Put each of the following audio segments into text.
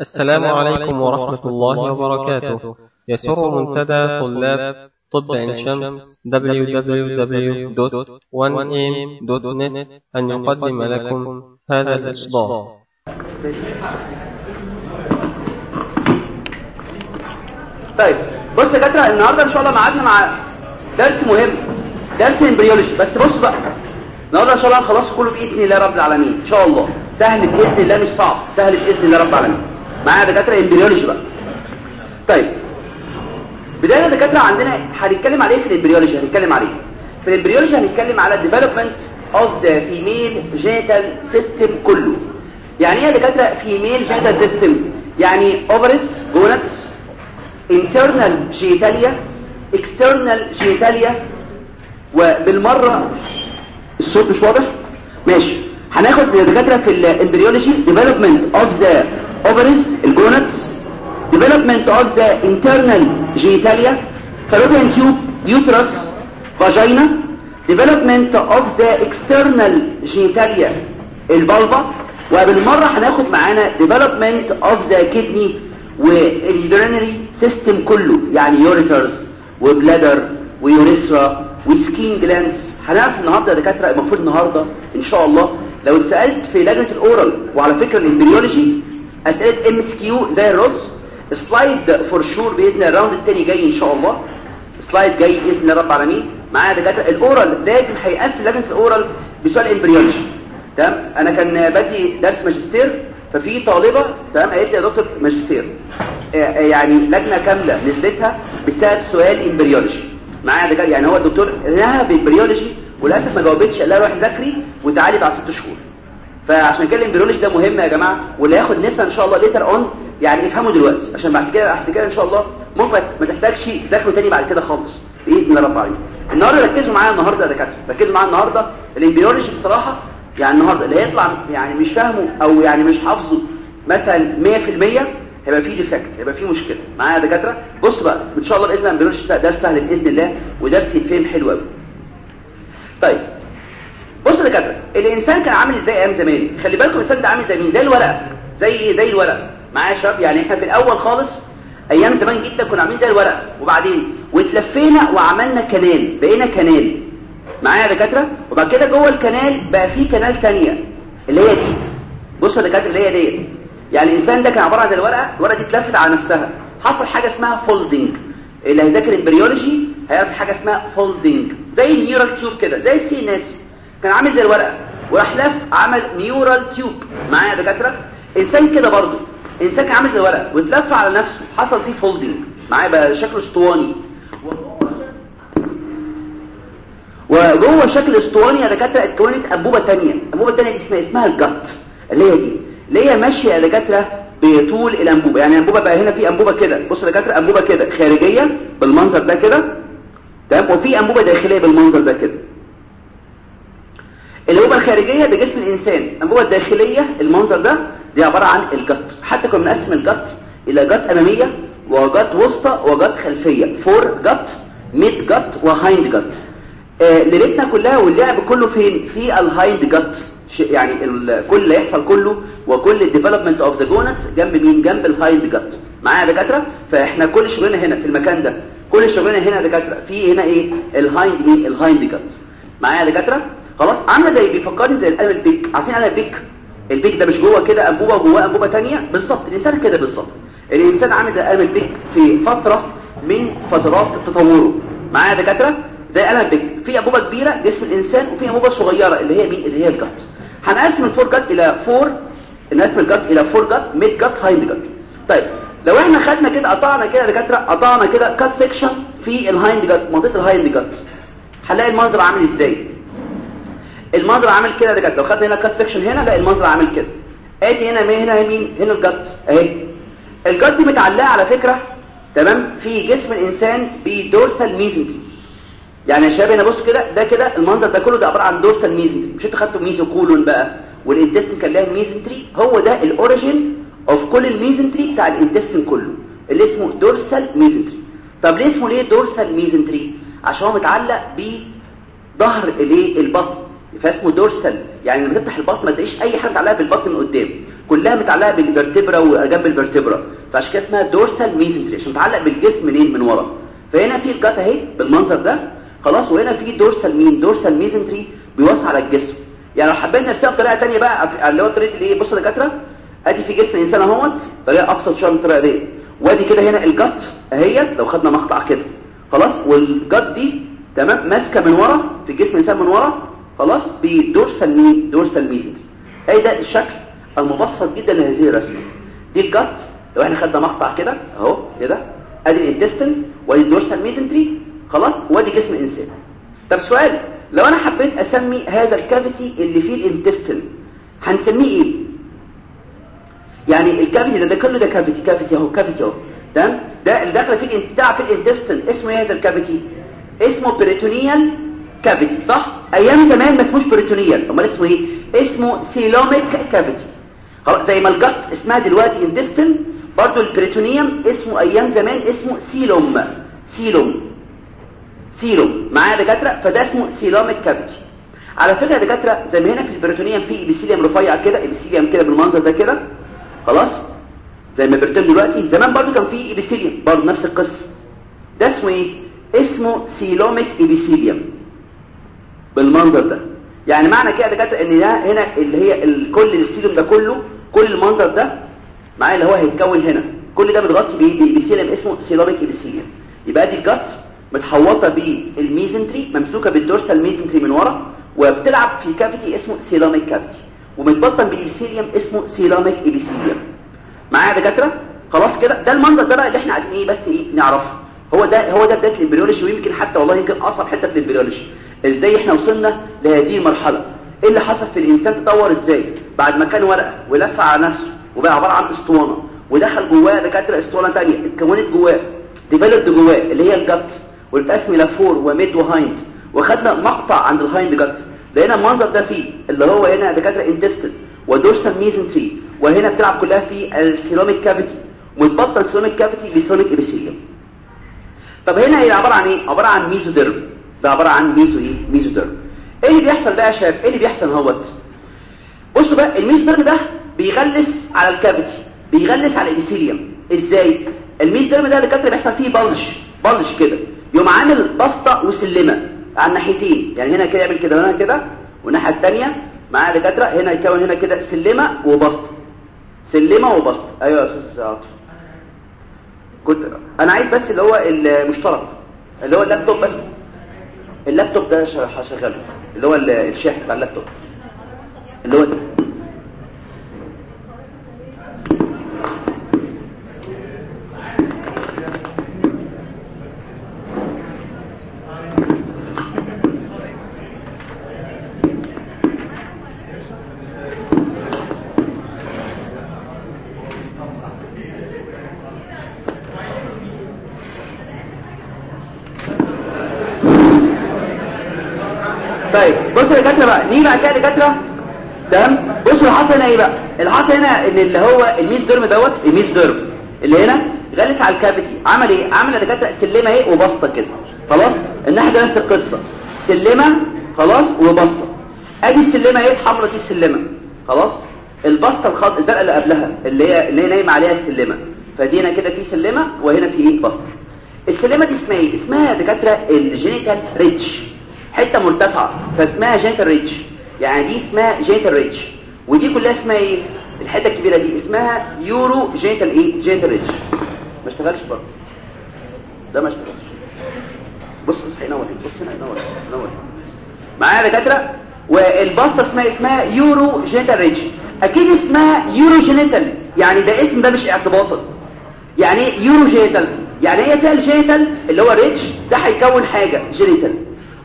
السلام عليكم ورحمة الله وبركاته. يسر منتدى طلاب طب عين شمس www.1am.net أن يقدم لكم هذا الإصدار. طيب بص يا دكاتره النهارده إن شاء الله ميعادنا مع درس مهم درس امبريولوجي بس بص بقى النهارده إن شاء الله هنخلص كله بإذن الله رب العالمين. إن شاء الله. سهل بإذن الله مش صعب. سهل بإذن الله رب العالمين. معايا دكاتره embryology بقى. طيب. بداية يا دكاتره عندنا هنتكلم عليه في ال embryology هنتكلم عليه. في ال embryology هنتكلم على development of the female genital system كله. يعني إيه يا دكاترة female genital system يعني ovaries gonads internal genitalia external genitalia وبالمرة الصوت مش واضح؟ ماشي. هناخد دكاترة في الامبريولوجي development of the ovaries الجونتس development of the internal genitalia fallopian tube uterus vagina development of the external genitalia البلبة وبالمرة هناخد معانا development of the kidney والurinary system كله يعني ureters و bladder و urethra و Skene glands هنعرف النهارده يا دكاترة المفروض النهارده إن شاء الله لو اتسألت في لجنة ال oral وعلى فكرة ال embryology أسئلة MCQ زي الرز. slide for sure بإذن ال round الثاني جاي إن شاء الله. slide جاي بإذن رب العالمين. معايا دكاترة. ال oral لازم هيقفل لجنة ال oral بسؤال embryology تمام؟ أنا كان بدي درس ماجستير ففي طالبة تمام قالت لي يا دكتور ماجستير. يعني لجنة كاملة نزلتها بسبب سؤال embryology معايا دكاترة؟ يعني هو الدكتور لها بال embryology وللأسف ما جاوبتش قال لها روحي ذاكري وتعالي بعد ست شهور. فعشان كده ال embryology ده مهم يا جماعة واللي هياخد نسا إن شاء الله later on يعني افهموا دلوقتي. عشان بعد كده بعد كده إن شاء الله ممكن ما تحتاجش تذاكروا تاني بعد كده خالص بإذن الله رب العالمين. النهارده ركزوا معايا النهارده يا دكاترة ركزوا معايا النهارده. ال embryology بصراحة يعني النهارده اللي هيطلع يعني مش فاهمه أو يعني مش حافظه مثلا 100% هيبقى فيه defect هيبقى فيه مشكلة. معايا يا دكاترة؟ بص بقى إن شاء الله بإذن الله ال embryology ده درس سهل باذن الله ودرس يتفهم حلو قوي طيب بص يا دكاترة الإنسان كان عامل إزاي أيام زمان. خلي بالكم الإنسان ده عامل زي مين؟ زي الورقه زي زي الورقه معايا يا شباب؟ يعني إحنا في الأول خالص أيام زمان جدا كنا عاملين زي الورقه وبعدين؟ واتلفينا وعملنا canal. بقينا canal. معايا يا دكاترة؟ وبعد كده جوه ال canal بقى في canal ثانية اللي هي دي. بص يا دكاترة اللي هي ديت. يعني الإنسان ده كان عبارة عن الورقه الورقة دي اتلفت على نفسها. حصل حاجة اسمها folding اللي هيذاكر embryology هيعرف حاجة اسمها folding زي ال neural tube كده زي ال CNS. كان عامل زي الورقة. وراح لف عمل neural tube معايا يا دكاترة؟ إنسان كده برضه. إنسان كان عامل زي الورقة. واتلف على نفسه. حصل فيه folding معايا بقى شكله اسطواني. وجوه شكل اسطواني يا دكاترة اتكونت انبوبه ثانية الانبوبه الثانية دي اسمها اسمها الجت اللي هي دي. اللي هي ماشية يا دكاترة بطول الأنبوبة. يعني الانبوبه بقى هنا في أنبوبة كده. بص يا دكاترة أنبوبة كده. خارجية بالمنظر ده كده. تمام؟ وفي أنبوبة داخلية بالمنظر ده كده. الانبوبه الخارجية بجسم الإنسان. الانبوبه الداخلية المنظر ده دي عبارة عن الجت حتى كنا بنقسم الجت إلى جت أمامية وجت وسطى وجت خلفية. فور جت midgut و hindgut آه ليلتنا كلها واللعب كله فين في ال hindgut يعني كل اللي يحصل كله وكل ال development of the gonad جنب مين؟ جنب ال hindgut معايا يا دكاترة؟ فإحنا كل شغلنا هنا في المكان ده. كل شغلنا هنا دكاترة في هنا إيه؟ ال hind مين؟ ال hindgut معايا يا دكاترة؟ خلاص؟ عامله زي بيفكرني زي القلم ال Bic عارفين أنا ال Bic ال Bic ده مش جوه كده انبوبه وجواه انبوبه ثانية بالظبط. الإنسان كده بالظبط. الإنسان عامل زي القلم ال Bic في فترة من فترات تطوره. معايا يا دكاترة؟ زي قلم ال Bic في انبوبه كبيرة جسم الإنسان وفي انبوبه صغيرة اللي هي مين؟ اللي هي ال gut هنقسم ال foregut إلى fore نقسم ال gut إلى foregut midgut hindgut طيب لو إحنا خدنا كده قطعنا كده دكاترة قطعنا كده cut section في ال hindgut منطقة ال hindgut هنلاقي المنظر عامل إزاي؟ المنظر عامل كده دكاتره لو خدنا هنا cut section هنا لا المنظر عامل كده. ادي هنا مين هنا مين؟ هنا ال gut أهي. ال gut دي متعلقة على فكرة تمام؟ في جسم الإنسان ب dorsal mesentery يعني يا شباب هنا بص كده ده كده المنظر ده كله ده عبارة عن dorsal mesentery مش أنتوا خدتوا mesocolon بقى وال intestine كان لها mesentery هو ده ال origin of كل ال mesentery بتاع ال intestine كله اللي اسمه dorsal mesentery طب ليه اسمه ليه dorsal mesentery عشان هو متعلق بظهر الايه؟ البطن. فاسمه dorsal يعني لما تفتح البطن ما تلاقيش أي حاجة متعلقة بالبطن من قدام. كلها متعلقة بال vertebra وجنب ال vertebra فعشان كده اسمها dorsal mesentery عشان متعلق بالجسم منين؟ من ورا. فهنا في ال gut أهي بالمنظر ده. خلاص وهنا في dorsal مين؟ dorsal mesentery بيوسع على الجسم. يعني لو حبينا نرسمها بطريقة ثانية بقى اللي هو طريقة الإيه؟ بصوا يا دكاترة. أدي في جسم الإنسان أهوت طريقه ابسط شوية من الطريقة دي. وأدي كده هنا ال gut اهيت لو خدنا مقطع كده. خلاص وال gut دي تمام ماسكة من ورا في جسم الإنسان من ورا. خلاص ب dorsal مين dorsal mesentery أي ده الشكل المبسط جدا لهذه الرسمة. دي ال gut لو إحنا خدنا مقطع كده أهو كده أدي ال intestine وأدي ال dorsal mesentery خلاص وأدي جسم الانسان طب سؤال لو أنا حبيت أسمي هذا ال cavity اللي فيه ال intestine هنسميه إيه؟ يعني ال cavity ده, ده كله ده cavity cavity أهو cavity أهو. تمام؟ ده اللي داخل فيه بتاع في ال intestine. اسمه إيه هذا ال cavity؟ اسمه peritoneal cavity صح؟ أيام زمان ما اسموش peritoneal أمال اسمه إيه؟ اسمه coelomic cavity خلاص زي ما ال gut اسمها دلوقتي intestine برضو ال peritoneum اسمه أيام زمان اسمه coelom. coelom. coelom. معايا دكاترة؟ فده اسمه coelomic cavity على فكرة يا دكاترة زي ما هنا في ال peritoneum في epithelium رفيع كده epithelium كده بالمنظر ده كده. خلاص؟ زي ما peritoneum دلوقتي. زمان برضو كان في epithelium برضو نفس القصة. ده اسمه إيه؟ اسمه coelomic epithelium بالمنظر ده. يعني معنى كده دكاترة إن ده هنا اللي هي كل ال coelom ده كله كل المنظر ده معايا اللي هو هيتكون هنا. كل ده متغطي ب epithelium اسمه coelomic epithelium يبقى دي ال gut متحوطة بال mesentery ممسوكة بال dorsal mesentery من ورا وبتلعب في cavity اسمه coelomic cavity ومتبطن بال epithelium اسمه coelomic epithelium معايا يا دكاترة؟ خلاص كده؟ ده المنظر ده بقى اللي إحنا عايزين إيه بس إيه نعرفه. هو ده هو ده بداية ال embryology ويمكن حتى والله يمكن أصعب حتة في ال embryology إزاي إحنا وصلنا لهذه المرحله إيه اللي حصل في الإنسان؟ تطور إزاي؟ بعد ما كان ورقة ولف على نفسه وبقى عبارة عن أسطوانة ودخل جواه دكاترة أسطوانة ثانية اتكونت جواه developed جواه اللي هي الجت والاسم لفور وميد وهايند وخدنا مقطع عند ال hind gut لقينا المنظر ده فيه اللي هو هنا دكاترة intestine و dorsal mesentery وهنا بتلعب كلها في ال coelomic cavity متبطن ال coelomic cavity ب coelomic epithelium طب هنا هي عبارة عن إيه؟ عبارة عن mesoderm ده عبارة عن meso إيه؟ mesoderm إيه اللي بيحصل بقى يا شباب؟ إيه اللي بيحصل اهوت بصوا بقى ال mesoderm ده بيغلس على ال cavity بيغلس على ال epithelium إزاي؟ ال mesoderm ده دكاتره بيحصل فيه bulge بلج كده. يقوم عامل بسطة وسلمة على الناحيتين. يعني هنا كده يعمل كده وهنا كده والناحية الثانية معاه دكاترة هنا يكون هنا كده سلمة وبسطة. سلمة وبسطة. أيوه يا أستاذ عاطف. كنت أنا عايز بس اللي هو المشترك اللي هو اللابتوب بس. اللابتوب ده هشغله اللي هو الشاحن بتاع اللابتوب. اللي هو ده طيب بصوا يا كده يا دكاتره تمام؟ بصوا اللي حصل هنا إيه بقى؟ اللي حصل هنا إن اللي هو ال mesoderm دوت ال mesoderm. اللي هنا غلس على ال cavity. عمل إيه؟ عمل دكاترة سلمة اهي وبسطه كده. خلاص؟ الناحية ده نفس القصة. سلمة خلاص؟ وبسطه أدي السلمة اهي الحمراء دي السلمة. خلاص؟ البسطة الخط الزرقاء اللي قبلها اللي هي اللي هي نايم عليها السلمة. فدي هنا كده في سلمة وهنا في إيه بسطة. السلمة دي اسمها إيه؟ اسمها دكاترة ال genital ridge. حتة مرتفعه فاسمها genital ridge. يعني دي اسمها genital ridge ودي كلها اسمها إيه؟ الحتة الكبيرة دي اسمها urogenital إيه؟ genital ridge ما اشتغلش برضه. ده ما اشتغلش. بص بص هينور بص هنا هينور هينور. معايا يا دكاترة؟ والبسطة اسمها اسمها urogenital ridge أكيد اسمها urogenital يعني ده اسم ده مش اعتباطا. يعني إيه urogenital يعني هي فيها ال genital اللي هو ridge ده هيكون حاجة genital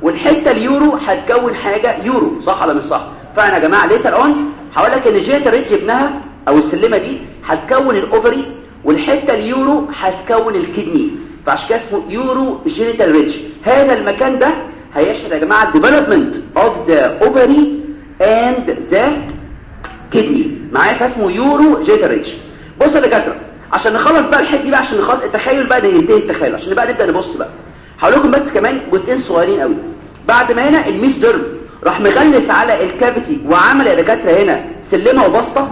والحتة ال uro هتكون حاجة uro صح ولا مش صح؟ فأنا يا جماعة later on هقول لك إن ال genital ridge ابنها أو السلمة دي هتكون ال ovary والحتة ال uro هتكون ال kidney. فعشان كده اسمه urogenital ridge. هذا المكان ده هيشهد يا جماعة development of the ovary and the kidney. معايا؟ فاسمه urogenital ridge. بص يا دكاترة عشان نخلص بقى الحتة دي بقى عشان نخلص التخيل بقى ده ينتهي التخيل. عشان بقى نبدأ نبص بقى. هقول لكم بس كمان جزئين صغيرين قوي. بعد ما هنا ال mesoderm راح مغلس على ال cavity وعمل يا دكاترة هنا سلمة وبسطه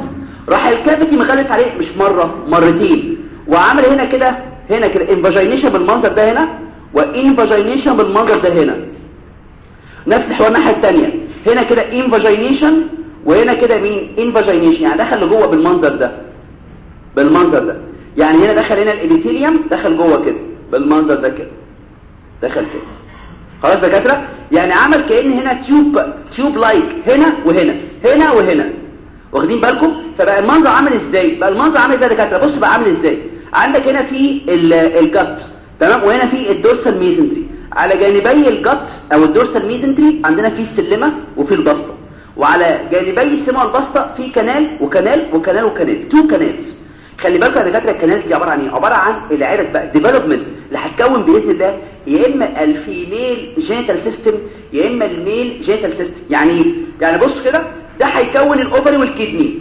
راح ال cavity مغلس عليه مش مرة مرتين. وعمل هنا كده هنا كده invagination بالمنظر ده هنا و invagination بالمنظر ده هنا. نفس الحوار الناحية الثانية هنا كده invagination وهنا كده مين؟ invagination يعني دخل لجوه بالمنظر ده. بالمنظر ده. يعني هنا دخل هنا ال epithelium دخل جوه كده. بالمنظر ده كده. دخل كده. خلاص دكاترة؟ يعني عمل كأن هنا tube tube like هنا وهنا هنا وهنا. واخدين بالكم؟ فبقى المنظر عامل إزاي؟ بقى المنظر عامل إزاي يا دكاترة؟ بص بقى عامل إزاي. عندك هنا في ال gut تمام؟ وهنا في ال dorsal mesentery على جانبي ال gut أو ال dorsal mesentery عندنا في السلمة وفي البسطة. وعلى جانبي السلمه والبسطة في canal و canal و canal و canal two canals خلي بالكم يا دكاترة ال canals دي عبارة عن إيه؟ عبارة عن العرق بقى development اللي هتكون بإذن الله يا إما ال female genital system يا إما ال male genital system يعني إيه؟ يعني بص كده ده هيكون ال ovary وال kidney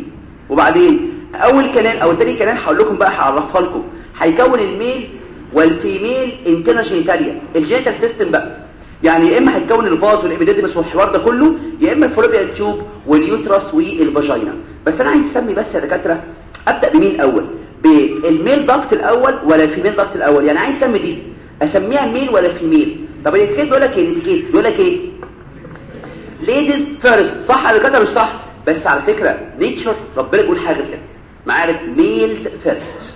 وبعدين أول canal أو تاني canal هقول لكم بقى هعرفها لكم. هيكون ال male وال female internal genitalia ال genital system بقى. يعني يا إما هتكون ال vas وال epididymis والحوار ده كله يا إما ال fallopian tube وال uterus وال vagina. بس أنا عايز أسمي بس يا دكاترة أبدأ بمين الأول. بال male duct الأول ولا ال female duct الأول؟ يعني عايز أسمي دي. أسميها male ولا female طب الاتيكيت بيقول لك إيه؟ الاتيكيت بيقول لك إيه؟ ladies first صح ولا كده؟ مش صح. بس على فكرة nature ربنا يقول حاجة كده. معارك males first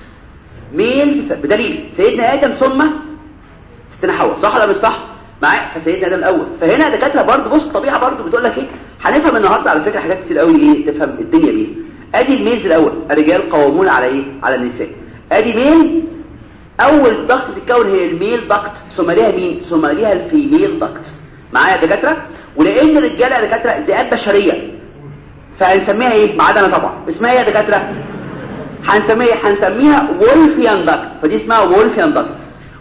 males بدليل سيدنا آدم ثم ستنا حواء. صح ولا مش صح؟ معايا؟ فسيدنا آدم الأول. فهنا دكاترة برضه بص الطبيعه برضه بتقول لك إيه؟ هنفهم النهارده على فكرة حاجات كتير قوي إيه؟ تفهم الدنيا بيها. ادي ال males الأول الرجال قوامون على إيه على النساء. ادي male اول duct بتتكون هي ال male duct ثم ليها مين ثم ليها ال female duct. معايا يا دكاترة؟ ولأن الرجالة يا دكاترة ذئاب بشرية. فهنسميها إيه؟ ما عدا أنا طبعا. اسمها إيه يا دكاترة؟ هنسميها هنسميها Wolffian duct فدي اسمها Wolffian duct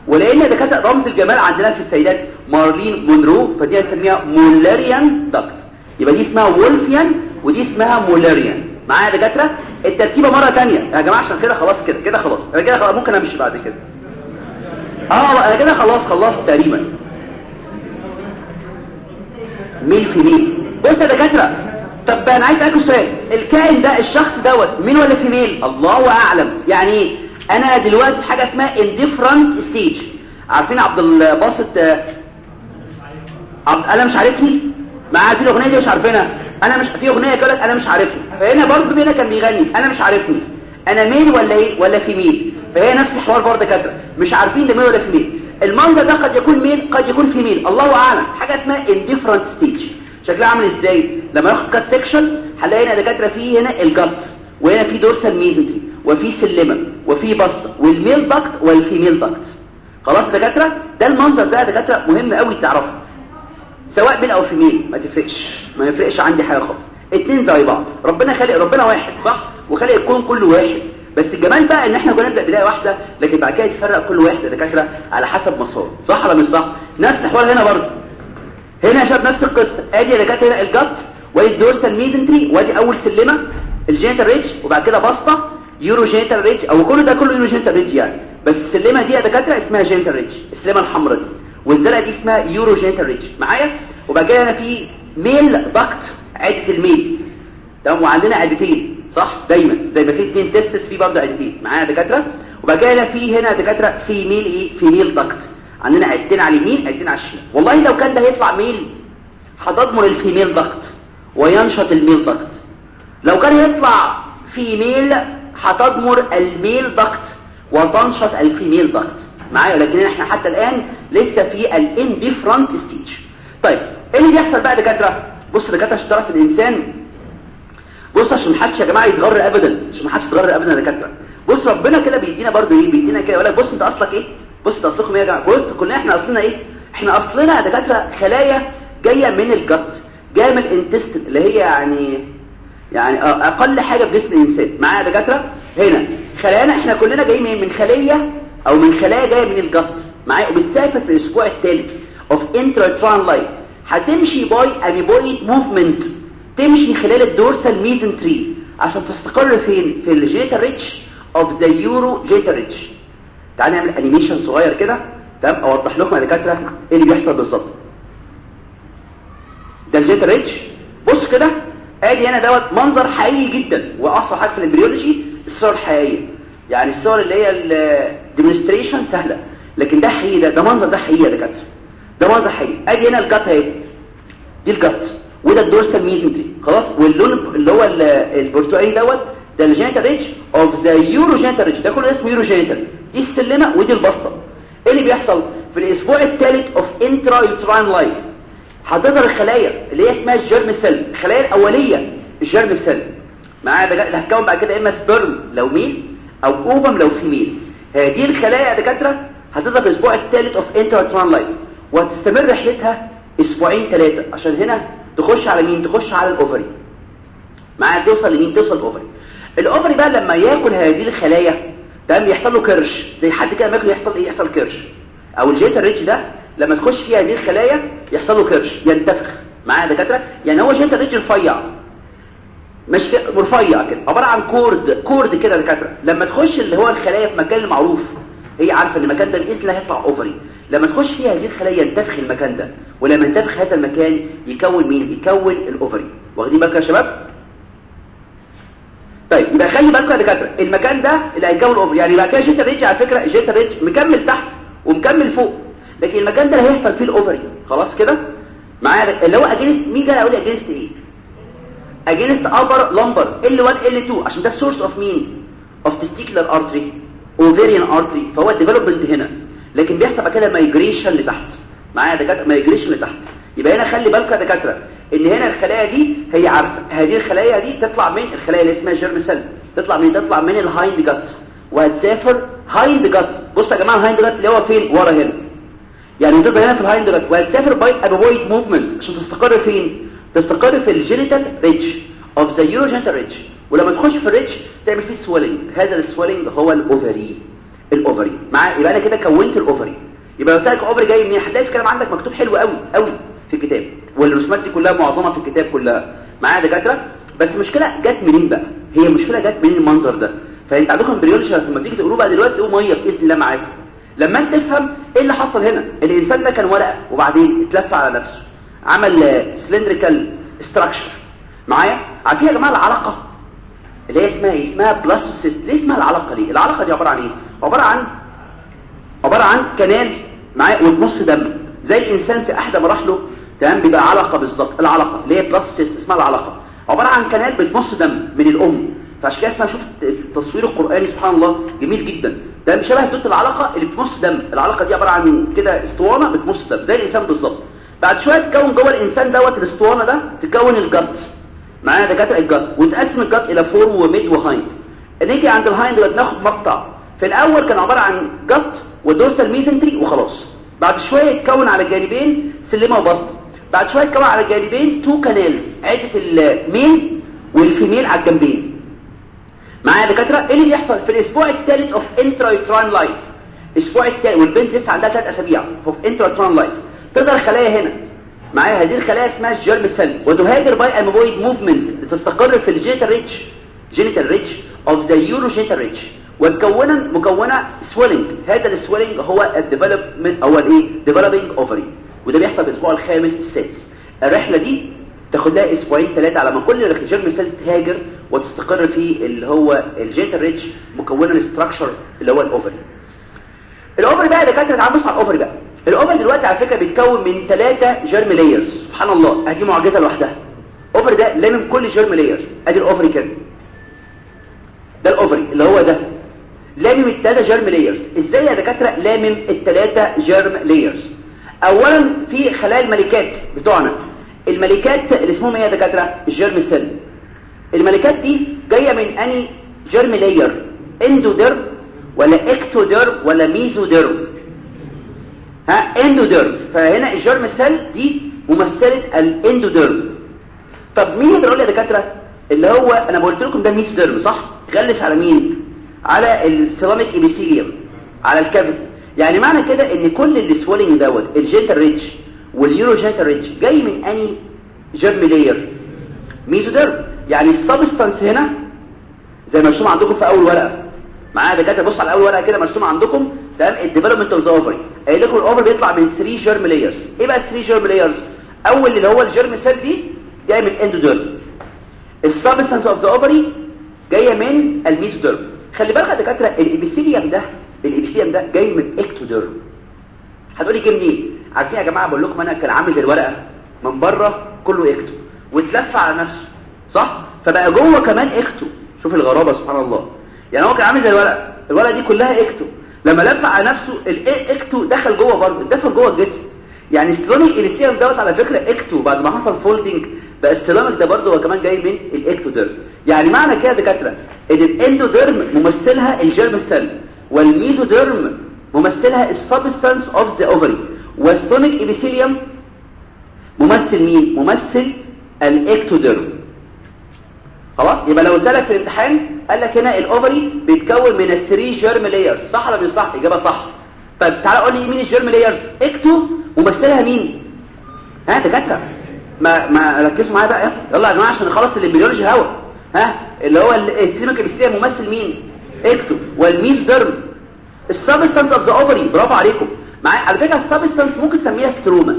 ولأن دكاترة رمز الجمال عندنا في السيدات مارلين مونرو فدي هنسميها Müllerian duct يبقى دي اسمها Wolffian ودي اسمها Müllerian معايا يا دكاترة؟ الترتيبه مرة ثانية يا جماعة عشان كده خلاص كده كده خلاص. أنا كده خلاص ممكن أمشي بعد كده. آه أنا كده خلاص خلصت تقريبا. male female بص يا دكاترة طب أنا عايز اسالكم سؤال. الكائن ده الشخص دوت male ولا female؟ الله أعلم. يعني إيه؟ أنا دلوقتي حاجة اسمها indifferent stage عارفين عبد الباسط عبد أنا مش عارفني؟ معاه في الأغنية دي مش عارفينها. أنا مش في اغنيه كده أنا مش عارفها. فهنا برضه هنا كان بيغني أنا مش عارفني. أنا male ولا إيه ولا female فهي نفس الحوار برضه كده. مش عارفين ده male ولا female المنظر ده قد يكون male قد يكون female الله أعلم. حاجة اسمها indifferent stage شكلها عامل إزاي؟ لما ناخد cut section هنلاقي هنا دكاترة فيه هنا ال gut وهنا في dorsal mesentery وفي سلمه وفي بسطه وال male duct وال female duct خلاص دكاترة؟ ده المنظر ده دكاترة مهم قوي تعرفه. سواء male أو female ما تفرقش. ما يفرقش عندي حاجة خالص. اتنين زي بعض ربنا خلق ربنا واحد صح؟ وخلق الكون كله واحد. بس الجمال بقى إن إحنا كنا نبدأ بداية واحدة لكن بعد كده يتفرق كل واحد. يا دكاتره على حسب مساره صح ولا مش صح؟ نفس الحوار هنا برضه. هنا يا شباب نفس القصة. آدي كانت هنا ال gut وآدي ال dorsal mesentery وآدي أول سلمة ال genital ridge وبعد كده بسطه urogenital ridge أو كل ده كله urogenital ridge يعني. بس السلمة دي يا دكاترة اسمها genital ridge السلمة الحمراء دي. والزرقاء دي اسمها urogenital ridge معايا؟ وبعد كده هنا في male duct عدة ال male. تمام؟ وعندنا عدتين صح؟ دايما. زي ما في اثنين testis في برضه عدتين. معايا يا دكاترة؟ وبعد كده هنا في هنا دكاترة في male إيه؟ في male duct عندنا عدتين على اليمين عدتين على الشمال. والله لو كان ده هيطلع male هتضمر ال female duct وينشط ال male duct لو كان يطلع female هتضمر ال male duct وتنشط ال female duct معايا لكن إحنا حتى الآن لسه في ال indifferent stage طيب إيه اللي بيحصل بقى دكاتره بص دكاترة عشان تعرف الإنسان بص عشان محدش يا جماعة يتغر ابدا عشان محدش يتغر ابدا يا دكاترة. بص ربنا كده بيدينا برضو إيه؟ بيدينا كده يقول لك بص أنت أصلك إيه؟ بص أنت أصلكم إيه يا جماعة؟ بص كلنا إحنا أصلنا إيه؟ إحنا أصلنا يا دكاترة خلايا جاية من ال gut جاية من ال intestine اللي هي يعني يعني أقل حاجة في جسم الإنسان. معايا يا دكاترة؟ هنا خلايانا إحنا كلنا جايين من خلية أو من خلايا جاية من ال gut معايا؟ وبتسافر في الأسبوع الثالث of intrauterine life هتمشي by amoeboid movement تمشي خلال ال dorsal mesentery عشان تستقر فين؟ في ال genital ridge of the urogenital ridge تعالى نعمل animation صغير كده. تمام؟ أوضح لكم يا دكاتره إيه اللي بيحصل بالظبط. ده ال genital ridge بص كده. آدي هنا دوت منظر حقيقي جدا. وأصل حاجة في ال embryology الصور الحقيقية. يعني الصور اللي هي ال demonstration سهلة. لكن ده حقيقي ده, ده منظر ده حقيقي يا دكاترة. ده منظر حقيقي. ادي هنا ال gut أهي. دي ال gut وده ال dorsal mesentery خلاص؟ واللون اللي هو البرتقالي دوت ده ال genital ridge of the urogenital ridge ده كله اسمه urogenital دي السلمة ودي البسطه إيه اللي بيحصل؟ في الأسبوع الثالث of intrauterine life هتظهر الخلايا اللي هي اسمها ال germ cell الخلايا الأولية ال germ cell معايا ده هتكون بعد كده إما sperm لو male أو ovum لو female هذه الخلايا يا دكاترة. هتظهر في الأسبوع الثالث of intrauterine life وهتستمر رحلتها أسبوعين ثلاثة عشان هنا تخش على مين؟ تخش على ال ovary. معايا؟ توصل لمين؟ توصل ال ovary. ال ovary بقى لما ياكل هذه الخلايا تمام؟ يحصل له كرش. زي حد كده ماكل يحصل إيه؟ يحصل كرش. أو ال genital ridge ده لما تخش فيها هذه الخلايا يحصل له كرش. ينتفخ. معايا دكاترة؟ يعني هو genital ridge رفيع مش رفيع كده. عبارة عن cord cord كده دكاتره لما تخش اللي هو الخلايا في مكان معروف هي عارفة إن المكان ده الله هيطلع ovary لما تخش فيها هذه الخلايا ينتفخ المكان ده ولما ينتفخ هذا المكان يكون مين؟ يكون ال ovary واخدين بالكم يا شباب؟ طيب يبقى خلي بالكم يا دكاترة. المكان ده اللي هيكون ال ovary يعني بقى كده genital ridge على فكرة genital ridge مكمل تحت ومكمل فوق. لكن المكان ده اللي هيحصل فيه ال ovary خلاص كده؟ معايا؟ اللي هو against مين ده هقول against إيه؟ against upper lumbar L1 L2 عشان ده ال source of مين of testicular artery ovarian artery فهو ال development هنا. لكن بيحصل كده migration لتحت. معايا دكاترة؟ migration لتحت. يبقى هنا خلي بالكم يا دكاترة إن هنا الخلايا دي هي عارفة. هذه الخلايا دي تطلع من الخلايا اللي اسمها germ cell تطلع من تطلع من ال hindgut وهتسافر hindgut بصوا يا جماعة ال hindgut اللي هو فين؟ ورا هنا. يعني تبقى هنا في ال hindgut وهتسافر by amoeboid movement عشان تستقر فين؟ تستقر في ال genital ridge of the urogenital ridge ولما تخش في ال ridge تعمل فيه swelling هذا ال swelling هو ال ovary ال ovary مع يبقى أنا كده كونت ال ovary يبقى لو سألك ovary جاي منين هتلاقي في كلام عندك مكتوب حلو قوي قوي في الكتاب. والرسومات دي كلها معظمها في الكتاب كلها. معايا دكاترة؟ بس مشكلة جت منين بقى؟ هي مشكلة جت منين المنظر ده. فأنت عندكم embryology لما تيجي تقولوه بقى دلوقتي تقولوا مية بإذن الله معاكم. لما أنت تفهم إيه اللي حصل هنا؟ الإنسان ده كان ورقة وبعدين اتلف على نفسه. عمل cylindrical structure معايا؟ عارفين يا جماعة العلقه اللي هي اسمها إيه؟ اسمها blastocyst ليه اسمها العلقه دي؟ العلقه دي عبارة عن إيه؟ عبارة عن عبارة عن canal معايا؟ وتمص دم. زي الإنسان في احدى مراحله تمام؟ بيبقى علقه بالظبط. العلقه اللي هي blastocyst اسمها العلقه عبارة عن canal بتمص دم من الأم. فعشان كده اسمها شوف التصوير القرآني سبحان الله جميل جدا. ده شبه دوت العلقه اللي بتمص دم. العلقه دي عبارة عن كده اسطوانة بتمص دم. زي الإنسان بالظبط. بعد شوية تكون جوه الإنسان دوت الأسطوانة ده تكون ال gut معانا دكاتره الجت وتقسم الجت إلى فور وميد وهايند. نيجي عند ال hind ناخد مقطع. في الأول كان عبارة عن gut و dorsal mesentery وخلاص. بعد شوية يتكون على الجانبين سلمه وبسط. بعد شوية يتكون على الجانبين two canals عدة ال male وال female على الجنبين. معايا دكاترة إيه اللي بيحصل؟ في الأسبوع الثالث of intrauterine life الأسبوع الثالث والبنت لسه عندها ثلاث أسابيع في intrauterine life تظهر خلايا هنا. معايا هذه الخلايا اسمها ال germ cell وتهاجر by amoeboid movement لتستقر في ال genital ridge genital ridge of the urogenital ridge وتكونا مكونة swelling هذا ال swelling هو ال development هو الايه developing ovary وده بيحصل الأسبوع الخامس السادس. الرحلة دي تاخد لها أسبوعين ثلاثة على ما كل ال germ cell تهاجر وتستقر في اللي هو ال genital ridge مكونة ال structure اللي هو ال ovary ال ovary بقى دكاترة بص على ال ovary بقى. ال ovary دلوقتي على فكرة بيتكون من ثلاثة germ layers سبحان الله. أدي معجزة لوحدها. ال ovary ده لامم كل germ layers أدي ال ovary كده. ده ال ovary اللي هو ده. لامم الثلاثه germ layers إزاي يا دكاترة؟ لامم الثلاثه germ layers اولا في خلايا الملكات بتوعنا. الملكات اللي اسمهم إيه يا دكاترة؟ ال germ cell الملكات دي جاية من any germ layer endoderm ولا ectoderm ولا mesoderm ها؟ endoderm. فهنا ال germ cell دي ممثلة ال endoderm. طب مين يقدر يقول لي يا دكاترة؟ اللي هو أنا قلت لكم ده mesoderm صح؟ غلس على مين؟ على ال coelomic epithelium على ال cavity يعني معنى كده إن كل ال swelling دوت ال genital ridge وال urogenital ridge جاي من any germ layer mesoderm. يعني ال substance هنا زي مرسوم عندكم في أول ورقة. معايا دكاترة؟ بص على أول ورقة كده مرسوم عندكم تمام ال development of the ovary قايل لكم ال ovary بيطلع من 3 germ layers إيه بقى 3 germ layers أول اللي هو ال germ cell دي جاي من endoderm ال substance of the ovary جاية من ال mesoderm خلي بالك يا دكاترة ال epithelium ده ال epithelium ده جاي من ectoderm هتقولي جه منين؟ عارفين يا جماعة بقول لكم أنا كان عامل الورقة من بره كله ecto واتلف على نفسه صح؟ فبقى جوه كمان ecto شوف الغرابة سبحان الله. يعني هو كان عامل زي الورقة. الورقة دي كلها ecto لما لف على نفسه ال ecto دخل جوه برضه دخل جوه الجسم. يعني ال coelomic epithelium دوت على فكرة ecto بعد ما حصل folding بقى ال coelomic ده برضه هو كمان جاي من ال ectoderm يعني معنى كده يا دكاترة إن ال endoderm ممثلها ال germ cell وال mesoderm ممثلها ال substance of the ovary وال coelomic epithelium ممثل مين؟ ممثل ال ectoderm خلاص؟ يبقى لو سألك في الامتحان قال لك هنا ال ovary بيتكون من ال three germ layers صح ولا مش صح؟ إجابة صح. طيب تعالى قول لي مين ال germ layers ecto ممثلها مين؟ ها دكاترة. ما ما ركزوا معايا بقى. يلا يا جماعة عشان نخلص ال embryology اهوه. ها اللي هو ال coelomic epithelium ممثل مين؟ ecto وال mesoderm ال substance of the ovary برافو عليكم. معايا؟ على فكرة ال substance ممكن تسميها stroma.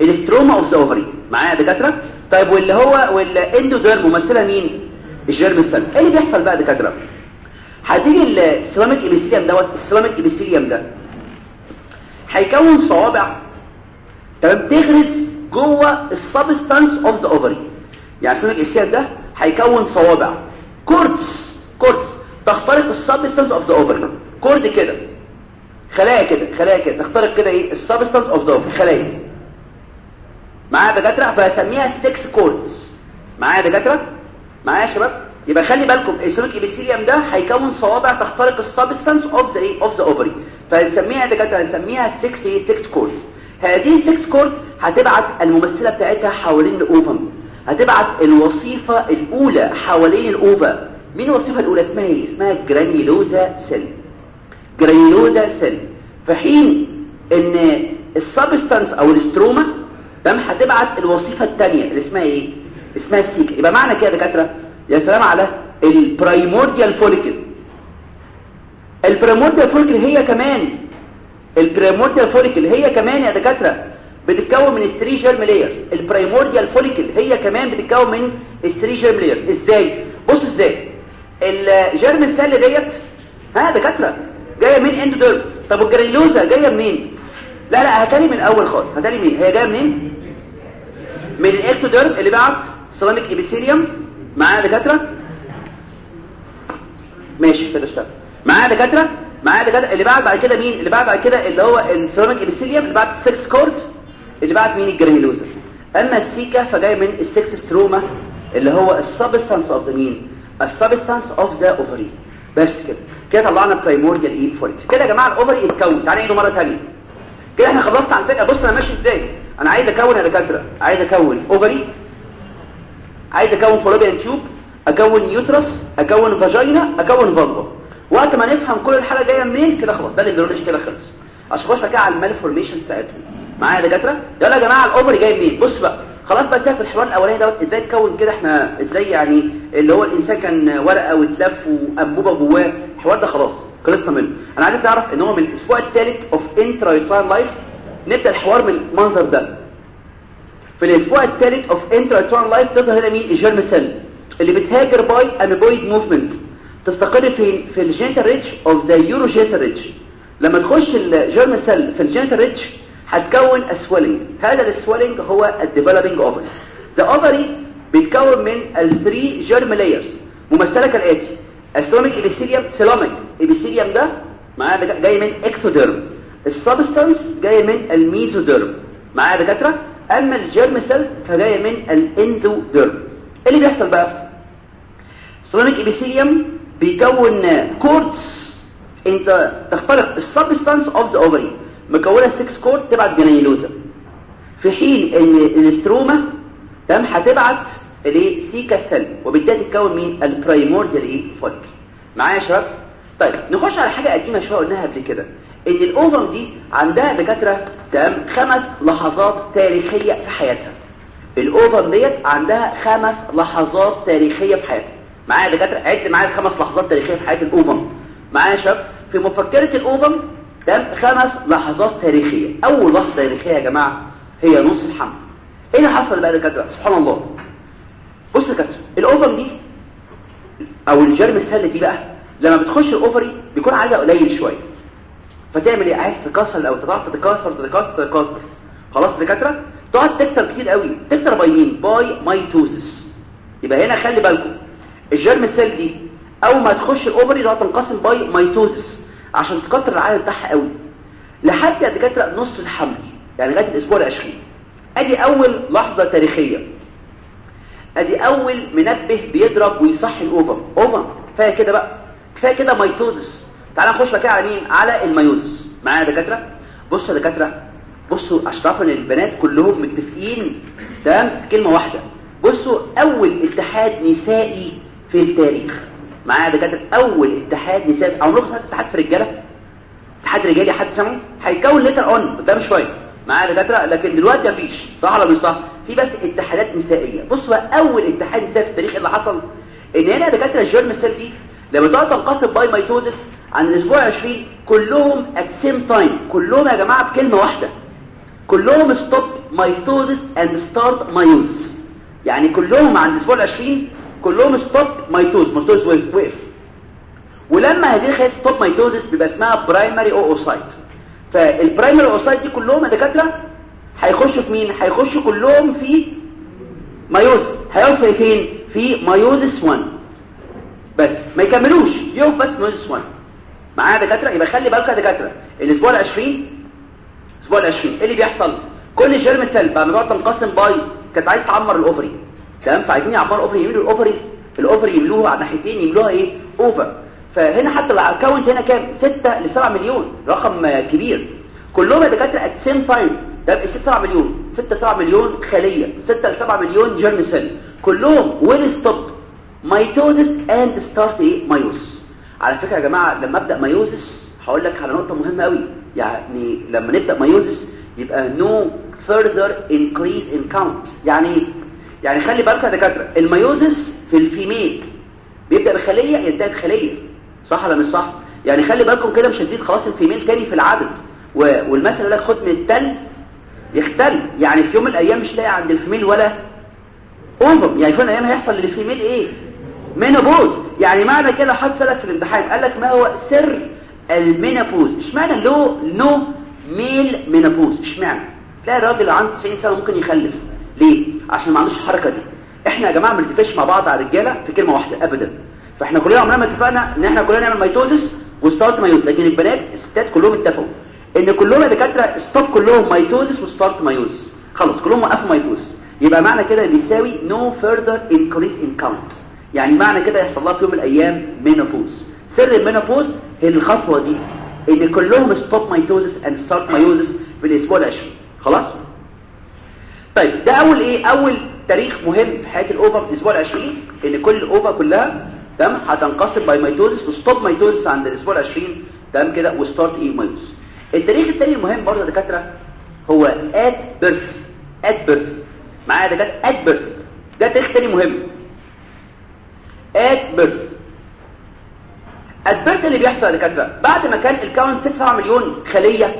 ال stroma of the ovary معايا يا دكاترة؟ طيب واللي هو وال endoderm ممثلها مين؟ ال germ cell إيه اللي بيحصل بقى دكاتره هتيجي ال coelomic epithelium دوت ال coelomic epithelium ده هيكون صوابع تمام؟ تغرز جوه ال substance of the ovary يعني ال coelomic epithelium ده هيكون صوابع. cords cords تخترق ال substance of the ovary cord كده. خلايا كده خلايا كده. تخترق كده إيه؟ ال substance of the ovary خلايا. معايا دكاترة؟ فهسميها sex cords معايا دكاترة؟ معايا يا شباب؟ يبقى خلي بالكم ال coelomic epithelium ده هيكون صوابع تخترق ال substance of the إيه of the ovary فهنسميها دكاترة هنسميها sex إيه sex cords هذه sex cord هتبعت الممثلة بتاعتها حوالين ال ovum. هتبعت الوصيفه الأولى حوالين ال ova. مين الوصيفه الأولى؟ اسمها إيه؟ اسمها granulosa cell granulosa cell في حين إن ال substance أو ال stroma تمام هتبعت الوصيفه الثانية اللي اسمها إيه؟ اسمها ال theca يبقى معنى كده يا دكاترة يا سلام على ال primordial follicle. ال primordial follicle هي كمان ال primordial follicle هي كمان يا دكاترة بتتكون من ال three germ layers ال primordial follicle هي كمان بتتكون من ال three germ layers إزاي؟ بص إزاي. ال germ cell ديت ها دكاترة جاية من endoderm طب وال granulosa جاية منين؟ لا لا هات لي من الأول خالص. هات لي مين هي جاية منين؟ من ال ectoderm اللي بعت coelomic epithelium معايا دكاترة؟ ماشي كده اشتغل. معايا دكاترة؟ معايا دكاترة. اللي بعت بعد كده مين؟ اللي بعت بعد كده اللي هو ال coelomic epithelium اللي بعت sex cord اللي بعت مين؟ ال granulosa أما ال theca فجاي من ال sex stroma اللي هو ال substance of the مين ال substance of the ovary بس كده. كده طلعنا primordial إيه follicle كده يا جماعة ال ovary اتكون تعالى نعيده مرة ثانية كده إحنا خلصت على الفكرة. بص أنا ماشي إزاي؟ أنا عايز أكون يا دكاترة. عايز أكون ovary عايز أكون fallopian tube أكون uterus أكون vagina أكون vulva وقت ما نفهم كل الحاله جاية منين كده خلاص ده اللي بيقولش كده خلص. خش كده على ال malformation بتاعتهم. معايا يا دكاترة؟ يلا يا جماعة ال ovary جاي منين؟ بص بقى خلاص بقى سيبك الحوار الأولاني دوت إزاي تكون كده إحنا إزاي يعني اللي هو الإنسان كان ورقة واتلف وأنبوبة جواه. الحوار ده خلاص خلصنا منه. أنا عايز تعرف إن هو من الأسبوع الثالث of intrauterine life نبدأ الحوار من المنظر ده. في الأسبوع الثالث of intrauterine life تظهر هنا مين ال germ cell اللي بتهاجر by amoeboid movement تستقر في في ال genital ridge of the urogenital ridge لما تخش ال germ cell في ال genital ridge هتكون swelling هذا ال swelling هو ال developing ovary the ovary بيتكون من ال three germ layers ممثلة كالاتي ال coelomic epithelium coelomic epithelium ده معايا جاي من ectoderm ال substance جاي من ال mesoderm معايا دكاترة؟ أما ال germ cells فجايه من ال endoderm اللي بيحصل بقى؟ ال coelomic epithelium بيكون cords أنت تخترق ال substance of the ovary مكونة sex cord تبعت granulosa في حين إن ال stroma تمام هتبعت الايه theca cell وبالتالي تتكون مين ال primordial إيه follicle معايا يا شباب؟ طيب نخش على حاجة قديمة شوية قلناها قبل كده. إن ال ovum دي عندها دكاترة تمام خمس لحظات تاريخية في حياتها. ال ovum ديت عندها خمس لحظات تاريخية في حياتها. معايا دكاترة؟ عد معايا الخمس لحظات تاريخية في حياة ال ovum معايا يا شباب؟ في مفكرة ال ovum تمام خمس لحظات تاريخية. أول لحظة تاريخية يا جماعة هي نص الحمل إيه اللي حصل بقى يا دكاترة؟ سبحان الله. بص يا دكاترة ال ovum دي أو ال germ cell دي بقى لما بتخش ال ovary بيكون عددها قليل شوية. فتعمل إيه؟ عايز تكسر أو تقعد تتكاثر تتكاثر تتكاثر خلاص دكاترة؟ تقعد تكتر كتير قوي. تكتر by مين by mitosis يبقى هنا خلي بالكم. ال germ cell دي أول ما تخش ال ovary تقعد تنقسم by mitosis عشان تكتر العدد بتاعها قوي. لحد يا دكاترة نص الحمل. يعني لغاية الأسبوع ال20 أدي أول لحظة تاريخية. أدي أول منبه بيضرب ويصحي الأوفر. أوفر. كفاية كده بقى. كفاية كده mitosis تعال نخش بقى على مين على ال meiosis. معايا يا دكاترة؟ بصوا يا دكاترة بصوا اشرف ان البنات كلهم متفقين تمام؟ في كلمة واحدة. بصوا أول اتحاد نسائي في التاريخ. معايا يا دكاترة أول اتحاد نسائي. عمركم سمعتوا اتحاد في الرجالة؟ اتحاد رجالي حد سمعه؟ هيتكون later on قدام شوية. معايا دكاترة لكن دلوقتي مفيش. صح ولا مش صح؟ في بس اتحادات نسائية. بصوا أول اتحاد نسائي في التاريخ اللي حصل؟ إن هنا دكاترة ال germ cell دي لما تقعد تنقسم by mitosis عن الأسبوع 20 كلهم at same time كلهم يا جماعة بكلمة واحدة. كلهم stop mitosis and start meiosis يعني كلهم عند الأسبوع 20 كلهم stop mitosis mitosis وقف ولما هذه الخلايا stop mitosis بيبقى اسمها primary oocyte فال primary oocyte دي كلهم يا دكاترة هيخشوا في مين؟ هيخشوا كلهم في meiosis هيقفوا فين؟ في meiosis 1 بس. ما يكملوش. يقف بس meiosis 1 معايا دكاترة يبقى خلي بالك يا دكاترة. الأسبوع ال20 الأسبوع ال20 إيه اللي بيحصل؟ كل germ cell بقى بتقعد تنقسم by كانت عايز تعمر ال ovary تمام؟ فعايزين يعمروا ال ovary يملوا ال ovary ال ovary يملوها على ناحيتين يملوها إيه؟ ova فهنا حتى ال count هنا كام؟ 6 ل 7 مليون. رقم كبير. كلهم يا دكاترة at same time ده 6 7 مليون. 6 7 مليون خلية. 6 ل 7 مليون germ cell كلهم will stop mitosis and start إيه؟ meiosis على فكرة يا جماعة لما أبدأ meiosis هقول لك على نقطة مهمة قوي يعني لما نبدأ meiosis يبقى no further increase in count. يعني يعني خلي بالك يا دكاترة ال meiosis في ال female بيبدأ بخلية ينتهي بخلية. صح ولا مش صح؟ يعني خلي بالكم كده مش هتزيد خلاص ال female تاني في العدد. والمثل لك خد من التل يختل. يعني في يوم من الأيام مش لاقي عند ال female ولا ovum. يعني في يوم من الأيام هيحصل لل female إيه؟ menopause يعني معنى كده حد سالك في الامتحان؟ قال لك ما هو سر ال menopause اشمعنى لو no male menopause اشمعنى؟ تلاقي الراجل عنده 90 سنة ممكن يخلف. ليه؟ عشان ما عندوش الحركة دي. إحنا يا جماعة ما بنتفقش مع بعض على الرجالة في كلمة واحدة ابدا. فاحنا كلنا عمرنا ما اتفقنا إن إحنا كلنا نعمل mitosis و start meiosis لكن البنات الستات كلهم اتفقوا إن كلهم دكاترة stop كلهم mitosis و start meiosis خلاص كلهم وقفوا mitosis. يبقى معنى كده بيساوي no further increase in count يعني معنى كده يحصل لها في يوم من الأيام menopause سر ال menopause هي الخطوة دي إن كلهم stop mitosis and start meiosis في الأسبوع العشرين. خلاص؟ طيب ده أول إيه؟ أول تاريخ مهم في حياة ال ova في الأسبوع العشرين إن كل ال ova كلها تمام هتنقسم by mitosis و stop mitosis عند الأسبوع العشرين تمام كده و start إيه meiosis التاريخ الثاني المهم برضه يا دكاترة هو at birth at birth معايا يا دكاترة؟ at birth ده تاريخ ثاني مهم. at birth at birth اللي بيحصل يا دكاترة بعد ما كان ال count 6 7 مليون خلية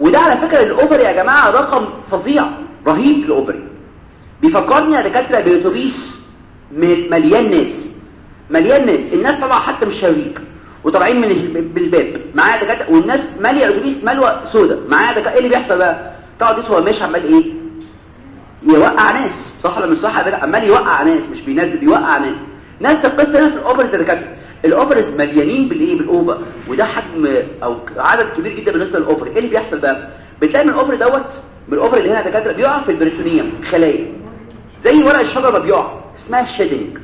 وده على فكرة ال ovary يا جماعة رقم فظيع رهيب ال ovary بيفكرني يا دكاترة بأتوبيس مليان ناس مليان ناس الناس طبعا حتى مش شريك وطالعين من بالباب معايا دكاترة والناس مالية الاتوبيس ملوى سودا. معايا دكاترة إيه اللي بيحصل بقى؟ تقعد هو ماشي عمال إيه؟ يوقع ناس صح ولا مش صح عمال يوقع ناس مش بينزل بيوقع ناس. ناس القصة هنا في ال ovaries يا دكاتره ال ovaries مليانين بالإيه؟ بال ova. وده حجم أو عدد كبير جدا بالنسبة لل ova. إيه اللي بيحصل بقى؟ بتلاقي من ال ovary دوت من ال ova اللي هنا دكاترة بيقع في ال peritoneum خلايا. زي ورق الشجرة ما بيقع. اسمها shedding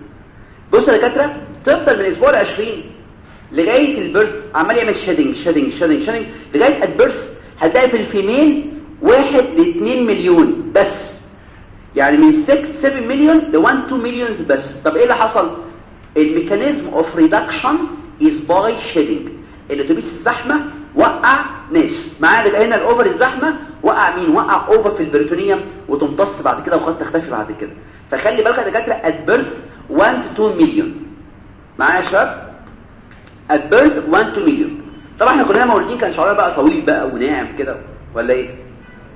بص يا دكاترة تفضل من الأسبوع ال 20 لغاية ال birth عمال يعمل shedding shedding shedding shedding لغاية ال birth هتلاقي في ال female 1 ل 2 مليون بس. يعني من 6 7 مليون ل 1 2 millions بس. طب إيه اللي حصل؟ ال mechanism of reduction is by shedding الاتوبيس الزحمه وقع ناس معايا هنا ال ovary الزحمه وقع مين وقع ova في ال peritoneum وتمتص بعد كده وخلاص تختفي بعد كده. فخلي بالك يا دكاترة at birth 1 to 2 مليون معايا يا شباب؟ ات بيرث 1 تو مليون طبعا إحنا كلنا مولودين كان شعرنا بقى طويل بقى وناعم كده ولا إيه؟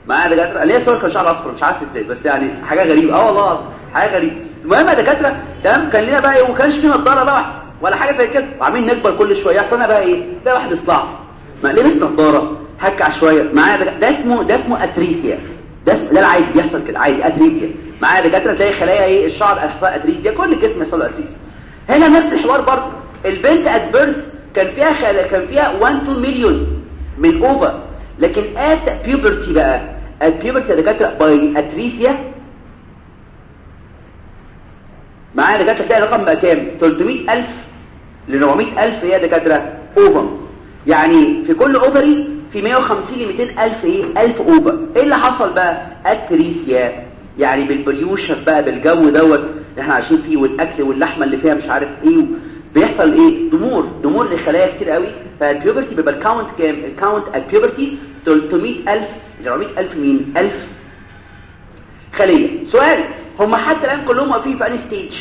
معايا يا دكاترة؟ ليه صور كان شعر أصفر؟ مش عارف إزاي بس يعني حاجة غريبة. آه والله حاجة غريبة. المهم يا دكاترة تمام؟ كان لنا بقى إيه؟ وما كانش في نضارة بقى ولا حاجة زي كده. وعاملين نكبر كل شوية. يحصل بقى إيه؟ ده واحد إصلاح. ما لبس نضارة هكع شوية. معايا ده, اسمه ده اسمه أتريسيا. ده اسمه ده العادي بيحصل كده عادي أتريسيا. معايا دكاترة تلاقي خلايا إيه؟ الشعر يحصل atresia. كل الجسم يحصل له atresia. هنا نفس الحوار برضه. البنت at birth كان فيها خلا كان فيها 1 2 مليون من ova لكن at puberty بقى at puberty يا دكاترة by atresia معايا دكاترة تلاقي الرقم بقى كام 300000 ل 400000 هي دكاترة ova يعني في كل ovary في 150 ل 200000 إيه؟ 1000 ova إيه اللي حصل بقى؟ atresia. يعني بال pollution بقى بالجو دوت اللي إحنا عايشين فيه والأكل واللحمة اللي فيها مش عارف إيه. بيحصل إيه؟ ضمور ضمور لخلايا كتير قوي. فال puberty بيبقى ال count كام؟ ال count ال puberty 300000 400000 مين؟ 1000 خلية. سؤال هم حتى الآن كلهم واقفين في أنهي stage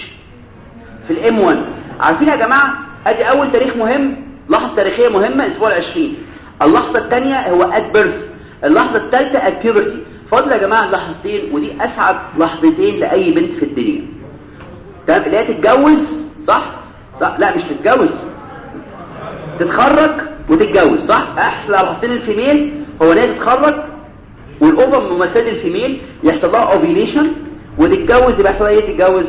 في ال M1 عارفين يا جماعة؟ أدي أول تاريخ مهم لحظة تاريخية مهمة الأسبوع ال20 اللحظة الثانية هو at birth اللحظة الثالثة at puberty فاضل يا جماعة اللحظتين ودي أسعد لحظتين لأي بنت في الدنيا. تمام؟ اللي هي تتجوز صح؟ صح. لا مش تتجوز. تتخرج وتتجوز صح؟ احسن لحظتين ال female هو إن هي تتخرج وال ova ممثلة ال female يحصل لها ovulation وتتجوز يبقى يحصل إيه تتجوز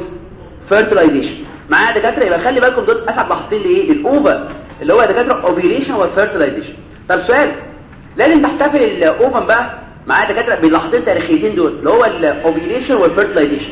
fertilization معايا دكاترة؟ يبقى خلي بالكم دول أسعد لحظتين لإيه؟ ال ova اللي هو دكاترة ovulation وال fertilization طب سؤال لازم تحتفل ال ovum بقى معايا دكاترة باللحظتين التاريخيتين دول اللي هو ال ovulation وال fertilization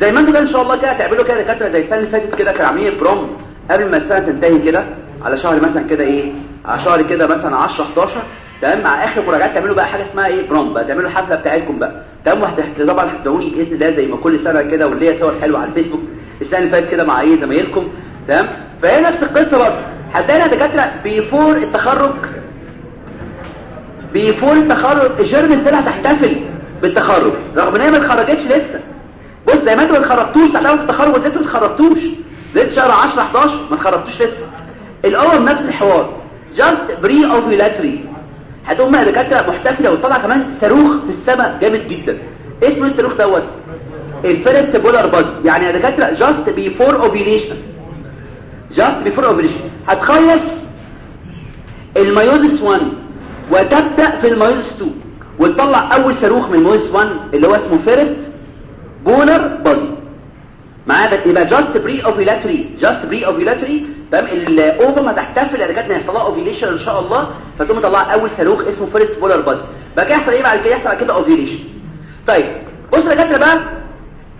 زي ما أنتوا إن شاء الله كده تعملوا كده دكاترة زي السنة اللي فاتت كده كانوا عاملين prom قبل ما السنة تنتهي كده على شهر مثلا كده إيه؟ على شهر كده مثلا 10 11 تمام؟ مع آخر مراجعات تعملوا بقى حاجة اسمها إيه؟ prom بقى. تعملوا الحفله بتاعتكم بقى. تمام؟ طبعا هتدعوني بإذن الله زي ما كل سنة كده واللي هي صور حلوة على الفيسبوك. السنة اللي فاتت كده مع إيه زمايلكم. تمام؟ فهي نفس القصة برضه. هتلاقينا دكاترة before التخرج. before التخرج. جيرم السنة هتحتفل بالتخرج. رغم إن هي ما اتخرجتش لسه. بص زي ما أنتوا ما اتخرجتوش تحتفلوا بالتخرج وانتوا ما اتخرجتوش. لسه شهر 10 11 ما اتخرجتوش لسه. الأول نفس الحوار. just pre ovulatory هتقوم بقى دكاتره محتفله وطلع كمان صاروخ في السماء جامد جدا. اسمه الصاروخ دوت؟ ال first polar body يعني يا دكاترة just before ovulation just before ovulation هتخلص ال meiosis 1 وتبدأ في ال meiosis 2 وتطلع أول صاروخ من ال meiosis 1 اللي هو اسمه first polar body معايا ده يبقى just pre ovulatory just pre ovulatory تمام ال ovum هتحتفل يا دكاتره هيحصل لها ovulation إن شاء الله. فتقوم مطلعه أول صاروخ اسمه first polar body بقى يحصل إيه بعد كده؟ يحصل بعد كده ovulation طيب بص يا دكاترة بقى.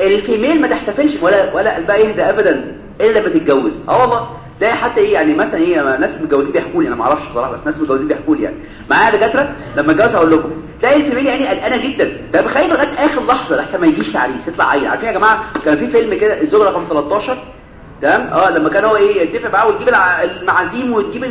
ال female ما تحتفلش ولا ولا قلبها يهدى ابدا إلا لما تتجوز. آه والله. ده حتى إيه يعني مثلا إيه ناس متجوزين بيحكوا لي أنا ما أعرفش بصراحة بس ناس متجوزين بيحكوا لي يعني. معايا دكاترة؟ لما أتجوز أقول لكم. تلاقي ال female يعني قلقانة جدا. ده بخايف لغاية آخر لحظة لحسن ما يجيش العريس يطلع عيل. عارفين يا جماعة كان في فيلم كده الزوج رقم 13 تمام؟ آه لما كان هو إيه يتفق معاه وتجيب المعازيم وتجيب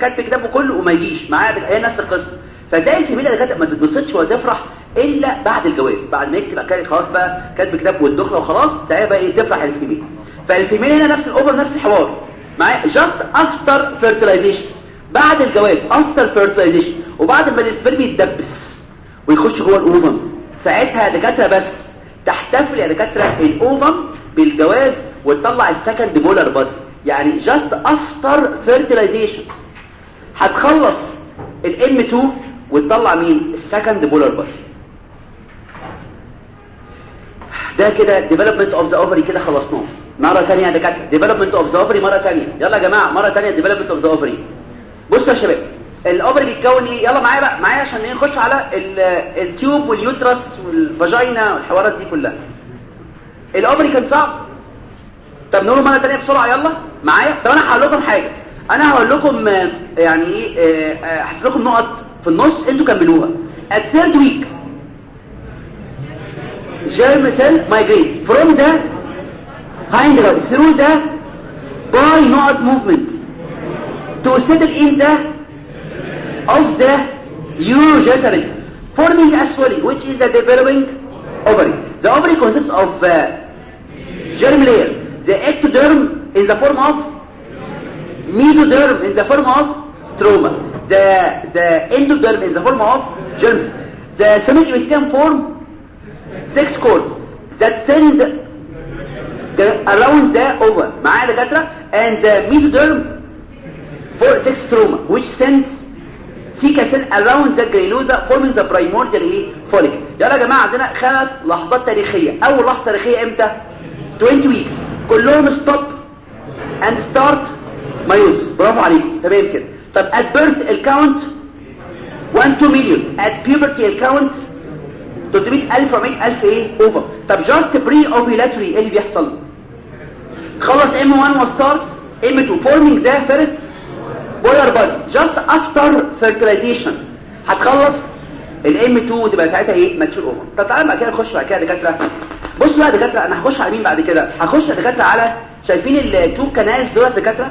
كتب كتابه كله وما يجيش. معايا هي نفس القصة. فتلاقي ال female كانت ما تتبسطش ولا تفرح إلا بعد الجواز. بعد ما يكتب خلاص بقى كاتب كتاب والدخلة وخلاص تلاقيها بقى إيه تفرح ال female. فال female هنا نفس ال ova نفس الحوار. معايا؟ just after fertilization بعد الجواز after fertilization وبعد ما ال sperm يتدبس ويخش جوه ال ovum ساعتها يا دكاترة بس تحتفل يا دكاترة ال ovum بالجواز وتطلع ال second polar body. يعني just after fertilization هتخلص ال M2 وتطلع مين؟ ال second polar body. ده كده development of the ovary كده خلصناه. مره ثانية يا دكاتره development of the ovary مره ثانية يلا يا جماعة مره ثانية development of the ovary بصوا يا شباب ال ovary بيتكون إيه يلا معايا بقى معايا عشان نخش على ال tube وال uterus وال vagina والحوارات دي كلها الاوفري كان صعب طب نقوله مره ثانية بسرعة يلا معايا طب أنا هقول لكم حاجة أنا هقول لكم يعني إيه هحسب لكم نقط في النص أنتوا كملوها at third week. Cell migrate from the leg through the by not movement to settle in the of the urogenital forming a swelling which is the developing ovary. The ovary consists of uh, germ layers. The ectoderm in the form of mesoderm in the form of stroma. The the endoderm in the form of germs. The semi-epithelium form six cords that tend around the over معايا دكاتره and the mesoderm vortex trauma which sends سيكا سيل the granulosa forming the primordial إيه follicle يلا يا جماعة عندنا خمس لحظات تاريخيه اول لحظه تاريخيه إمتى 20 weeks كلهم stop and start مايوز برافو عليكم تمام كده طب at birth الكاونت 1 2 مليون at puberty الكاونت 300000 و 100000 إيه اوفر طب just pre ovulatory إيه اللي بيحصل خلص M1 و start M2 forming the first polar body just after fertilization. هتخلص ال M2 تبقى ساعتها إيه؟ mature ovum طب تعالى بقى كده نخش بقى كده دكاترة. بصوا بقى دكاترة أنا هخش على مين بعد كده؟ هخش دكاترة على شايفين ال two canals دول دكاترة؟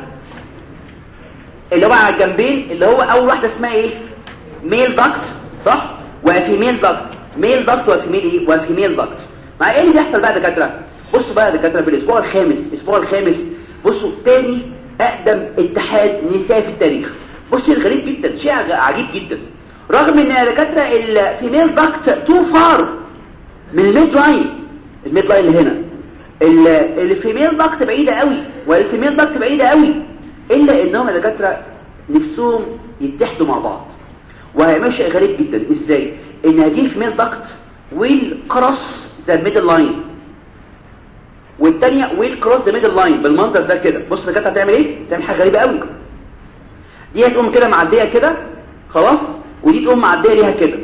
اللي هو على الجنبين اللي هو أول واحدة اسمها إيه؟ male duct صح؟ و female duct male duct و female إيه؟ و female duct مع إيه اللي بيحصل بقى دكاترة؟ بصوا بقى دكاترة في الأسبوع الخامس الأسبوع الخامس بصوا تاني أقدم اتحاد نساء في التاريخ. بصوا الغريب جدا شيء عجيب جدا. رغم إن دكاترة ال female duct too far من ال midline ال midline اللي هنا. ال female duct بعيدة قوي وال female duct بعيدة قوي إلا إنهم دكاترة نفسهم يتحدوا مع بعض. وهيعملوا شيء غريب جدا. إزاي؟ إن هذه ال female will cross the middle line والثانيه will cross the middle line بالمنظر ده كده. بص يا دكاتره هتعمل إيه؟ تعمل حاجة غريبة قوي دي هتقوم كده معدية كده خلاص؟ ودي تقوم معدية ليها كده.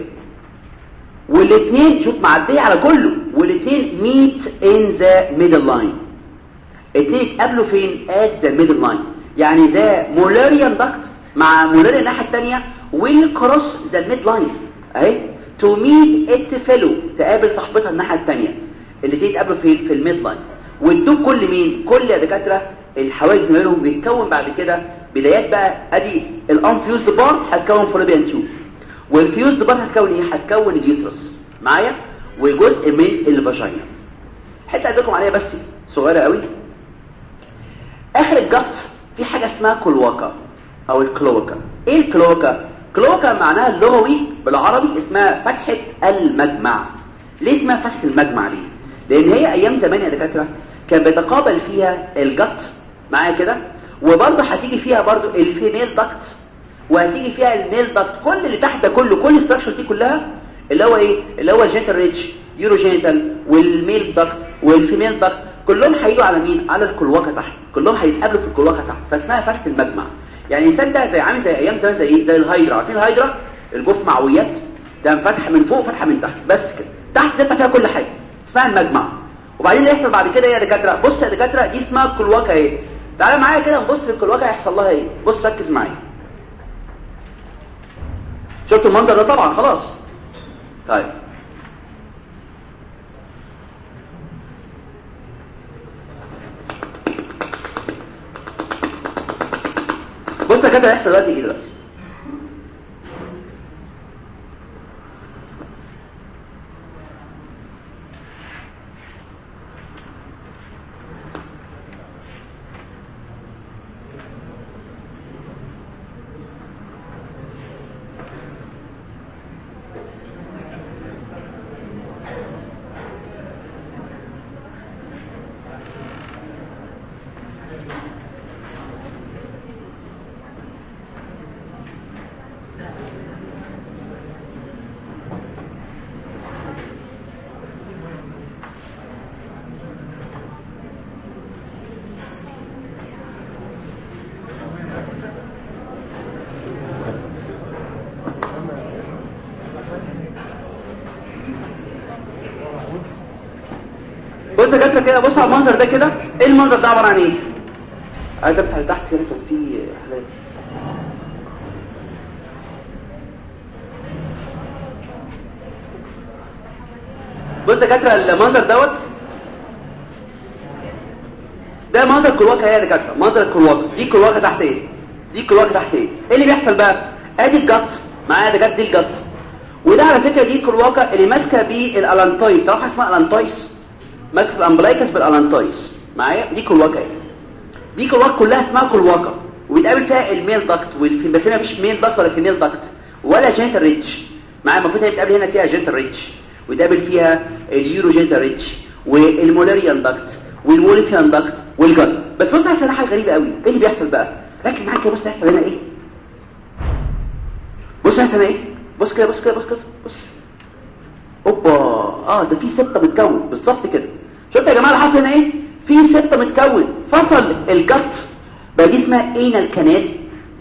والاثنين شوف معدية على كله. والاثنين meet in the middle line الاثنين يتقابلوا فين؟ at the middle line يعني the Müllerian duct مع Müllerian الناحية الثانية will cross the midline أهي. to meet its fellow تقابل صاحبتها الناحية الثانية اللي دي يتقابلوا فين في ال midline والدوب كل مين؟ كل يا دكاترة الحواجز ما بينهم بيتكون بعد كده بدايات بقى أدي ال unfused part هتكون fallopian tube وال fused part هتكون إيه؟ هتكون ال uterus. معايا؟ وجزء من ال vagina حتة اديكم عليها بس صغيرة قوي. آخر ال gut في حاجة اسمها cloaca أو ال cloaca إيه ال cloaca cloaca معناها اللغوي بالعربي اسمها فتحة المجمع. ليه اسمها فتحة المجمع ليه لأن هي أيام زمان يا دكاترة كان بيتقابل فيها ال gut معايا كده؟ وبرضه هتيجي فيها برضه ال female duct وهتيجي فيها ال male duct كل اللي تحت ده كله كل ال structure دي كلها اللي هو إيه؟ اللي هو ال genital ridge urogenital وال male duct وال female duct كلهم هيجوا على مين؟ على ال cloaca تحت. كلهم هيتقابلوا في ال cloaca تحت. فاسمها فتحه المجمع. يعني الانسان ده زي عامل زي أيام زمان زي إيه؟ زي الهايدرا عارفين الهايدرا الجوف معويات ده فتحه من فوق فتحه من تحت. بس كده. تحت ده فيها كل حاجة. اسمها المجمع. وبعدين اللي يحصل بعد كده يا دكاترة بص يا دكاترة دي اسمها ال cloaca إيه تعالى معايا كده نبص في ال cloaca هيحصل لها إيه. بص ركز معايا. شفتوا المنظر ده طبعا خلاص. طيب. بص كده هيحصل دلوقتي إيه دلوقتي؟ جاتلك كده بص على المنظر ده كده إيه المنظر ده عبارة عن إيه؟ عايز أفتح لتحت هنا كان في حاجات. بص يا جاتلك المنظر دوت ده منظر cloaca يا دكاترة منظر ال cloaca دي cloaca تحت إيه؟ دي cloaca تحت إيه؟ إيه اللي بيحصل بقى؟ أدي ال gut معايا gut دي ال gut وده على فكرة دي ال cloaca اللي ماسكة بال allantois تعرف حاجة اسمها allantois ماسك ال umbilicus بال allantois معايا دي cloaca إيه دي cloaca كلها اسمها cloaca وبيتقابل فيها ال male duct وال fe بس هنا مفيش male duct ولا female duct ولا genital ridge معايا المفروض هنا بيتقابل هنا فيها genital ridge ويتقابل فيها ال urogenital ridge وال Müllerian duct وال Wolffian duct وال gut بس بص هيحصل حاجة غريبه قوي إيه اللي بيحصل بقى ركز معايا كده بص هيحصل هنا إيه بص هيحصل إيه بص كده بص كده بص كده بص اوبا آه ده في septum متكون بالظبط كده شفت يا جماعة اللي حصل هنا إيه؟ في septum متكون. فصل ال gut بقى دي اسمها anal canal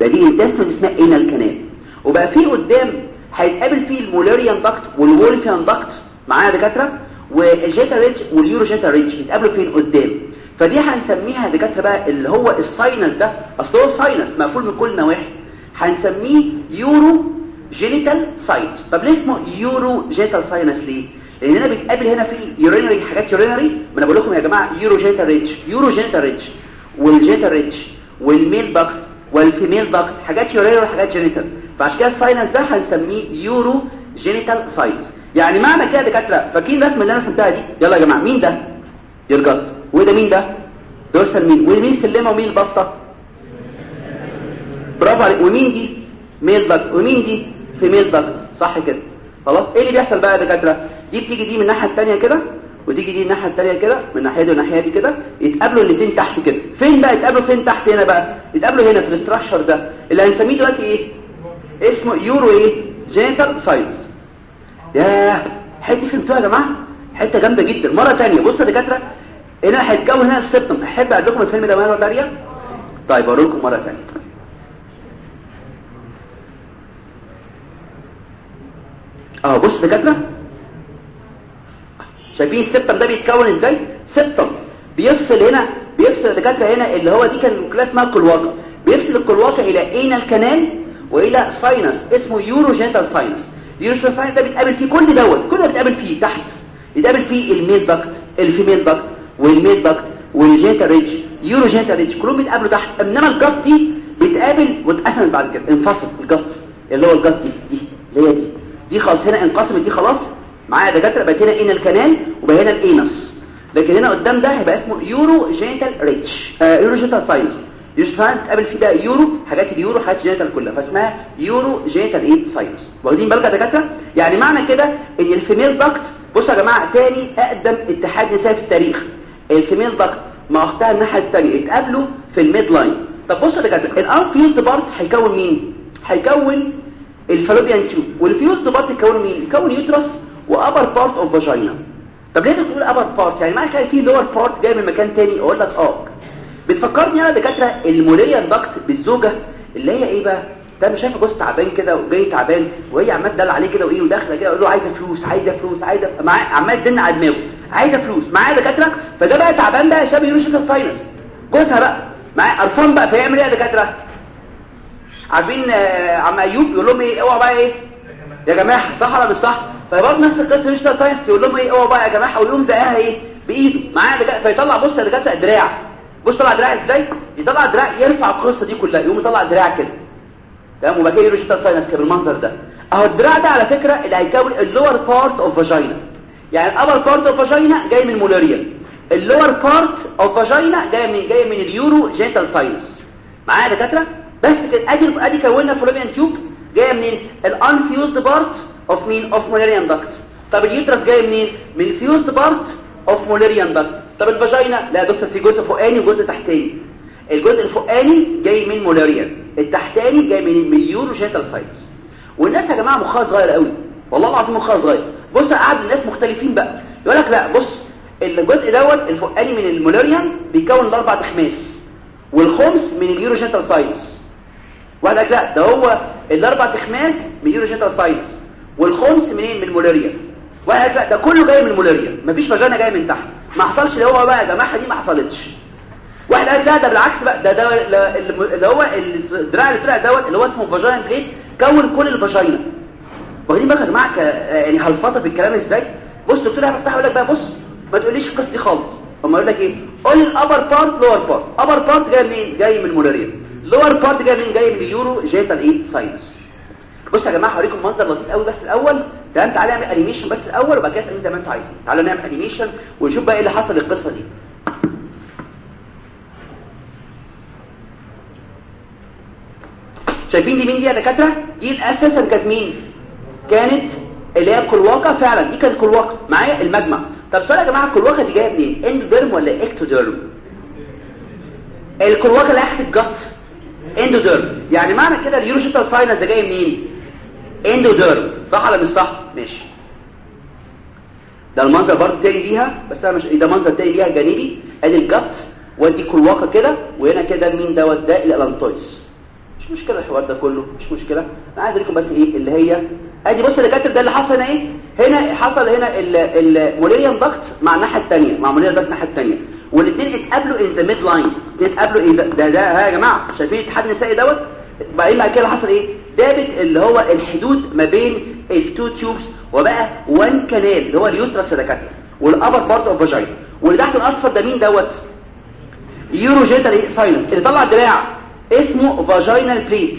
بقى دي intestine اسمها anal canal وبقى في قدام هيتقابل فيه ال Müllerian duct وال Wolffian duct معايا يا دكاترة؟ وال genital ridge وال urogenital ridge. يتقابلوا فين؟ قدام. فدي هنسميها دكاترة بقى اللي هو ال sinus ده. أصل هو sinus مقفول من كل نواحي. هنسميه urogenital sinus طب ليه اسمه urogenital sinus ليه؟ لأن هنا بيتقابل هنا في urinary حاجات urinary. ما أنا بقول لكم يا جماعة urogenital ridge urogenital ridge وال genital ridge وال male duct وال female duct حاجات urinary وحاجات genital. فعشان كده ال sinus ده هنسميه urogenital sinus. يعني معنى كده يا دكاترة فاكرين الرسمة اللي أنا رسمتها دي؟ يلا يا جماعة مين ده؟ يرجط وده مين ده؟ dorsal مين ومين السلمه ومين البسطه برافو عليك. ومين دي؟ male duct ومين دي؟ female duct صح كده. خلاص؟ إيه اللي بيحصل بقى يا دكاترة؟ دي بتيجي دي من الناحية الثانية كده وتيجي دي الناحية الثانية كده من الناحية دي والناحية دي كده يتقابلوا الاثنين تحت كده. فين بقى يتقابلوا؟ فين تحت هنا بقى؟ يتقابلوا هنا في ال structure ده. اللي هنسميه دلوقتي إيه؟ اسمه uro إيه؟ genital sinus. ياه حتة فهمتوها يا جماعة؟ حتة جامدة جدا. مرة ثانية بصوا يا دكاترة هنا هيتكون هنا ال septum أحب اعد لكم الفيلم ده مره ثانية طيب اوري لكم مرة ثانية آه بص يا دكاترة. شايفين ال septum ده بيتكون إزاي؟ septum. بيفصل هنا بيفصل الدكاترة هنا اللي هو دي كان كلاس اسمها ال cloaca بيفصل ال cloaca إلى anal canal وإلى sinus اسمه urogenital sinus ال urogenital sinus ده بيتقابل فيه كل دوت كل ده بيتقابل فيه تحت. يتقابل فيه الميل داكت الفيميل داكت والميل داكت والجينتال ريدج يوروجينتال ريدج كلهم بيتقابلوا تحت. إنما ال gut دي بيتقابل واتقسمت بعد كده انفصل ال gut اللي هو ال gut دي دي اللي هي دي. دي خلاص هنا انقسمت دي خلاص معايا دكاترة بقت هنا هنا ال canal وبقى هنا ال anus. لكن هنا قدام ده هيبقى اسمه urogenital ridge. آه urogenital sinus uro sinus تقابل فيه ده uro حاجات ال uro حاجات genital كلها. فاسمها urogenital إيه؟ sinus واخدين بالك يا دكاترة؟ يعني معنى كده إن ال female duct بصوا يا جماعة تاني أقدم اتحاد نسائي في التاريخ. ال female duct مع أختها الناحية الثانية اتقابلوا في ال midline. طب بصوا يا دكاترة ال unfused part هيكون مين؟ هيكون ال fallopian tube وال fused part يكون مين؟ يكون uterus و upper part of vagina طب ليه تقول upper part يعني معنى كده في lower part جاي من مكان تاني أقول لك آه. بتفكرني أنا دكاتره ال müllerian duct بالزوجة اللي هي إيه بقى؟ ده مش شايفه جوز تعبان كده وجاي تعبان وهي عمال تدل عليه كده وإيه وداخلة كده أقول له عايزة فلوس عايزة فلوس عايزة معاه عمال تدن على دماغه عايزة فلوس معايا دكاترة؟ فده بقى تعبان بقى شبه يوشك الساينس جوزها بقى معاه قرفان بقى فيعمل إيه يا دكاترة؟ عارفين آه عم أيوب يقول لهم إيه؟ اوعى بقى إيه؟ يا جماعة صح ولا مش صح فبرضه نفس القصة يوشك ساينس يقول لهم إيه؟ اوعى بقى يا جماعة ويقوم زقها إيه؟ بإيده. معايا دكاتره فيطلع بص دكاتره دراع. بص طلع دراع إزاي؟ يطلع دراع يرفع القصة دي كلها. يقوم يطلع دراع كده. تمام؟ وبعد كده يروح sinus بالمنظر ده. أهو الدراع ده على فكرة اللي هيكون ال lower part of vagina يعني ال upper part of vagina جاي من ال müllerian ال lower part of vagina جاي من جاي من ال urogenital sinus معايا يا دكاترة؟ بس كده. ادي أدي كونا fallopian tube. جاية منين ال unfused part of مين of müllerian duct طب ال uterus جاي منين؟ من ال fused part of müllerian duct طب ال vagina لا يا دكتور في جزء فوقاني وجزء تحتاني. الجزء الفوقاني جاي من müllerian التحتاني جاي من genital sinus والناس يا جماعة مخها صغير قوي. والله العظيم مخها صغير. بص قعد الناس مختلفين بقى. يقول لك لا بص الجزء دوت الفوقاني من ال müllerian بيكون الأربع تخماس. والخمس من ال urogenital sinus واحد قال لا ده هو الأربع تخماس من ال urogenital sinus والخمس منين؟ من قال لا ده كله جاي من ال müllerian مفيش vagina جاي من تحت. ما حصلش اللي هو بقى يا جماعة دي ما حصلتش. واحد قال لا ده بالعكس بقى ده ده اللي هو الدراع اللي طلع دوت اللي هو اسمه vaginal plate كون كل ال vagina واخدين بالك يا جماعة يعني هلفطة في الكلام إزاي؟ بص دكتور هفتح يقول لك بقى بص ما تقوليش دي خالص. اما يقول لك إيه؟ قول ال upper part lower part upper part جاي منين؟ جاي من ال müllerian lower part جاي منين؟ جاي من ال urogenital إيه sinus بص يا جماعة هوريكم منظر لطيف قوي بس الأول تمام تعالى نعمل animation بس الأول وبعد كده اسألني زي ما أنتوا عايزين. تعالى نعمل animation ونشوف بقى إيه اللي حصل القصة دي. شايفين دي مين دي يا دكاترة؟ دي أساسا كانت مين؟ كانت اللي هي ال cloaca فعلا دي كانت ال cloaca معايا؟ المجمع. طب سؤال يا جماعة ال cloaca دي جاية منين؟ endoderm ولا ectoderm ال cloaca اللي اخد ال gut endoderm يعني معنى كده ال urogenital sinus ده جاي منين؟ endoderm صح ولا مش صح؟ ماشي. ده المنظر برضه تاني ليها بس أنا مش ده منظر تاني ليها جانبي. أدي ال gut وأدي cloaca كده وهنا كده مين دوت ده ال allantois. مش مشكلة الحوار ده كله مش مشكلة. أنا عايز اوريكم بس إيه اللي هي أدي بص يا دكاترة ده اللي حصل إيه؟ هنا حصل هنا ال müllerian duct مع الناحية الثانية مع müllerian duct الناحية الثانية والاثنين اتقابلوا in the midline اتقابلوا إيه ده ده, ده يا جماعة شايفين الاتحاد النسائي دوت؟ بعدين بعد كده حصل إيه؟ دابت اللي هو الحدود ما بين ال two tubes وبقى one canal اللي هو ال uterus يا دكاترة وال upper part of vagina واللي تحت الأصفر ده مين دوت؟ urogenital sinus اللي طلع الدراع. اسمه vaginal plate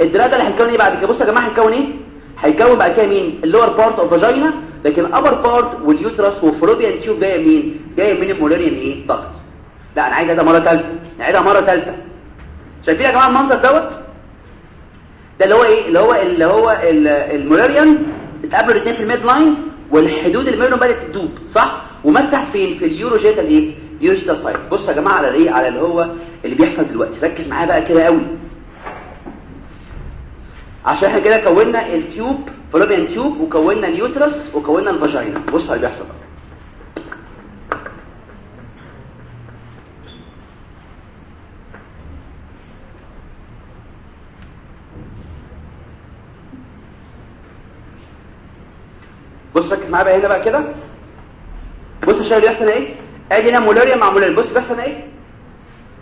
الدراع ده اللي هيكون إيه بعد كده؟ بصوا يا جماعة هيكون إيه؟ هيكون بعد كده مين؟ ال lower part of vagina لكن ال upper part وال uterus وال fallopian tube جاية منين؟ جاية من ال müllerian إيه؟ duct. لا أنا عايز ده مرة ثالثه نعيدها مرة ثالثه شايفين يا جماعة المنظر دوت؟ ده اللي هو إيه؟ اللي هو اللي هو ال müllerian اتقابلوا الاثنين في ال midline والحدود اللي بينهم بدأت تدوب صح؟ ومسحت فين في ال urogenital إيه؟ urogenital sinus. بص يا جماعة على إيه على اللي هو اللي بيحصل دلوقتي. ركز معايا بقى كده قوي. عشان إحنا كده كونا ال tube fallopian tube وكونا ال uterus وكونا ال vagina. بص على اللي بيحصل بقى. بص ركز معايا بقى هنا بقى كده. بص شباب بيحصل إيه؟ آدي هنا müllerian مع müllerian. بص بيحصل إيه؟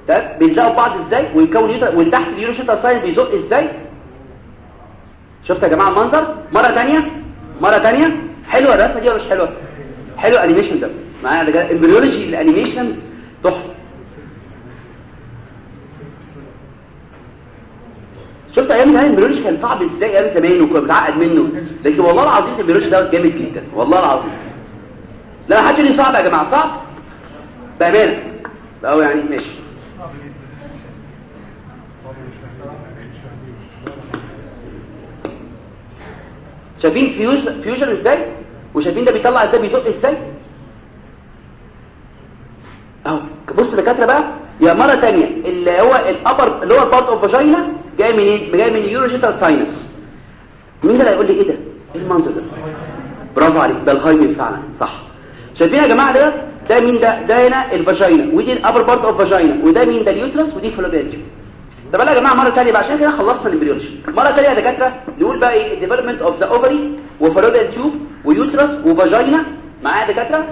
ده بيلزقوا بعض إزاي؟ ويكون uterus وتحت ال urogenital sinus بيزق إزاي؟ شفت يا جماعة المنظر؟ مرة ثانية مرة ثانية حلوة الرسمة دي ولا مش حلوة؟ حلو ال animation ده معايا ده embryology ال animations تحفة. شفت أيام ده ال embryology كان صعب إزاي أيام زمان وكنا بنتعقد منه؟ لكن والله العظيم ال embryology ده جامد جدا والله العظيم. لا حد لي صعب يا جماعة صعب؟ بامانه أو يعني ماشي. شايفين fusion إزاي؟ وشايفين ده بيطلع إزاي بيزق إزاي؟ أهو بص دكاترة بقى. يا مرة ثانية اللي هو ال upper اللي هو part of vagina جاي من إيه جاي من ال urogenital sinus مين اللي هيقول لي إيه ده؟ إيه المنظر ده؟ برافو عليك ده ال hymen فعلا صح. شايفين يا جماعة ده؟ ده مين ده؟ ده هنا ال vagina ودي ال upper part of vagina وده مين ده؟ ال uterus ودي fallopian طب يا جماعة مرة ثانية بقى عشان كده خلصنا ال embryology مرة ثانية يا دكاترة نقول بقى إيه؟ الديفلوبمنت اوف ذا اوفري وفالوبيان تيوب ويوترس وفاجينا معايا يا دكاترة؟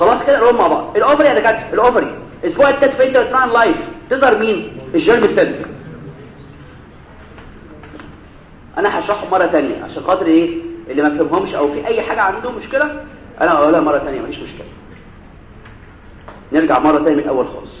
خلاص كده نقول مع بعض. ال ovary يا دكاترة ال ovary أسبوع التالت في intrauterine life تظهر مين ال germ cell أنا هشرحه مرة ثانية عشان خاطر إيه؟ اللي ما فهمهمش أو في أي حاجة عنده مشكلة أنا هقولها مرة ثانية مفيش مشكلة. نرجع مرة ثانية من الأول خالص.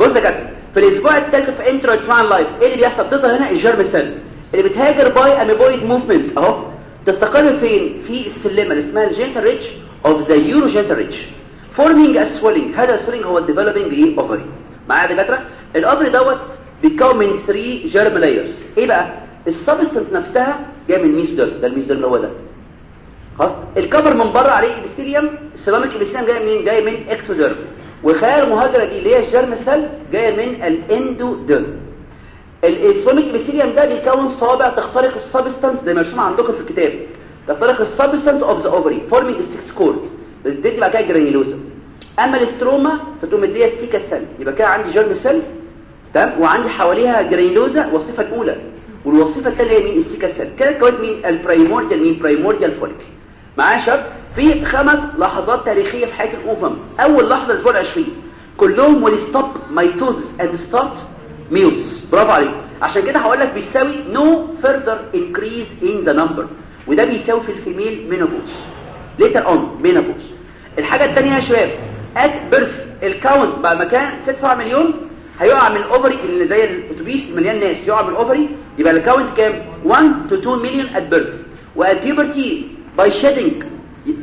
بص يا دكاتره في الأسبوع الثالث في intrauterine life إيه اللي بيحصل؟ تظهر هنا ال germ cell اللي بتهاجر by ameboid movement أهو. تستقر فين؟ في السلمة اللي اسمها ال genital ridge of the urogenital ridge. forming a swelling هذا ال swelling هو ال developing إيه ovary معايا يا دكاتره ال ovary دوت بيتكون من 3 germ layers إيه بقى؟ ال substance نفسها جاية من mesoderm ده ال mesoderm هو ده. خلاص؟ ال cover من بره عليه epithelium ال coelomic epithelium جاي منين؟ جاي من ectoderm والخلايا المهاجره دي اللي هي ال germ cell جاية من ال endoderm ال coelomic epithelium ده بيكون صوابع تخترق ال substance زي ما مرسوم عندكم في الكتاب. تخترق ال substance of the ovary forming ال sex cord دي بعد كده granulosa أما ال stroma فتقوم مديها theca cell. يبقى كده عندي germ cell تمام؟ وعندي حواليها granulosa الوظيفه الاولى والوظيفه الثانية هي مين؟ ال theca cell. كده كونت مين؟ ال primordial مين؟ primordial follicle. معايا شباب؟ في خمس لحظات تاريخية في حياة الأمم. أول لحظة الأسبوع ال20 كلهم stop mitosis and start meiosis. برافو عليك. عشان كده هقول لك بيساوي no further increase in the number. وده بيساوي في ال female menopause later on menopause الحاجة الثانية يا شباب at birth ال count بعد ما كان 6 7 مليون هيقع من ال ovary اللي زي الأتوبيس مليان ناس يقع من ال ovary يبقى ال count كام؟ 1 to 2 مليون at birth. و at puberty by shedding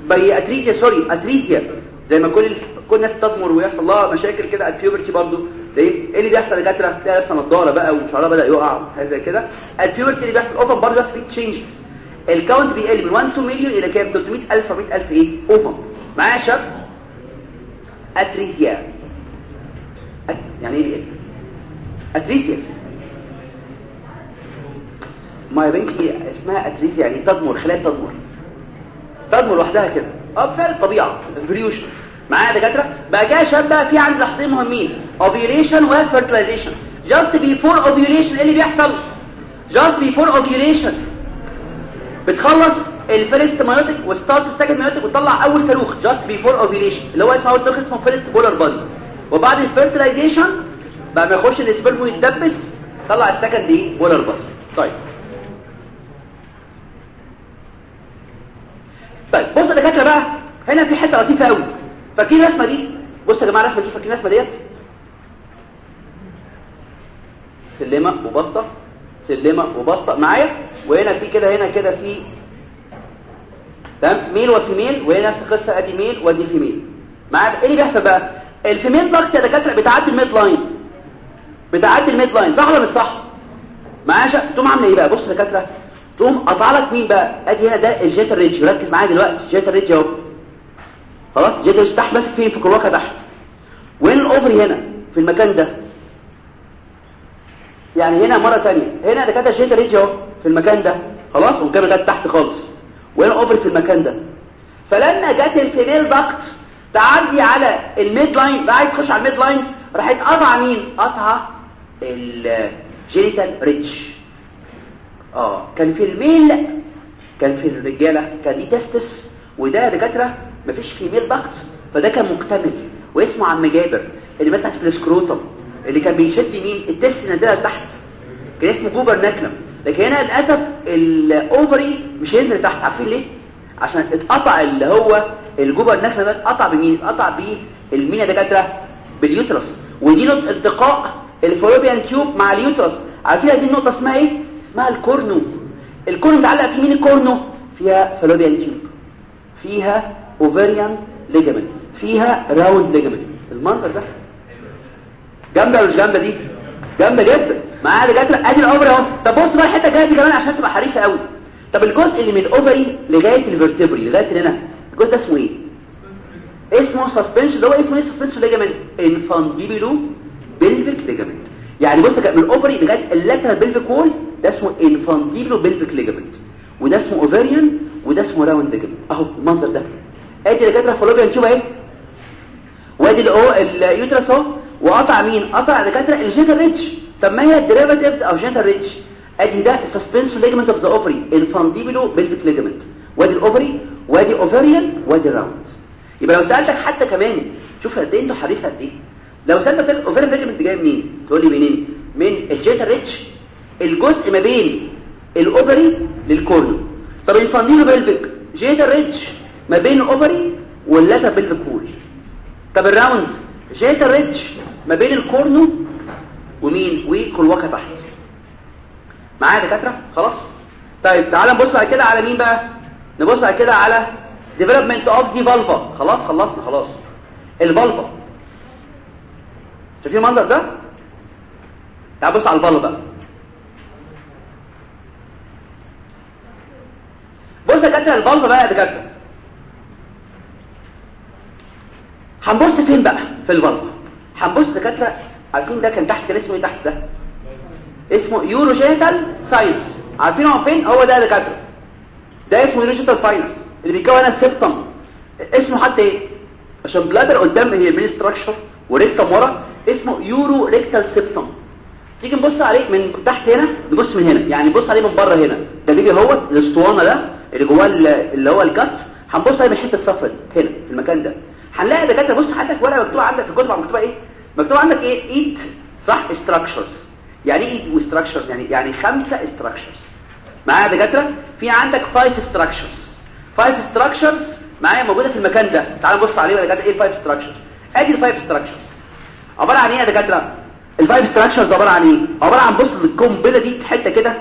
by atresia sorry atresia. زي ما كل كل الناس تضمر ويحصل لها مشاكل كده at puberty برضه زي إيه اللي بيحصل دكاتره تلاقي لابسه نضاره بقى وشعرها بدأ يقع حاجة زي كده. at puberty اللي بيحصل ova برضه بس في changes ال count بيقل من 1 2 مليون إلى كام؟ 300000 400000 إيه؟ ova. معايا شباب atresia at... يعني إيه atresia ما يا بنتي اسمها atresia يعني تضمر خلايا تضمر. تضمر لوحدها كده. آه فعل الطبيعه الفريوشن معايا دكاترة؟ بقى جاي شباب بقى في عندي لحظتين مهمين. ovulation و fertilization just before ovulation إيه اللي بيحصل؟ just before ovulation بتخلص ال first meiotic و start ال second meiotic وتطلع أول صاروخ just before ovulation اللي هو اسمه أول اسمه first polar body وبعد ال fertilization بعد ما يخش ال sperm ويتدبس طلع ال second إيه؟ polar body طيب. طيب بص يا دكاترة بقى هنا في حتة لطيفة قوي فاكرين الرسمة دي؟ بصوا يا جماعة الرسمة دي فاكرين الرسمة ديت؟ سلمة وبسطة. سلمة وبسطه معايا؟ وهنا في كده هنا كده في تمام؟ male و female وهنا نفس القصة أدي male وأدي female معايا؟ إيه اللي بيحصل بقى؟ ال female duct يا دكاترة بتعدي ال midline. بتعدي ال midline. صح ولا مش صح؟ معايا. تقوم عاملة إيه بقى؟ بص يا دكاترة تقوم قطع لك مين بقى؟ أدي هنا ده ال genital ridge ركز معايا دلوقتي. ال genital ridge أهو. خلاص؟ ال genital ridge تحت ماسك فين في cloaca تحت. وين ال ovary هنا في المكان ده يعني هنا مرة تانية. هنا ده كده ال genital ridge أهو في المكان ده. خلاص؟ والكاميرا جت تحت خالص. وهنا ال ovary في المكان ده. فلما جت ال female duct تعدي على ال midline بقى عايز تخش على ال midline راحت قطع مين؟ قطع ال genital ridge آه كان في ال male كان في الرجالة كان دي testis وده دكاترة مفيش فيه male duct فده كان مكتمل. واسمه عم جابر اللي مسك في ال scrotum اللي كان بيشد مين ال testis نزلها تحت. كان اسمه gubernaculum لكن هنا للأسف ال ovary مش هينزل تحت عارفين ليه؟ عشان اتقطع اللي هو ال gubernaculum ده اتقطع بمين؟ اتقطع بالمين يا دكاترة بال uterus. ودي نقطة التقاء ال fallopian tube مع ال uterus. عارفين هذه النقطة اسمها إيه؟ اسمها ال cornu. ال cornu متعلق في مين؟ ال cornu. فيها fallopian tube. فيها ovarian ligament فيها round ligament المنظر ده جامده ولا مش جامده دي جامده جدا معايا دكاتره ادي ال ovary اهو. طب بص بقى الحتة الجاية دي كمان عشان تبقى حريفة قوي. طب الجزء اللي من ال ovary لغاية ال vertebrae لغاية هنا. الجزء ده اسمه إيه؟ اسمه suspension اللي هو اسمه إيه suspension ligament infundibulopelvic ligament يعني بص من ال ovary لغاية ال lateral pelvic wall ده اسمه infundibulopelvic ligament وده اسمه ovarian وده اسمه round ligament اهو المنظر ده. ادي دكاتره fallopian tube اهي. وادي ال o ال uterus اهو وقطع مين؟ قطع دكاتره ال genital ridge طب ما هي ال derivatives of genital ridge أدي ده ال suspension ligament of the ovary ال infundibulopelvic ligament وادي ال ovary وادي ovarian وادي ال round يبقى لو سألتك حتى كمان شوف قد إيه إنتوا حريف قد إيه. لو سألتك ال ovarian ligament جاي منين؟ تقول لي منين؟ من ال genital ridge الجزء ما بين ال ovary لل cornu طب ال infundibulopelvic genital ridge ما بين ال ovary وال lateral pelvic wall طب ال round. genital ridge ما بين ال cornu ومين؟ و cloaca تحت. معايا دكاترة؟ خلاص. طيب تعال نبص بعد كده على مين بقى؟ نبص بعد كده على development of the vulva خلاص خلصنا خلاص. ال vulva شايفين المنظر ده؟ تعال بص على ال vulva بقى. بص يا دكاترة ال vulva بقى يا دكاترة. هنبص فين بقى؟ في ال vulva هنبص دكاترة عارفين ده كان تحت كان اسمه إيه تحت ده؟ اسمه urogenital sinus عارفين هو فين؟ هو ده دكاترة. ده اسمه urogenital sinus اللي بيكون ال septum اسمه حتى إيه؟ عشان bladder قدام هي مين structure و rectum ورا اسمه urorectal septum تيجي نبص عليه من تحت هنا نبص من هنا. يعني نبص عليه من بره هنا. ده بيجي هو الاسطوانة ده اللي جواه اللي هو ال gut هنبص عليه من الحته الصفراء هنا في المكان ده. هنلاقي دكاترة. بص عندك ورقة مكتوب عندك في الكتب مكتوبة إيه؟ مكتوب عندك إيه؟ eight صح؟ Structures. يعني إيه و structures يعني يعني خمسة structures. معايا دكاترة؟ في عندك 5 structures. 5 structures معايا موجودة في المكان ده. تعال نبص عليه يا دكاترة. إيه ال 5 structures أدي ال 5 structures. عبارة عن إيه يا دكاترة؟ ال 5 structures عبارة عن إيه؟ عبارة عن بص القنبلة دي حتة كده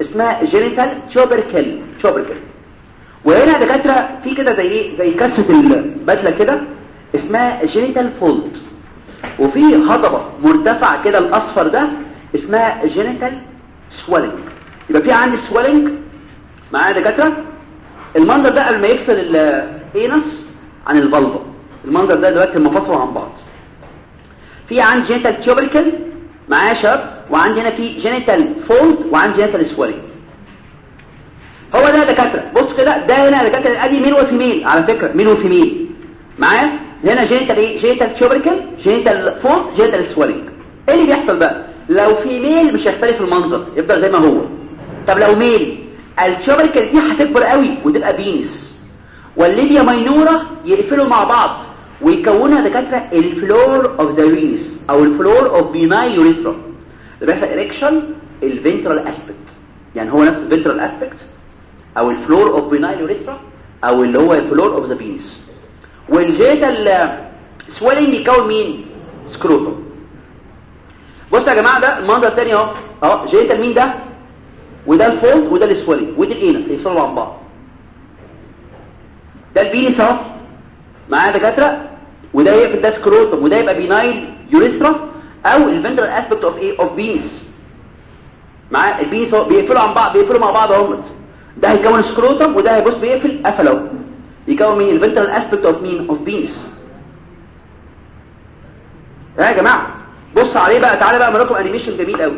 اسمها genital tubercle tubercle وهنا يا دكاترة في كده زي إيه؟ زي كسره البدلة كده. اسمها genital fold. وفي هضبة مرتفع كده الأصفر ده اسمها genital swelling يبقى في عندي swelling معايا دكاترة؟ المنظر ده قبل ما يفصل ال anus عن ال vulva المنظر ده دلوقتي لما فصل عن بعض. في عندي genital tubercle معايا شباب وعندي هنا في genital folds وعندي genital swelling هو ده دكاترة. بص كده ده هنا دكاترة أدي male و female على فكرة male و female معايا؟ هنا genital إيه؟ genital tubercle genital folds genital swelling إيه اللي بيحصل بقى؟ لو في male مش هيختلف المنظر يفضل زي ما هو. طب لو male ال tubercle دي هتكبر قوي وتبقى penis وال labia minora يقفلوا مع بعض ويكونها دكاترة ال floor of the penis أو ال floor of penile urethra اللي بيحصل erection ال ventral aspect يعني هو نفس ال ventral aspect أو ال floor of penile urethra أو اللي هو ال floor of the penis وال genital swelling بيكون مين؟ scrotum بصوا يا جماعة ده المنظر الثاني أهو. أهو genital مين ده؟ وده ال fold وده ال swelling ودي ال anus يفصلوا عن بعض ده ال penis اهو معايا دكاترة؟ وده يقفل ده scrotum وده يبقى penile urethra أو ال ventral aspect of إيه of penis معايا؟ ال penis اهو بيقفلوا عن بعض بيقفلوا مع بعض اهمت ده هيكون سكروتوم وده هيبص بيقفل قفل اهو يكون مين؟ ال ventral aspect of مين؟ of penis. يا جماعة بص عليه بقى تعالى بقى اوريكم animation جميل قوي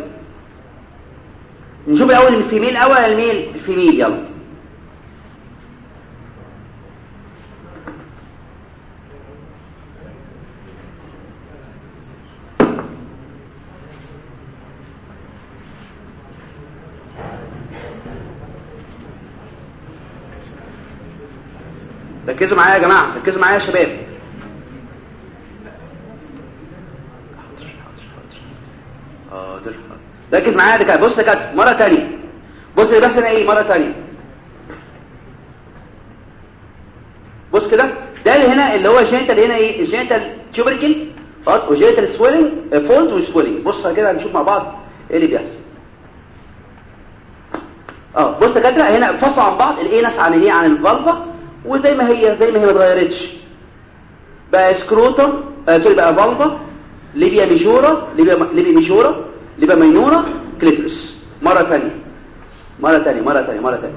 نشوف الأول ال female اول ال male ال female يلا. ركزوا معايا يا جماعة ركزوا معايا يا شباب. ركز معايا ده بص كده مرة ثانية بص اللي بيحصل إيه؟ مرة ثانية بص كده. ده اللي هنا اللي هو genital هنا إيه؟ ال genital tubercle خلاص و genital swelling fold و swelling بص كده هنشوف مع بعض إيه اللي بيحصل. آه بص كده هنا فصلوا عن بعض ال anus عن الإيه؟ عن ال vulva وزي ما هي زي ما هي ما اتغيرتش. بقى scrotum آه sorry بقى vulva labia majora labia labia majora labia minora clitoris مرة ثانية مرة ثانية مرة ثانية مرة ثانية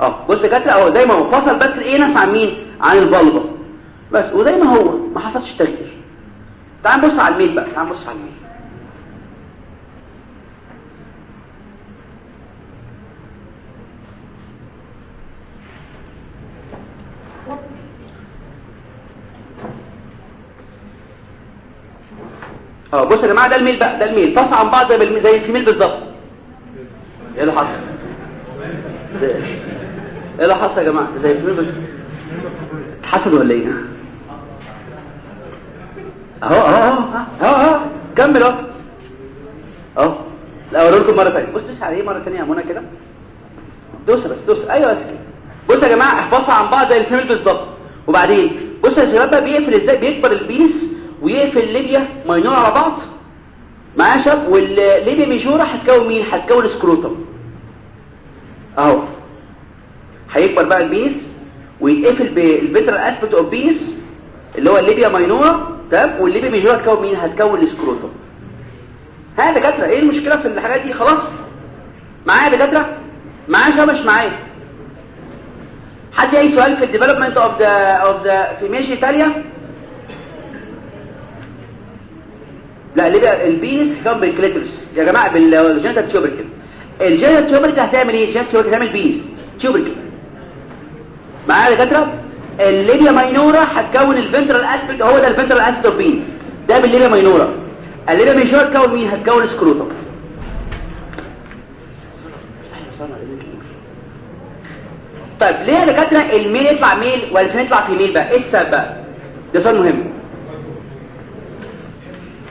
آه بص كده اهو زي ما هو. فصل بس ال anus عن مين عن ال vulva. بس وزي ما هو ما حصلش تغيير. تعال نبص على ال male بقى تعال نبص على ال male آه بصوا يا جماعة ده ال male بقى ده ال male. فصل عن بعض زي زي ال female بالظبط. إيه اللي حصل؟ إيه اللي حصل يا جماعة؟ زي ال female بس اتحسد ولا إيه؟ أهو أهو أهو أهو كمل أهو. أهو. لا اوري لكم مرة ثانية بص دوس على إيه مرة ثانية يا منى كده. دوس بس دوس. أيوه بس كده بصوا يا جماعة اتفصلوا عن بعض زي ال female بالظبط. وبعدين بصوا يا شباب بقى بيقفل إزاي؟ بيكبر ال penis. ويقفل labia minora على بعض. معايا شباب وال labia majora هتكون مين؟ هتكون scrotum أهو. هيكبر بقى ال penis ويتقفل بال ventral aspect of penis اللي هو ال labia minora تمام؟ وال labia majora هتكون مين؟ هتكون ال scrotum ها دكاترة إيه المشكلة في الحاجات دي؟ خلاص. معايا يا دكاترة؟ معايا شباب مش معايا. حد اي سؤال في ال development of the of the female genitalia لا ليه بقى ال penis كان بال clitoris يا جماعة بال genital tubercle ال genital tubercle هتعمل إيه؟ ال genital tubercle هتعمل penis tubercle معايا يا دكاترة؟ ال labia minora هتكون ال ventral aspect هو ده ال ventral aspect of penis ده بال labia minora ال labia majora هتكون مين هتكون scrotum طيب ليه يا دكاترة؟ ال male يطلع male وال female يطلع female بقى؟ إيه السبب؟ بقى ده سؤال مهم.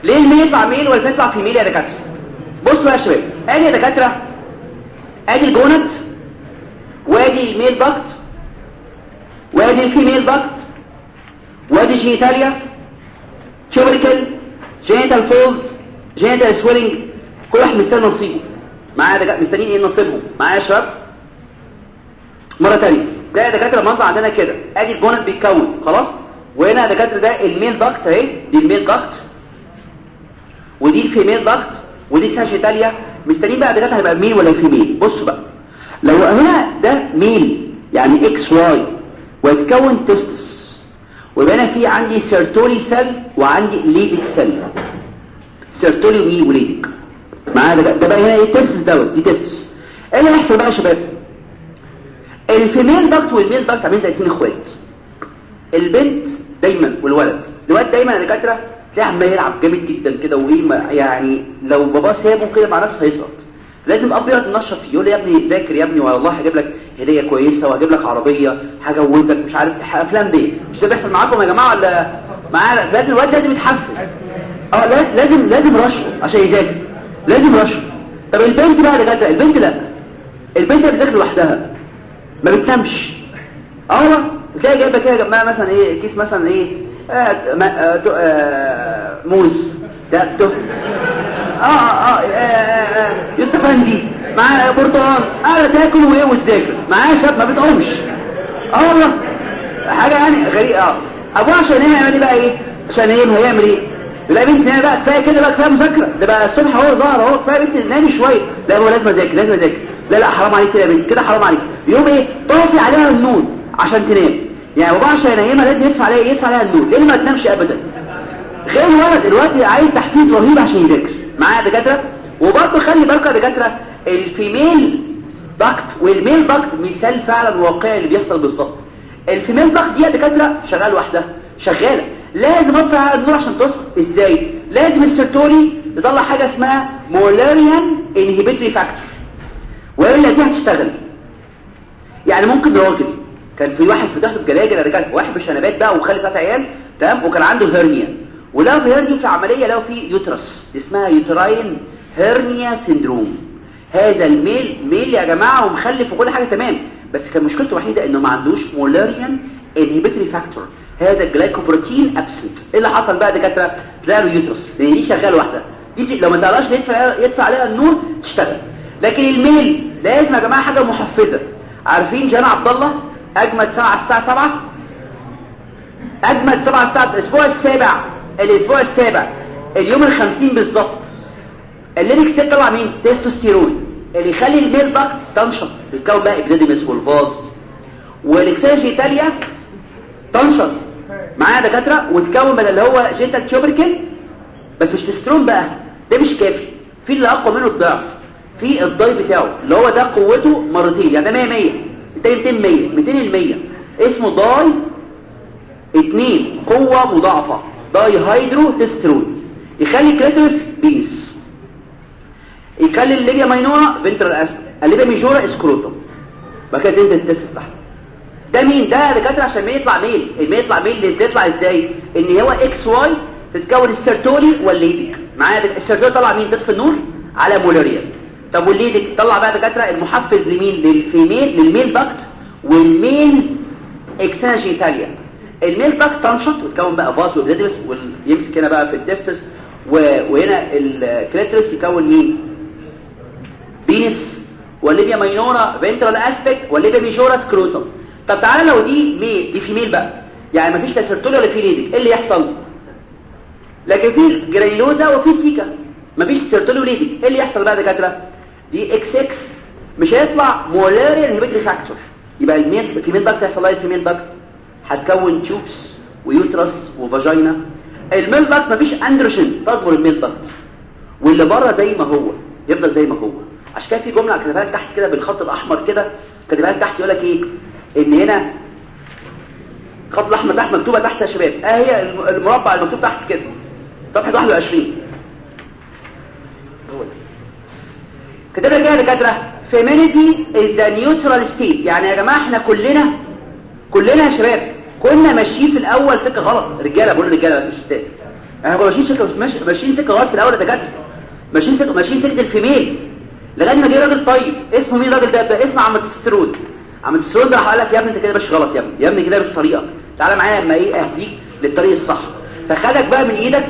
ليه ال male يطلع male وال female يطلع female يا دكاترة؟ بصوا يا شباب ادي يا دكاترة ادي ال gonad وادي ال male duct وادي ال female duct وادي genital tubercle genital fold genital swelling كل واحد مستني نصيبه. معايا دكاتره مستنيين إيه نصيبهم؟ معايا يا شباب؟ مرة تانية. ده يا دكاترة المنظر عندنا كده. ادي ال gonad بيتكون خلاص؟ وهنا يا دكاترة ده ال male duct أهي دي ال male duct ودي ال female duct ودي genitalia مستنيين بقى دكاترة هيبقى male ولا female بصوا بقى. لو هنا ده male يعني XY ويتكون testis ويبقى أنا في عندي Sertoli cell وعندي Leydig cell سيرتولي ومي و Leydig معايا ده, بقى؟ هنا إيه؟ testis دوت دي testis إيه اللي هيحصل بقى يا شباب؟ ال female duct وال male duct عاملين زي اتنين إخوات. البنت دايما والولد. الولد دايما يا دكاترة عمال يلعب جامد جدا كده وايه يعني لو باباه سابه كده مع نفسه هيسقط. لازم اب يقعد ينشط فيه يقول لي يا ابني ذاكر يا ابني والله هجيب لك هدية كويسة وهجيب لك عربية هجوزك مش عارف أفلام دي مش ده بيحصل معاكم يا جماعة ولا؟ معانا. لازم الواد لازم يتحفز. آه لازم لازم رشه عشان يذاكر. لازم رشه طب البنت بقى يا جدع البنت لا. البنت بتذاكر لوحدها. ما بتنامش. آه تلاقي جايبة كده مثلا إيه كيس مثلا إيه موز. ده آه آه آه يستفندي معاه برتقال. قاعدة تاكل وايه وتذاكر معاه شاب ما بتقومش آه والله. حاجة يعني غريبة. آه. أبوه عشان إيه يعمل إيه بقى إيه؟ عشان إيه هيعمل إيه؟ لا بنت نامي بقى كفاية كده بقى كفاية مذاكرة. ده بقى الصبح هو ظهر أهو كفاية بنت نامي شوية. لا هو لازم أذاكر لازم أذاكر. لا لا حرام عليك كده يا بنت كده حرام عليك. يوم إيه؟ طافي عليها النور عشان تنام. يعني بابا عشان ينيمها لازم يدفع عليها يدفع عليها النور ليه ما تنامش ابدا. غير الولد الولد عايز تحفيز رهيب عشان يذاكر. معايا دكاترة؟ وبرضه خلي بالكم يا دكاترة ال female duct وال male duct مثال فعلا واقعي اللي بيحصل بالظبط. ال female duct دي يا دكاترة شغاله لوحدها شغالة. لازم اطفي على النور عشان تصحى إزاي؟ لازم السيرتوري يطلع حاجة اسمها Müllerian inhibitory factor والا دي هتشتغل. يعني ممكن راجل كان في واحد في ضغط الجلاجل رجال واحد بشنبات بقى وخلي ساعه عيال تمام؟ وكان عنده hernia ولو في hernia في عملية لو في uterus اسمها uterine hernia syndrome. هذا ال male male يا جماعة ومخلف وكل حاجة تمام بس كان مشكلته الوحيدة إنه ما عندوش Müllerian inhibitory factor هذا ال glycoprotein absent إيه اللي حصل بقى؟ دكاتره له uterus. لأن دي شغاله واحدة. دي لو ما تعرفش يدفع يدفع عليها النور تشتغل. لكن ال male لازم يا جماعة حاجة محفزة. عارفين جانا عبد الله؟ اجمد ساعة الساعة 7 اجمد 7 الساعة الأسبوع السابع الأسبوع السابع اليوم الخمسين بالظبط. الليريك ست طلع مين؟ تستوستيرون. اللي يخلي الميل ضغط تنشط. بيتكون بقى ابريديمس والفاز إيطاليا تنشط. معايا دكاترة وتكون بدل اللي هو جيتال تيوبركل بس مش تسترون بقى ده مش كافي. في اللي أقوى منه الضعف. في الضي بتاعه اللي هو ده قوته مرتين. يعني ده 100 100 التاني 200 100 200 المية اسمه di 2 قوة مضاعفة dihydrotestosterone. يخلي clitoris penis. يخلي ال labia minora ventral aspect ال labia majora scrotum بقى كده تنزل ال testis تحت. ده مين؟ ده دكاترة عشان مين يطلع male. ال male يطلع male إزاي يطلع إزاي؟ إن هو XY تتكون ال Sertoli وال Leydig معايا؟ السيرتولي طلع مين؟ تطفي النور على Müllerian طب وال Leydig طلع بقى دكاترة المحفز لمين؟ لل female لل male duct وال male external genitalia. ال male duct تنشط وتكون بقى vas و epididymis ويمسك هنا بقى في ال testis وهنا ال clitoris يكون مين؟ penis وال labia minora ventral aspect وال labia majora scrotum. طب تعالى لو دي male دي female بقى. يعني مفيش تسرتولي ولا في Leydig إيه اللي يحصل؟ لكن في granulosa وفي theca. مفيش Sertoli و Leydig إيه اللي يحصل بقى دكاترة؟ دي إكس إكس مش هيطلع Müllerian inhibitory factor. يبقى ال male ال female duct هيحصل لها ال female duct. هتكون tubes و uterus و vagina. ال male duct مفيش أندروجين تضمر ال male duct. واللي بره زي ما هو يفضل زي ما هو. عشان كده في جملة كاتبها لك تحت كده بالخط الأحمر كده كاتبها لك تحت يقول لك إيه؟ إن هنا الخط الأحمر تحت مكتوبة تحت يا شباب. آه هي المربع المكتوب تحت كده. صفحة 21 لك إيه يا دكاترة. femininity is the neutral state يعني يا جماعة إحنا كلنا كلنا يا شباب كنا ماشيين في الأول سكه غلط. رجالة بقول رجاله بس مش ستات. إحنا كنا ماشيين سكه ماشيين سكه غلط في الأول يا دكاترة. ماشيين سكه ماشيين سكه ال female. لغاية ما جه راجل طيب. اسمه مين الراجل ده؟ ده اسمه عم تسترون عم تسترون ده قال لك يا ابني انت كده مش غلط يا ابني. يا ابني كده مش طريقة. تعالى معايا اما إيه اهديك للطريق الصح. فخدك بقى من إيدك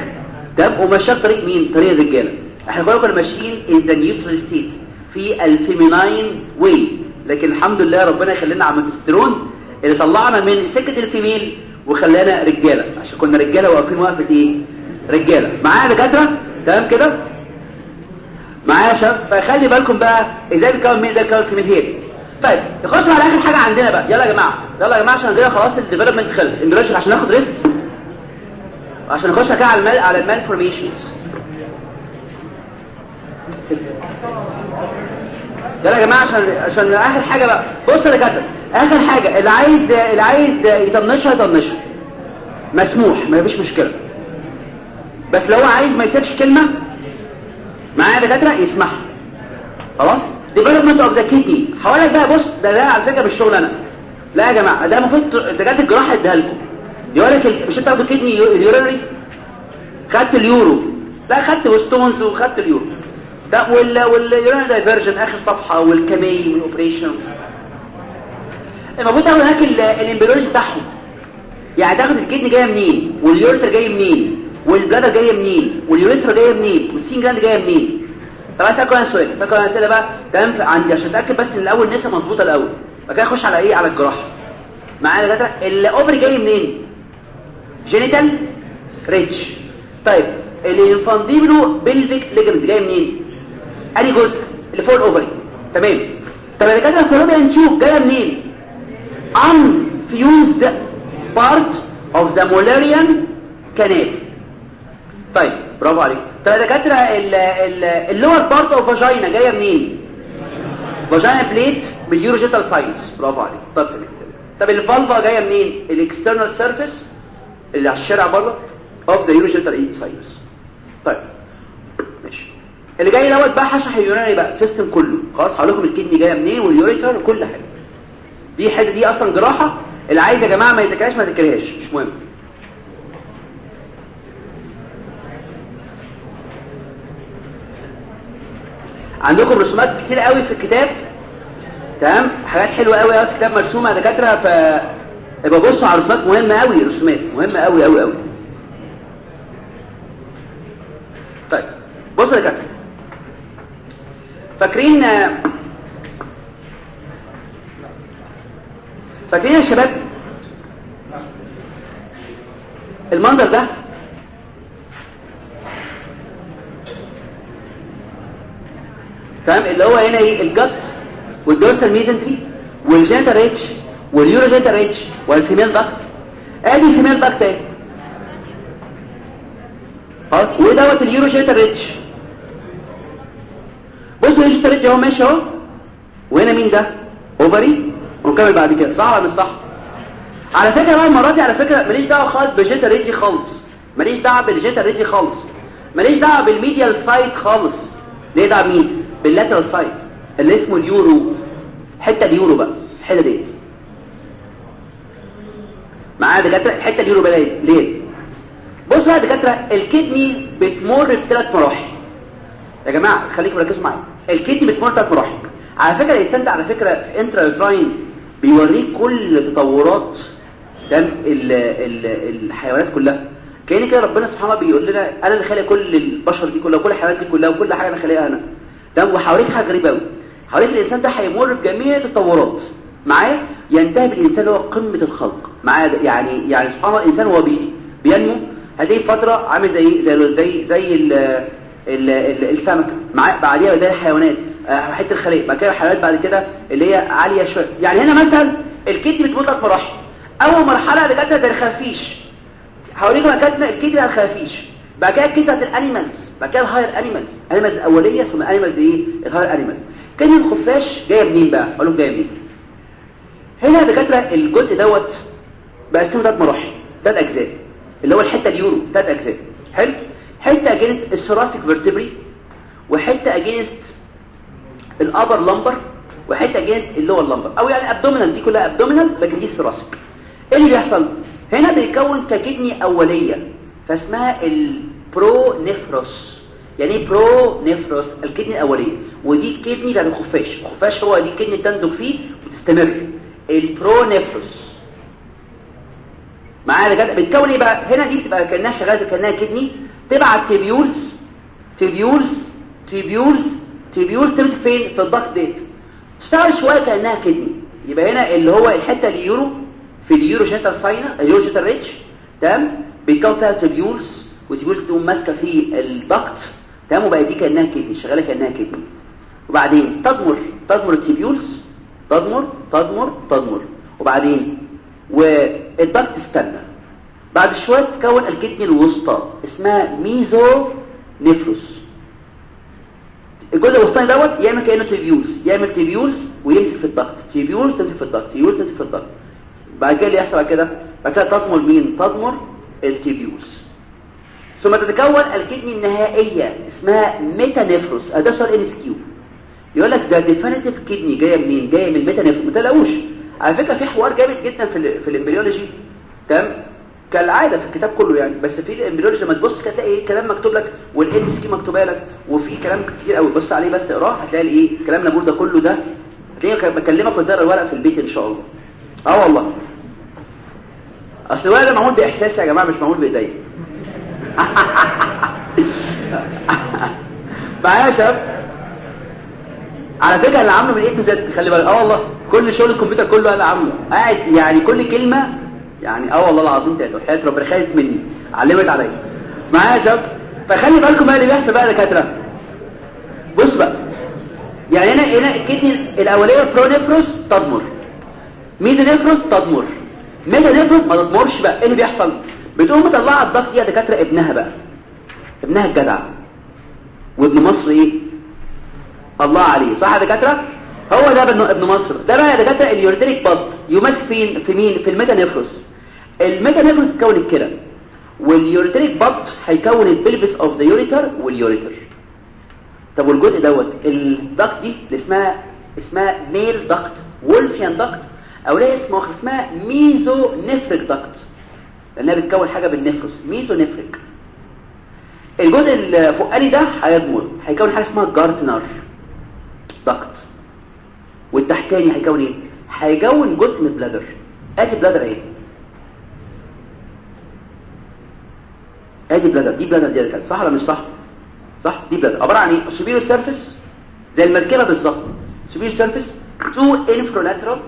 تمام ومشاك طريق مين؟ طريق الرجالة. إحنا كنا كنا ماشيين in the neutral state في ال feminine way لكن الحمد لله ربنا يخلينا عم تسترون اللي طلعنا من سكة ال female وخلانا رجالة. عشان كنا رجالة واقفين وقفه إيه؟ رجالة. معايا دكاترة؟ تمام كده؟ معايا يا شباب؟ فخلي بالكم بقى. إزاي بيكون مين ده بيكون female here طيب نخش على آخر حاجة عندنا بقى. يلا يا جماعة. يلا يا جماعة عشان كده خلاص ال development خلص. عشان ناخد rest عشان نخش كده على ال mal على ال malformations يلا يا جماعة عشان عشان آخر حاجة بقى. بص يا دكاترة آخر حاجة اللي عايز اللي عايز يطنشها يطنشها. مسموح ما فيش مشكلة. بس لو هو عايز ما يسيبش كلمة معايا دكاترة؟ يسمعها خلاص؟ development of the kidney هقول لك بقى بص ده ده على فكرة مش شغل أنا. لا يا جماعة ده المفروض دكاتره الجراحة يديها لكم. يقول لك مش أنت بتاخدوا kidney ال urinary؟ خدت ال uro. لا خدت و stones وخدت ال uro. ده وال وال urinary diversion آخر صفحة والكمي وال operation المفروض هناك ال- ال embryology بتاعهم. يعني تاخد ال kidney جاية منين؟ وال ureter جاي منين؟ وال bladder جاية منين؟ وال urethra جاية منين؟ وال Skene gland جاية منين؟ طب اسالك أنا سؤال. اسالك أنا اسئله بقى. تمام عندي عشان أتأكد بس إن الأول نسا مظبوطة الأول. بعد كده أخش على إيه؟ على الجراحة. معايا يا دكاترة؟ ال ovary جاي منين؟ genital ridge طيب. ال infundibulopelvic ligament جاي منين؟ أدي جزء اللي فوق ال ovary تمام؟ طب يا دكاتره ال fallopian tube جاية منين؟ unfused part of the Mullerian canal. طيب برافو عليك. طب يا دكاتره ال lower part of vagina جاية منين؟ vaginal plate بال urogenital sinus برافو عليك. طب طب ال vulva جاية منين؟ ال external surface اللي على الشارع بره of the urogenital sinus طيب. اللي جاي دوت بقى هشرح ال urinary بقى system كله. خلاص هقول لكم ال kidney جاية منين وال ureter وكل حاجة. دي حاجة دي أصلا جراحة. اللي عايز يا جماعة ما يتكلهاش ما تتكلهاش مش مهم. عندكم رسومات كتير قوي في الكتاب؟ تمام؟ حاجات حلوة قوي قوي في الكتاب. مرسومة يا دكاترة ف يبقى بصوا على رسومات مهمة قوي رسومات. مهمة قوي قوي قوي. طيب. بصوا يا دكاترة. فاكرين فاكرين يا شباب المنظر ده؟ تمام اللي هو هنا إيه ال gut وال dorsal mesentery وال genital ridge وال urogenital ridge وال female duct. ادي ال female duct اهي. خلاص ودوت ال urogenital ridge ال urogenital ridge اهو ماشي اهو وهنا مين ده؟ ovary ونكمل بعد كده. صح ولا مش صح؟ على فكرة بقى المرة دي على فكرة ماليش دعوة خالص بالجيتا ريجي خالص. ماليش دعوة بالجيتا ريجي خالص. ماليش دعوة بال medial side خالص. ليه دعوة مين بال lateral side اللي اسمه ال uro. حتة ال uro بقى. الحته ديت. معايا دكاترة؟ الحته ال uro بقى ليه؟ بصوا بقى يا دكاترة ال kidney بتمر بثلاث مراحل. يا جماعة خليكم ركزوا معايا. ال kidney بتمر بثلاث مراحل. على فكرة الانسان ده على فكرة في intrauterine كل تطورات دم ال ال الحيوانات كلها. كأن كده ربنا سبحانه بيقول لنا أنا اللي خالق كل البشر دي كلها وكل الحيوانات دي كلها وكل حاجة أنا خالقها أنا. ده وحواليك حاجة غريبة قوي حواليك الإنسان ده هيمر بجميع التطورات. معاه ينتهي بالإنسان هو قمة الخلق. معاه يعني يعني سبحان الله الإنسان هو بي بينمو. هذه فترة عامل زي زي زي زي السمك بعديها زي الحيوانات. حتة الخليه بعد كده الحيوانات بعد كده اللي هي عالية شوية. يعني هنا مثلا ال kidney بتمر ثلاث مراحل أول مرحلة اللي جت زي الخفاش هوريكم كاتنا ال kidney على الخفاش بعد كده ال kidney بتاعت ال animals. بعد كده ال higher animals. animals الاوليه ثم animals إيه؟ ال higher animals. كان الخفاش جاية منين بقى؟ أقول لكم جاية منين هنا دكاتره الجزء دوت بقسمه ثلاث مراحل ثلاث أجزاء. اللي هو الحتة ال uro. ثلاث أجزاء. حلو؟ حتة against ال thoracic vertebrae وحته against ال upper lumbar وحته against ال lower lumbar أو يعني abdominal دي كلها abdominal لكن دي thoracic إيه اللي بيحصل؟ هنا بيكون ك kidney أولية فاسمها ال pronephros يعني إيه pronephros ال kidney الأولية. ودي ال kidney بتاع الخفاش الخفاش هو دي ال kidney تندق فيه وتستمر. ال pronephros معايا ده بتكون إيه بقى؟ هنا دي بتبقى كأنها شغالة كأنها kidney تبعت tubules tubules tubules tubules تمسك فين؟ في ال duct ديت. تشتغل شوية كأنها kidney يبقى هنا اللي هو الحتة ال uro في ال urogenital sinus ال urogenital ridge تمام؟ بيتكون فيها tubules و tubules تقوم ماسكة في ال duct تمام؟ وبقى دي كأنها kidney شغالة كأنها kidney وبعدين تضمر تضمر ال tubules تضمر تضمر تضمر وبعدين؟ وال duct استنى. بعد شوية تكون ال kidney الوسطى اسمها mesonephros الجزء الوسطاني دوت يعمل كأنه tubules يعمل tubules ويمسك في ال duct tubules تمسك في ال duct tubules تمسك في ال duct. بعد كده اللي يحصل كده؟ بعد كده تضمر مين؟ تضمر ال tubules ثم تتكون ال kidney النهائية اسمها metanephros ده سؤال MCQ. يقول لك the definitive kidney جاية منين؟ جاية من ال metanephros ما تلاقوش. على فكرة في حوار جامد جدا في في ال embryology تمام؟ كالعادة في الكتاب كله يعني بس في ال embryology لما تبص كده تلاقي إيه؟ كلام مكتوب لك وال MCQ مكتوبه لك وفي كلام كتير قوي بص عليه بس اقراه هتلاقي إيه؟ الكلام اللي ده كله ده. هتلاقيه بكلمك وتقرا الورق في البيت إن شاء الله. آه والله. أصل الورق ده معمول بإحساس يا جماعة مش معمول بإيديا. معايا يا شباب. على فكرة اللي عامله من إيه تو زد خلي بالك. آه والله. كل شغل الكمبيوتر كله أنا عامله. قاعد يعني كل كلمة يعني آه والله العظيم تلاته وحياه ربنا خايف مني. علمت عليا. معايا يا شباب؟ فخلي بالكم بقى اللي بيحصل بقى دكاترة. بص بقى. يعني هنا هنا ال kidney الأولية pronephros تضمر mesonephros تضمر mesonephros ما تضمرش بقى. إيه اللي بيحصل؟ بتقوم مطلعة ال duct دي يا دكاترة؟ ابنها بقى. ابنها الجدع. وابن مصر إيه؟ الله عليه. صح يا دكاترة؟ هو ده ابن مصر. ده بقى دكاترة ال ureteric bud يمسك فين في مين؟ في ال metanephros ال metanephros تكون الكلى. وال ureteric bud هيكون ال pelvis of the ureter وال ureter طب والجزء دوت؟ ال duct دي اللي اسمها اسمها male duct Wolffian duct أو ليه اسمها اسمها mesonephric duct لأنها بتكون حاجة بال nephros. mesonephric الجزء الفوقاني ده هيضمر هيكون حاجة اسمها Gartner duct والتحتاني هيكون إيه هيكون جزء من ال bladder آدي bladder اهي آدي bladder دي bladder دي كانت صح ولا مش صح؟ صح؟ دي bladder عبارة عن إيه؟ superior surface زي المركبة بالظبط. superior surface two inferolateral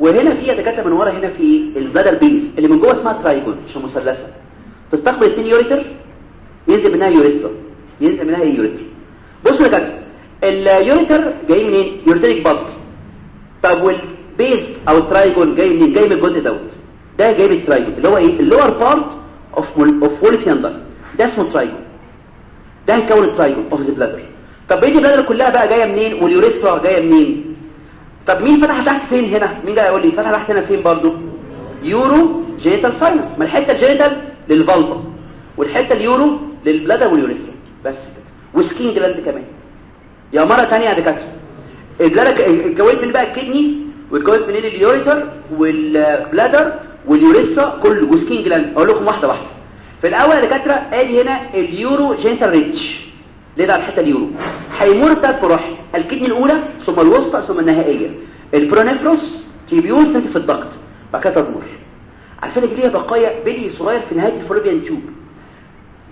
وهنا في دكاتره من ورا هنا في ال bladder base اللي من جوه اسمها trigone مش مثلثة. تستقبل اثنين ureter ينزل منها urethra ينزل منها إيه urethra بصوا يا دكاتره ال ureter جاي منين؟ ureteric bud طب وال base أو ال trigone جاي منين جاي من الجزء دوت. ده جاي من ال trigone اللي هو إيه؟ ال lower part of of Wolffian ده اسمه trigone. ده هيكون ال trigone of the bladder طب بقيه ال bladder كلها بقى جاية منين؟ وال urethra جاية منين؟ طب مين فتح تحت فين هنا؟ مين ده يقول لي فتح تحت هنا فين برضو urogenital sinus. ما الحتة ال genital لل vulva. والحتة ال uro لل bladder وال urethra. بس كده. و Skene gland كمان. يا مرة تانية يا دكاترة. ال bladder اتكونت من بقى ال kidney واتكونت من ال ureter وال bladder وال urethra كله و Skene gland أقول لكم واحدة واحدة. في الأول يا دكاترة آدي هنا ال urogenital ridge. ليه ده؟ الحتة ال uro. هيمر ثلاث مراحل ال kidney الأولى ثم الوسطى ثم النهائية. ال pronephros tubule تنتهي في ال duct. بعد كده تضمر عارفين دي ليها بقايا بلي صغير في نهاية ال fallopian tube؟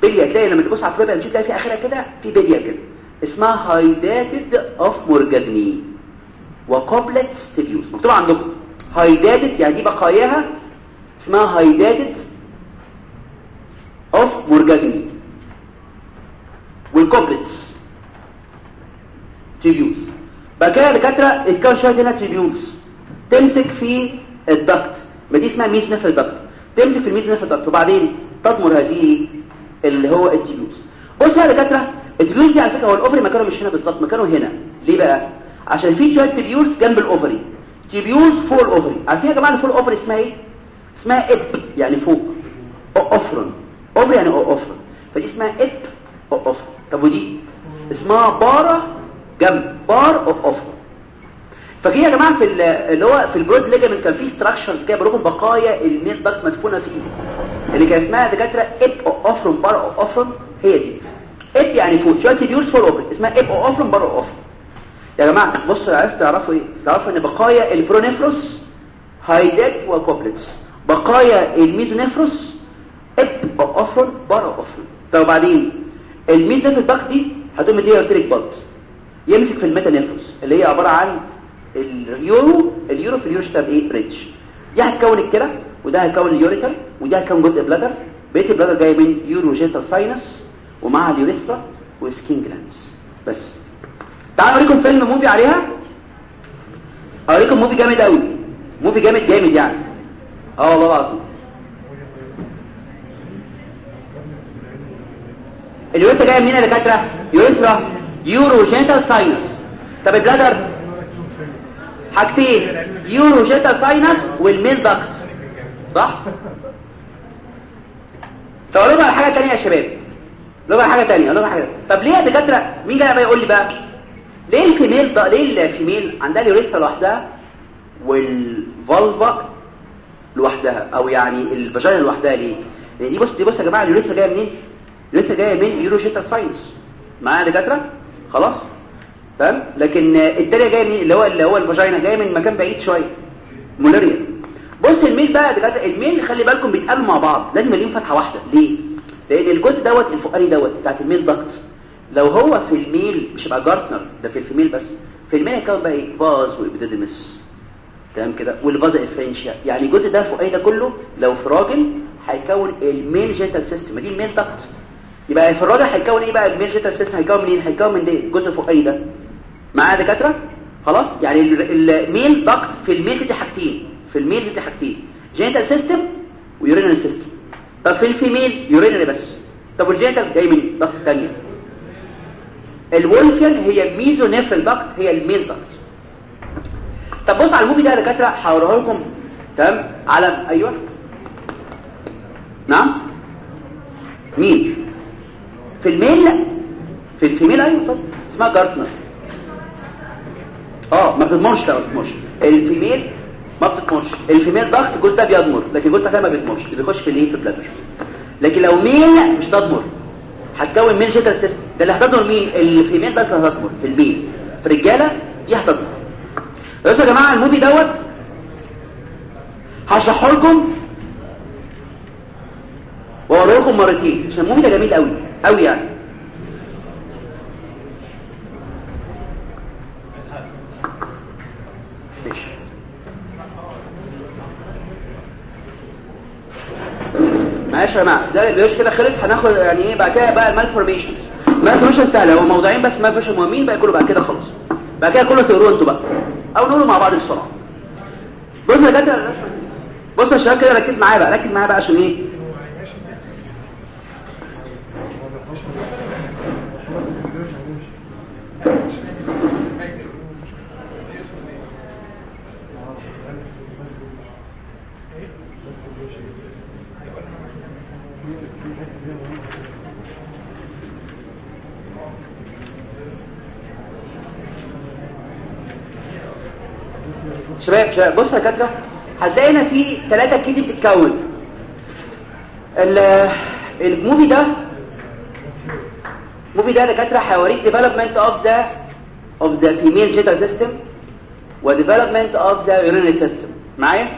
بلي هتلاقي لما تبص على ال fallopian tube تلاقي في اخرها كده في بليه كده. اسمها hydatid of Morgagni و Kobelt's tubules مكتوب عندكم. hydatid يعني دي بقاياها. اسمها hydatid of Morgagni وال Kobelt's tubules بعد كده دكاترة اتكون شوية هنا tubules تمسك في ال duct ما دي اسمها mesonephric duct تمسك في ال mesonephric duct وبعدين تضمر هذه اللي هو ال tubules بصوا يا دكاترة ال tubules دي على فكرة هو ال ovary مكانه مش هنا بالظبط مكانه هنا. ليه بقى؟ عشان في شوية tubules جنب ال ovary tubules فوق ال ovary عارفين يا جماعة فوق ال ovary اسمها إيه؟ اسمها epi يعني فوق. oophoron ovary يعني oophoron فدي اسمها epoophoron طب ودي؟ اسمها para جنب. paroophoron ففي يا جماعة في اللي هو في ال broad ligament كان في structures كده برضه بقايا ال male duct مدفونة فيه. اللي كان اسمها دكاترة epoophoron paroophoron هي دي. epi يعني فوق. شوية tubules فوق ال ovary اسمها epoophoron paroophoron يا جماعة بصوا عايز تعرفوا إيه؟ تعرفوا إن بقايا ال pronephros hydatid و Kobelt's بقايا ال mesonephros epoophoron paroophoron طب وبعدين ال mesonephric duct دي هتقوم مديها ureteric bud يمسك في ال metanephros اللي هي عبارة عن ال uro ال uro في اليورشتاب إيه ridge. دي هتكون الكلى وده هيكون ال ureter وده هيكون جزء bladder بقية ال bladder جاية من urogenital sinus ومعها ال urethra و Skene glands بس. تعالوا اوريكم فيلم movie عليها. هوريكم movie جامد قوي. movie جامد جامد يعني. آه والله العظيم. ال urethra جاية منين يا دكاترة؟ urethra urogenital sinus. طب ال bladder حاجتين. urogenital sinus وال male duct صح؟ لكم على حاجة ثانية يا شباب. على حاجة ثانية على حاجة طب ليه يا دكاترة؟ مين جاي بقى يقول لي بقى؟ ليه ال female بقى ليه ال female عندها ال urethra لوحدها وال vulva لوحدها؟ أو يعني ال vagina لوحدها ليه؟ لأن دي بص دي بص يا جماعة ال urethra جاية منين؟ ال urethra جاية من urogenital sinus معايا يا دكاترة؟ خلاص؟ تمام؟ لكن التانية جاية منين؟ اللي هو اللي هو ال vagina جاية من مكان بعيد شوية. Müllerian بص ال male بقى يا دكاترة ال male خلي بالكم بيتقابلوا مع بعض لازم ليهم فتحة واحدة. ليه؟ لأن الجزء دوت الفوقاني دوت بتاعت ال male duct. لو هو في ال male مش هيبقى جارتنر ده في ال female بس. في ال male هيكون بقى إيه؟ vas و epididymis تمام كده؟ وال vasa efferentia يعني الجزء ده الفوقاني ده كله لو في راجل هيكون ال male genital system. دي ال male duct. يبقى في الراجل هيكون إيه بقى؟ ال male genital system هيكون منين؟ هيكون من ده الجزء الفوقاني ده. معايا دكاترة؟ خلاص؟ يعني ال male duct في ال male دي حاجتين. في ال male دي حاجتين. genital system و urinal system. طب في ال female urinal بس. طب وال genital جاي من duct ثانية ال Wolffian هي mesonephral duct هي ال male duct. طب بص على ال movie ده يا دكاترة هوريه لكم تمام؟ على أيوه. نعم؟ مين؟ في ال male؟ في ال female؟ أيوه طب اسمها جارتنر. آه ما بتضمرش لا ما بتضمرش ال female ما بتضمرش ال female duct الجزء ده بيضمر. لكن الجزء ده ما بيضمرش. بيخش في الإيه؟ في ال bladder لكن لو male مش تضمر. هتكون male genital system ده اللي هتضمر مين؟ ال female بس هتضمر. في ال male في الرجالة دي هتضمر. بصوا يا جماعة ال movie دوت هشرحه لكم واوريه لكم مرتين. عشان ال movie ده جميل قوي. قوي يعني ماشي معلش يا جماعة. ده الفيروس كده خلص؟ هناخد يعني إيه بعد كده بقى ال malformations ال malformation سهله هو موضوعين بس malformation مهمين بقى كله بعد كده خلص بعد كده كله تقروه أنتوا بقى. أو نقوله مع بعض بسرعة بص يا جدع بص يا شباب كده ركز معايا بقى ركز معايا بقى عشان إيه؟ شباب شباب بص يا دكاتره هتلاقي هنا في ثلاثة kidney بتتكون. ال movie ده ال movie ده يا دكاتره هيوريك development of the of the female genital system و development of the urinary system معايا؟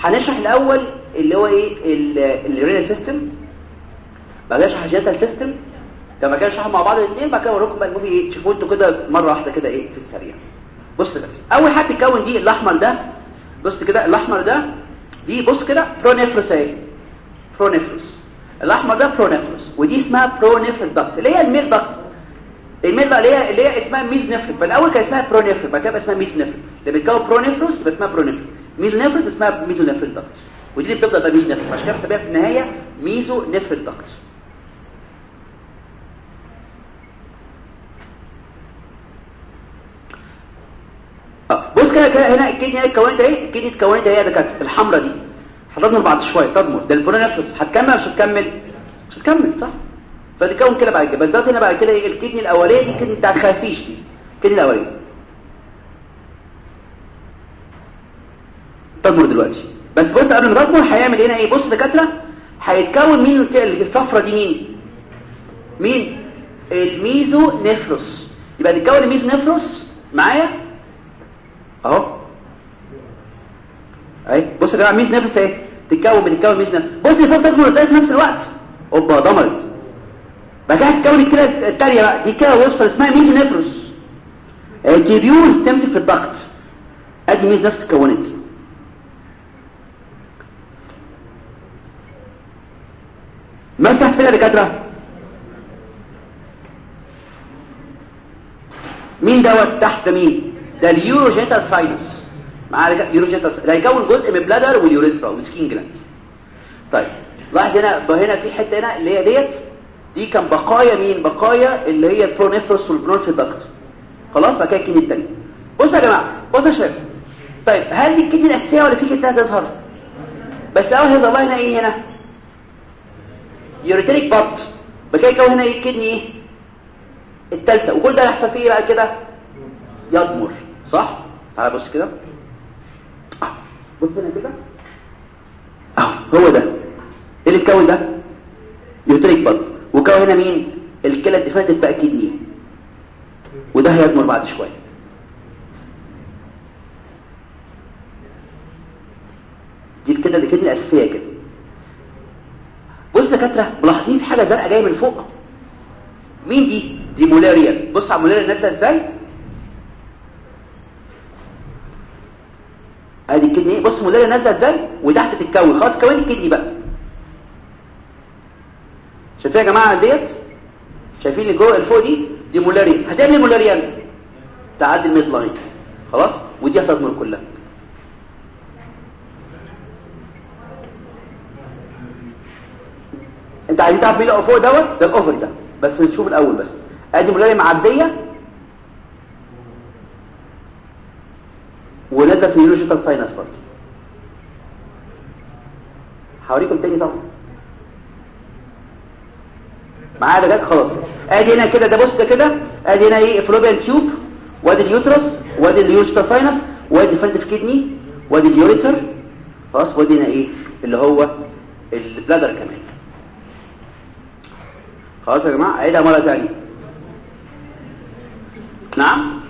هنشرح الأول اللي هو إيه؟ ال urinary system بعد كده ال genital system لما كده نشرحهم مع بعض الاثنين بعد كده اوريكم بقى ال movie إيه؟ تشوفوا أنتوا كده مرة واحدة كده إيه؟ في السريع. بص كده. أول حاجة تتكون دي الأحمر ده بص كده الأحمر ده دي بص كده pronephros اهي pronephros الأحمر ده pronephros ودي اسمها pronephral duct اللي هي ال male duct ال male اللي هي اللي هي اسمها mesonephric. فالاول كان اسمها pronephral بعد كده اسمها mesonephric. اللي بتكون pronephros اسمها pronephral mesonephric اسمها mesonephral duct ودي اللي بتبدا بقى mesonephric عشان كده بنسميها في النهاية mesonephral duct بص كده كده هنا ال kidney اتكونت اهي ال kidney اتكونت اهي ده كانت الحمراء دي. هتضمر بعد شوية. تضمر ده ال pronephros هتكمل مش هتكمل؟ مش هتكمل صح؟ فتتكون كده بعد كده. بس ده هنا بعد كده إيه؟ ال kidney الاوليه دي ال kidney بتاع الخفيش دي. ال kidney الاوليه تضمر دلوقتي. بس بص قبل ما تضمر هيعمل هنا إيه؟ بص دكاترة هيتكون مين الصفرة دي؟ مين؟ مين؟ ال mesonephros يبقى نتكون ال mesonephros معايا؟ اهو. اهي. بص يا جماعة mesonephros اهي. تتكون بتتكون mesonephros. بص فوق تكمل في نفس الوقت. اوبا ضمرت بقى كده تتكون الكلى الثانية بقى. دي كده وصفرا اسمها mesonephros tubule تمسك في ال duct. ادي mesonephros اتكونت. مسك فين يا دكاترة. مين دوت؟ تحت مين؟ ده ال urogenital sinus معاه urogenital sinus ده هيكون جزء من ال bladder وال urethra وال Skene gland طيب. لاحظ هنا هنا في حتة هنا اللي هي ديت دي كان بقايا مين؟ بقايا اللي هي ال pronephros وال pronephric duct خلاص؟ بعد كده ال kidney الثانية بصوا يا جماعة بصوا يا شباب. طيب هل دي ال kidney الأساسية ولا في kidney تظهر؟ بس اول هيظهر هنا إيه هنا؟ ureteric bud بقى يكون هنا ال kidney إيه؟ الثالثه وكل ده هيحصل فيه بقى كده؟ يضمر. صح؟ تعال بص كده. آه، بص هنا كده. آه هو ده. إيه اللي اتكون ده؟ ureteric bud. وكون هنا مين؟ الكلى ال definitive بقى kidney وده هيضمر بعد شوية. دي كده ال kidney الأساسية كده. بص يا دكاتره ملاحظين في حاجة زرقاء جاية من فوق؟ مين دي؟ دي Müllerian. بص على Müllerian نازلة إزاي؟ ادي ال kidney بص Müllerian نازله إزاي وتحت تتكون خلاص كون ال kidney بقى. شايفين يا جماعة ديت؟ شايفين اللي جوه الفوق دي؟ دي Müllerian هتعمل Müllerian تعدي ال midline. خلاص؟ ودي هتضمر كلها. انت عايزين تعرف مين اللي فوق دوت؟ ده ال ovary ده. بس نشوف الأول بس. ادي Müllerian معدية. ونزل في urogenital sinus برضه. هوريكم تاني طبعا. معايا ده جت خلاص. ادي هنا كده ده بص ده كده. ادي هنا إيه؟ fallopian tube. وادي ال uterus. وادي ال urogenital sinus وادي ال definitive kidney. وادي ال ureter. خلاص. وادي هنا إيه؟ اللي هو ال bladder كمان. خلاص يا جماعة. عيدها مرة ثانية نعم.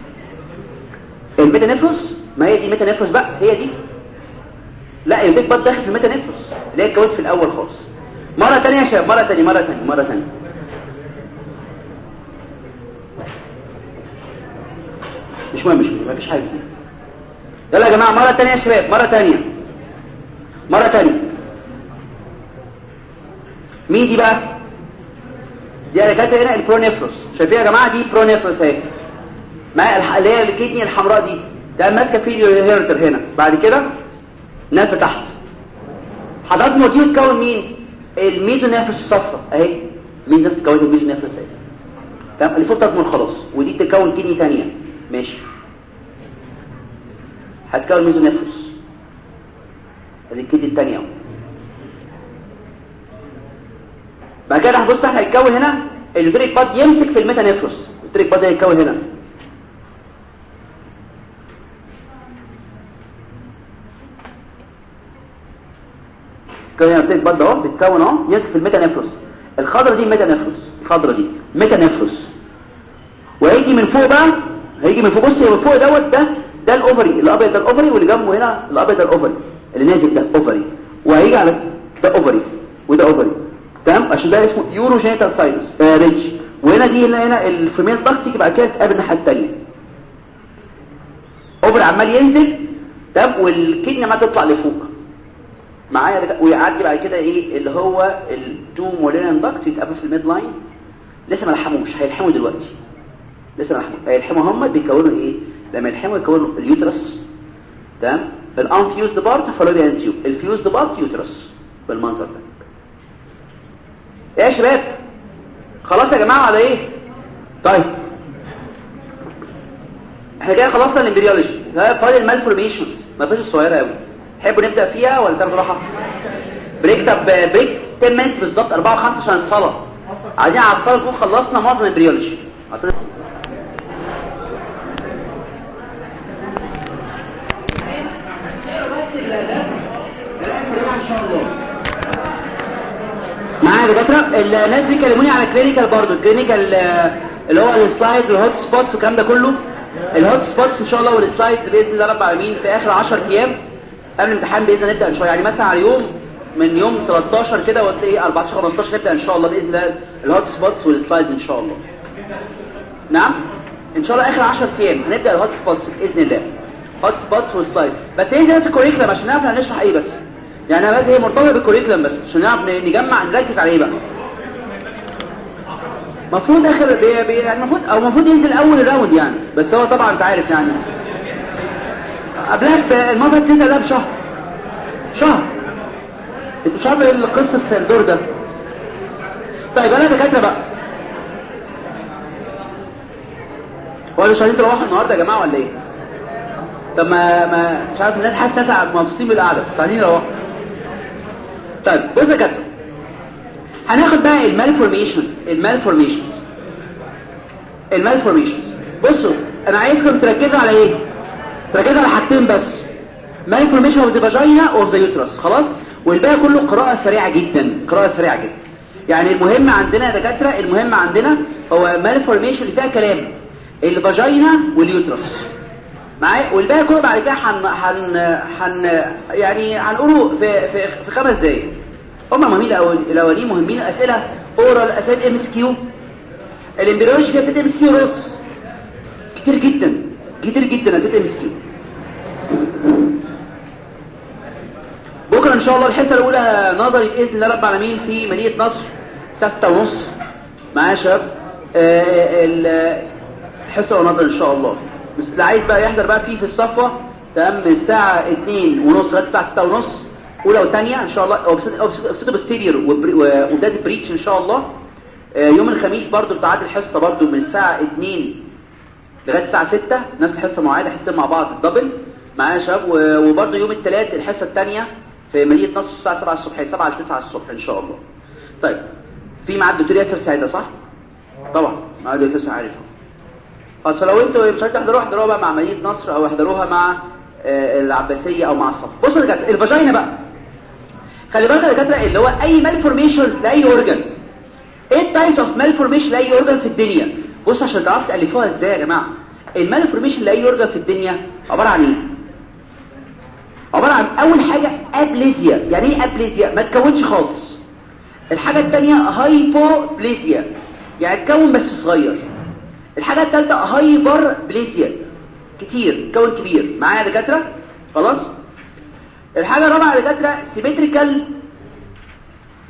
ال metanephros ما هي دي metanephros بقى؟ هي دي. لا ال ureteric bud داخل في ال metanephros اللي هي اتكونت في الأول خالص. مرة ثانية يا شباب مرة ثانية مرة ثانية مرة ثانية مش مهم مش مهم مفيش حاجة. جديده يلا يا جماعة مرة ثانية يا شباب مرة ثانية مرة ثانية مين دي بقى؟ دي اللي كانت هنا ال pronephros. شايفين يا جماعة دي؟ pronephros أهي. معايا اللي هي ال kidney الحمراء دي. ده ماسكة فيه ال ureter هنا بعد كده نازله تحت. حضرتك دي تكون مين؟ ال mesonephros الصفراء أهي. mesonephros تكون ال mesonephros اهي تمام؟ اللي فوق تضمر خلاص ودي تكون kidney ثانية. ماشي. هتكون mesonephros ادي ال kidney الثانية أهو. بعد كده هنبص إحنا هيتكون هنا. ال ureteric bud يمسك في ال metanephros ال ureteric bud هيتكون هنا. ال ureteric bud اهو بيتكون اهو يمسك في ال metanephros الخضرة دي metanephros الخضرة دي metanephros وهيجي من فوق بقى هيجي من فوق. بص من فوق دوت ده ده ال ovary الأبيض ده ال ovary واللي جنبه هنا الأبيض ده ال ovary. اللي نازل ده ovary. وهيجي على ده ovary وده ovary. تمام؟ عشان ده اسمه urogenital sinus آه ridge وهنا دي هنا, هنا ال female duct بعد كده تقابل الناحية الثانية ovary عمال ينزل تمام؟ وال kidney عمالة تطلع لفوق. معايا ويعدي بعد كده إيه اللي هو ال two Müllerian duct يتقابلوا في ال midline لسه ما لحموش هيلحموا دلوقتي. لسه ما لحموا هيلحموا هم بيكونوا إيه؟ لما يلحموا يكونوا ال uterus. تمام؟ ال unfused part fallopian tube ال fused part uterus بالمنظر ده. إيه يا شباب؟ خلاص يا جماعة على إيه؟ طيب. إحنا كده خلصنا ال embryology فاضل ال malformations ما فيش الصغيرة قوي تحبوا نبدأ فيها ولا تاخدوا راحة؟ break طب break 10 minutes بالظبط 4 و5 عشان الصلاة. عايزين على الصلاة نكون خلصنا معظم ال embryology معايا يا دكاترة؟ الناس بيكلموني على clinical برضه ال clinical اللي هو ال slide وال hot spots والكلام ده كله. ال hot spots إن شاء الله وال slides بإذن الله رب العالمين في آخر 10 أيام. قبل الامتحان بإذن نبدأ إن شاء الله. يعني مثلا على يوم من يوم 13 كده وتلاقي 14 15 نبدأ إن شاء الله بإذن الله. ال hot spots وال slides إن شاء الله. نعم؟ إن شاء الله آخر 10 أيام هنبدأ ال hot spots بإذن الله. hot spots وال slides بس هي دي نفس ال curriculum عشان نعرف هنشرح إيه بس. يعني بس هي مرتبطه بال curriculum بس. عشان نعرف نجمع نركز على إيه بقى. المفروض آخر بي بي يعني المفروض أو المفروض ينزل اول راوند يعني. بس هو طبعا أنت عارف يعني. قبلها المرة التالتة ده بشهر. شهر. انت مش عارف إيه القصة السردور ده. طيب أنا دكاترة بقى. ولا مش عايزين تروحوا النهارده يا جماعة ولا إيه؟ طب ما ما مش عارف الناس حاسة ناس مبسوطين بالقعده مش عايزين يروحوا طيب بص يا دكاترة. هناخد بقى ال malformations ال malformations ال malformations بصوا أنا عايزكم تركزوا على إيه؟ تركزوا على حاجتين بس. malformation of the vagina or the uterus. خلاص؟ والباقي كله قراءة سريعة جدا. قراءة سريعة جدا. يعني المهم عندنا يا دكاترة المهم عندنا هو malformation اللي فيها كلام. ال vagina وال uterus معايا؟ والباقي كله بعد كده حن حن حن يعني هنقوله في في في خمس دقايق. هم مهمين الأولين مهمين أسئلة oral أسئلة MCQ ال embryology فيها اسئله MCQ رص كتير جدا. كتير جدا MCQ بكرة إن شاء الله الحصة الأولى نظري بإذن الله رب العالمين في مدينة نصر الساعة 6:30 معايا يا شباب؟ الحصة ونظري إن شاء الله. بس اللي عايز بقى يحضر بقى فيه في الصفوة تمام من الساعة 2 ونص لغاية الساعة 6 ونص. أولى وثانيه إن شاء الله occipito posterior وبدايه breech إن شاء الله. يوم الخميس برضو بتعاد الحصة برضو من الساعة 2 لغايه الساعة 6 نفس الحصه مواعيد حصتين مع بعض ال double معايا يا شباب وبرضو يوم الثلاث الحصة الثانية في مدينة نصر الساعة 7 الصبح 7 ل 9 الصبح إن شاء الله. طيب في ميعاد الدكتور ياسر سعيده صح؟ طبعا ميعاد الدكتور ياسر عارفه خلاص فلو أنتوا مش عايزين تحضروها احضروها بقى مع مدينة نصر أو احضروها مع آه العباسية أو مع الصفوة. بصوا دكاتره ال vagina بقى. خلي بالك يا دكاترة اللي هو أي malformation لأي organ إيه ال types of malformation لأي organ في الدنيا. بص عشان تعرفوا تألفوها إزاي يا جماعة. ال malformation لاي organ في الدنيا عبارة عن إيه؟ عبارة عن أول حاجة aplasia يعني إيه aplasia ما تكونش خالص. الحاجة الثانية hypoplasia يعني تكون بس صغير. الحاجة الثالثه hyperplasia كتير. كون كبير. معايا يا دكاترة؟ خلاص؟ الحاجة الرابعة يا دكاترة symmetrical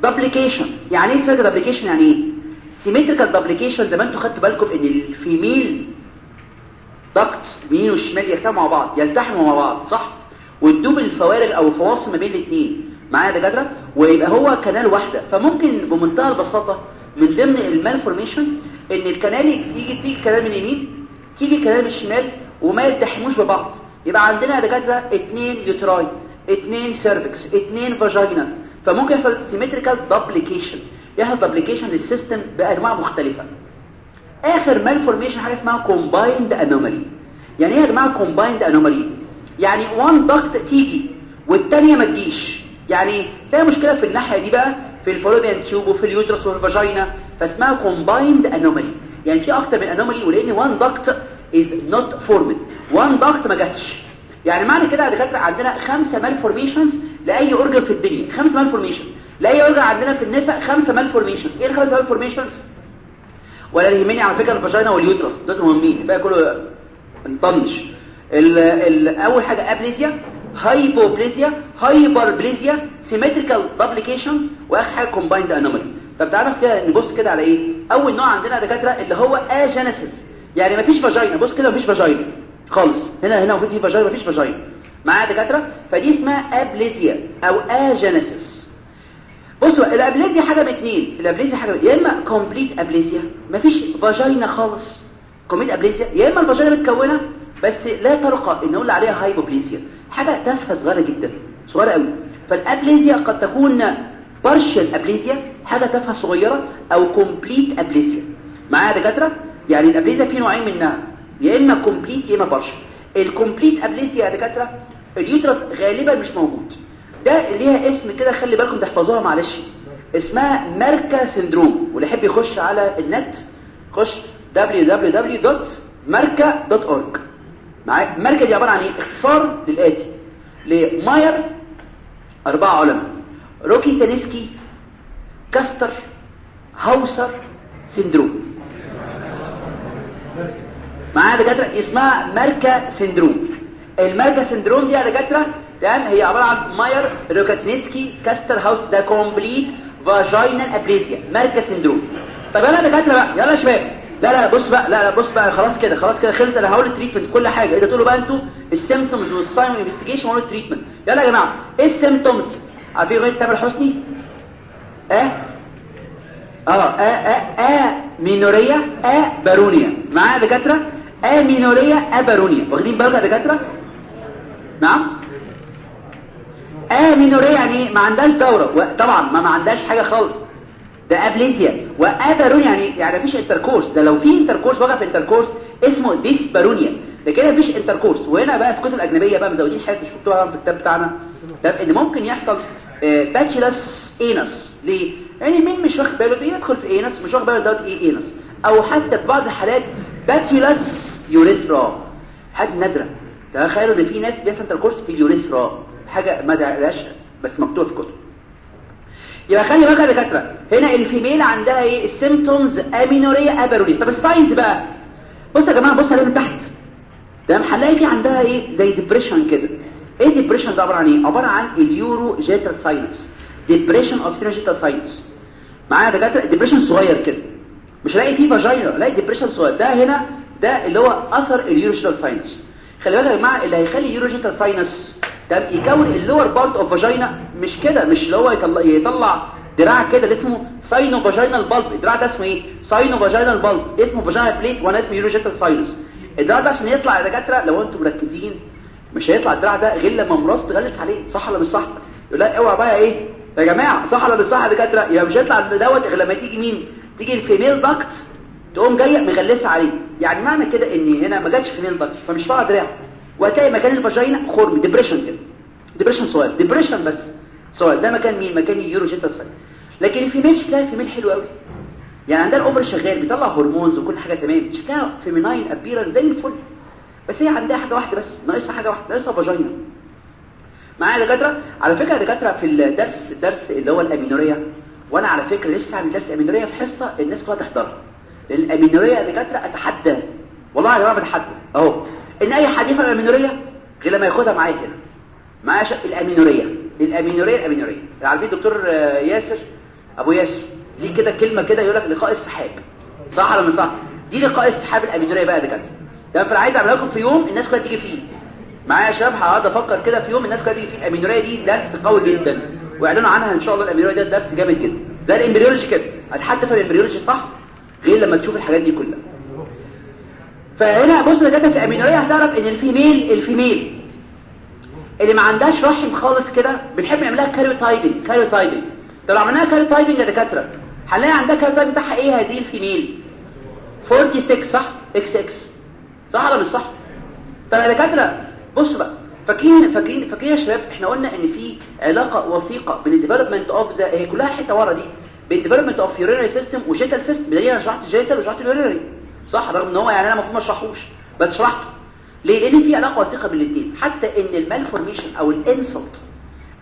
duplication يعني إيه symmetrical duplication يعني إيه؟ symmetrical duplication زي ما أنتم خدتوا بالكم إن ال female duct يمين وشمال يجتمعوا مع بعض يلتحموا مع بعض صح؟ وتدوب الفوارغ أو الفواصل ما بين الاثنين معايا يا دكاترة؟ ويبقى هو canal واحدة. فممكن بمنتهى البساطة من ضمن ال malformation إن ال canal يجي تيجي canal من اليمين تيجي canal من الشمال وما يلتحموش ببعض. يبقى عندنا يا دكاترة اثنين uteri اثنين cervix اثنين vagina فممكن يحصل symmetrical duplication يحصل duplication لل system بأنواع مختلفة. آخر malformation حاجة اسمها combined anomaly يعني إيه يا جماعة combined anomaly يعني one duct تيجي والتانية ما تجيش. يعني تلاقي مشكلة في الناحية دي بقى في ال fallopian tube وفي ال uterus وفي ال vagina فاسمها combined anomaly يعني في أكتر من anomaly ولأن one duct is not formed. one duct ما جاتش. يعني معنى كده يا دكاترة عندنا خمسة malformations لأي organ في الدنيا. خمسة malformation لأي organ عندنا في النساء خمسة malformation إيه الخمسة malformations ولا يهمني على فكرة ال vagina وال uterus. دول مهمين. الباقي كله نطنش ال ال أول حاجة aplasia hypoplasia hyperplasia symmetrical duplication وآخر حاجة combined anomaly طب تعالوا كده نبص كده على إيه؟ أول نوع عندنا دكاترة اللي هو agenesis يعني مفيش vagina بص كده مفيش vagina خالص. هنا هنا وفي vagina مفيش vagina معايا دكاترة؟ فدي اسمها aplasia أو agenesis بصوا ال aplasia حاجة من اثنين ال aplasia حاجة يا إما complete aplasia مفيش vagina خالص. complete aplasia يا إما ال vagina متكونة بس لا ترقى. إن نقول عليها hypoplasia حاجة تافهة صغيرة جدا. صغيرة قوي. فال aplasia قد تكون partial aplasia حاجة تافهة صغيرة أو complete aplasia معايا دكاترة؟ يعني ال aplasia في نوعين منها. يا إما complete يا إما partial ال complete aplasia يا دكاترة ال uterus غالبا مش موجود. ده ليها اسم كده خلي بالكم تحفظوها معلش. اسمها ماركا syndrome. واللي يحب يخش على النت خش www.marka.org معايا؟ ماركا دي عبارة عن إيه؟ اختصار للآتي. لماير أربعة علماء. روكيتانسكي كوستر هاوزر syndrome. معايا دكاترة؟ اسمها ماركا syndrome. الماركا syndrome دي يا دكاترة تمام هي عباره عن ماير روكيتانسكي كوستر هاوزر ده complete vaginal aplasia ماركا syndrome طب أنا دكاترة بقى يلا يا شباب. لا لا بص بقى لا لا بص بقى خلاص كده خلاص كده خلص أنا هقول ال treatment كل حاجة. انت تقولوا بقى أنتوا؟ ال symptoms وال sign وال investigation وهقول ال treatment يلا يا جماعة إيه ال symptoms عارفين أغنية تامر حسني؟ آه آه آه آه amenorrhea apareunia. معايا دكاترة؟ amenorrhea apareunia. واخدين بالكم يا دكاترة؟ نعم؟ amenorrhea يعني ما عندهاش دورة. طبعا ما ما عندهاش حاجة خالص. ده aplasia. و apareunia يعني يعني مفيش intercourse ده لو في intercourse وقف intercourse اسمه dyspareunia ده كده مفيش intercourse وهنا بقى في الكتب الأجنبية بقى مزودين حاجة مش مكتوبة في الكتاب بتاعنا. ده إن ممكن يحصل patulous anus ليه؟ يعني مين مش واخد باله؟ يدخل في anus مش واخد باله دوت إيه anus أو حتى في بعض الحالات patulous urethra حاجة نادرة. تخيلوا إن في ناس بيحصل intercourse في ال urethra حاجة ما دعلاش بس مكتوب في الكتب يبقى خلي بالك يا دكاترة هنا ال female عندها إيه؟ ال symptoms amenorrhea apareunia طب ال signs بقى. بصوا يا جماعة عليها من تحت. تمام هنلاقي في عندها إيه؟ زي depression كده. إيه depression ده؟ عبارة عن إيه؟ عبارة عن ال urogenital sinus depression of genital sinus معايا يا دكاترة؟ depression صغير كده. مش هلاقي فيه vagina الاقي depression صغير. ده هنا ده اللي هو أثر ال urogenital sinus خلي بالك يا جماعة اللي هيخلي ال urogenital sinus ده يكون ال lower part of vagina مش كده مش اللي هو يطلع, يطلع دراع كده اللي اسمه sinovaginal bulb الدراع ده اسمه إيه؟ sinovaginal bulb اسمه vaginal plate وأنا اسمه urogenital sinus الدراع ده عشان يطلع يا دكاترة لو أنتم مركزين مش هيطلع الدراع ده غير لما مراته تغلس عليه. صح ولا مش صح؟ يقول لها اوعى بقى إيه؟ يا جماعة صح ولا مش صح يا دكاترة؟ يبقى مش هيطلع دوت غير لما تيجي مين؟ تيجي ال female duct تقوم جاية مغلسة عليه. يعني معنى كده إن هنا ما جاتش female duct فمش طالع دراع. وهتلاقي مكان ال vagina خرم depression كده. depression صغير. depression بس صغير. ده مكان مين؟ مكان ال urogenital sinus لكن ال female شكلها female حلو قوي. يعني عندها ال ovary شغال بيطلع hormones وكل حاجة تمام. شكلها feminine appearance زي الفل. بس هي عندها حاجة واحدة بس ناقصها حاجة واحدة ناقصها فاجينا معايا دكاترة؟ على فكرة دكاترة في الدرس الدرس اللي هو الأمينوريا وأنا على فكرة نفسي أعمل درس أمينوريا في حصة الناس كلها تحضرها. الأمينوريا يا دكاترة أتحدى. والله جماعة بتحدى أهو. إن أي حد يفهم الامينوريا غير لما ياخدها معايا هنا. معايا الامينوريا الامينوريا الامينوريا عارفين دكتور ياسر. أبو ياسر. ليه كده كلمة كده يقول لك لقاء السحاب. صح ولا مش صح؟ دي لقاء السحاب ال amenorrhea بقى يا دكاترة. ده فانا عايز أعملها لكم في يوم الناس كلها تيجي فيه. معايا يا شباب؟ هقعد أفكر كده في يوم الناس كلها تيجي فيه. ال amenorrhea دي درس قوي جدا. وإعلنوا عنها إن شاء الله ال amenorrhea ده درس جامد جدا. ده ال embryology كده. هتحدى في ال embryology صح؟ غير لما تشوف الحاجات دي كلها. فهنا بص دكاتره في ال amenorrhea هتعرف إن ال female ال female. اللي ما عندهاش رحم خالص كده بنحب نعملها karyotyping karyotyping طب لو عملناها karyotyping يا دكاترة هنلاقي عندها karyotyping بتاعها إيه هذه ال female؟ 46 صح؟ إكس إكس. صح ولا مش صح؟ طب يا دكاترة بص بقى. فاكرين فاكرين فاكرين يا شباب إحنا قلنا إن في علاقة وثيقة بين ال development of the هي كلها حتة ورا دي. بين ال development of urinary system و genital system بدليل أنا شرحت ال genital وشرحت ال urinary صح؟ رغم إن هو يعني أنا المفروض ما اشرحوش بس شرحته. ليه؟ لأن في علاقة وثيقه بين الاثنين حتى إن ال malformation أو ال insult